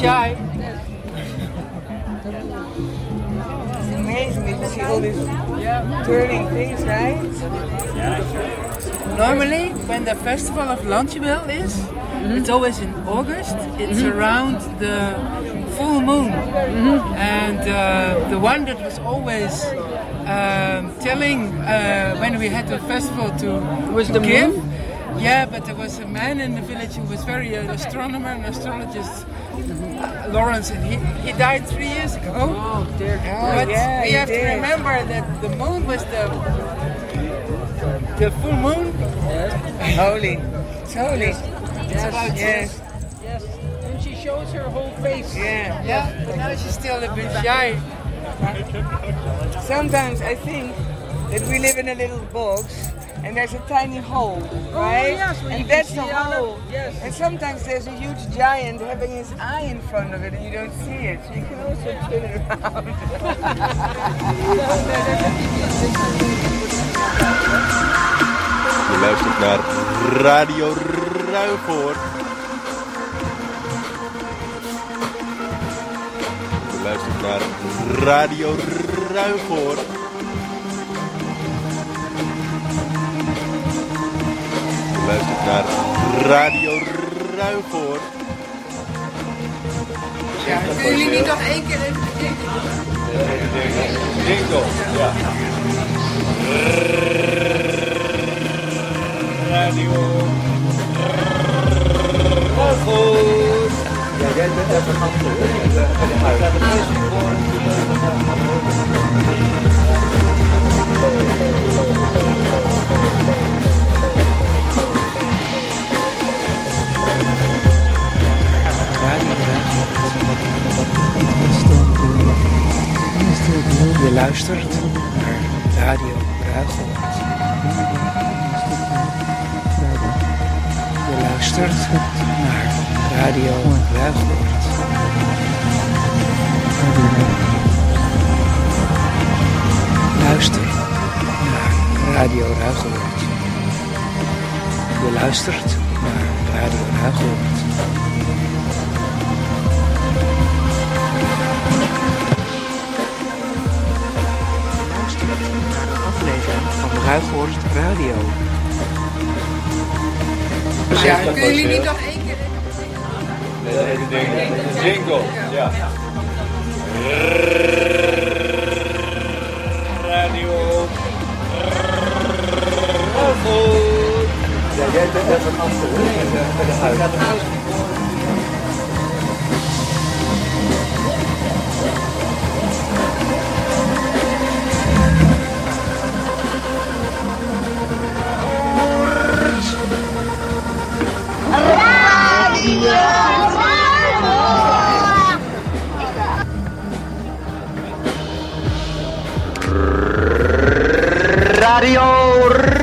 Shy. It's amazing to see all these turning things, right? Normally, when the festival of Lunchable is, it's always in August. It's around the full moon, and uh, the one that was always um, telling uh, when we had the festival to Was to the give. moon? Yeah, but there was a man in the village who was very an astronomer and astrologist, uh, Lawrence, and he, he died three years ago. Oh dear God. But yeah, we have to remember that the moon was the the full moon. Holy. It's holy. It's about Yes. Yes. And she shows her whole face. Yeah. Yeah, but now she's still a bit shy. Sometimes I think that we live in a little box and there's a tiny hole, oh, right? yes, well, and that's the hole. And sometimes there's a huge giant having his eye in front of it and you don't see it. So you can also turn it around. Je luistert naar Radio Ruigoord. Je luistert naar Radio naar Radio Ja, kunnen jullie niet nog één keer even Jingle, ja. Radio. Ruigoord. Ja, jij bent even gaan Je luistert naar Radio Ruigoord. Je luistert naar Radio Ruigoord. Luister naar Radio Ruigoord. Je luistert naar Radio Ruigoord. Ruighorst Radio. Ja, kunnen jullie niet nog één keer Jingle, ja. Radio. Ruigoord. Ja, jij bent even gaan Radio.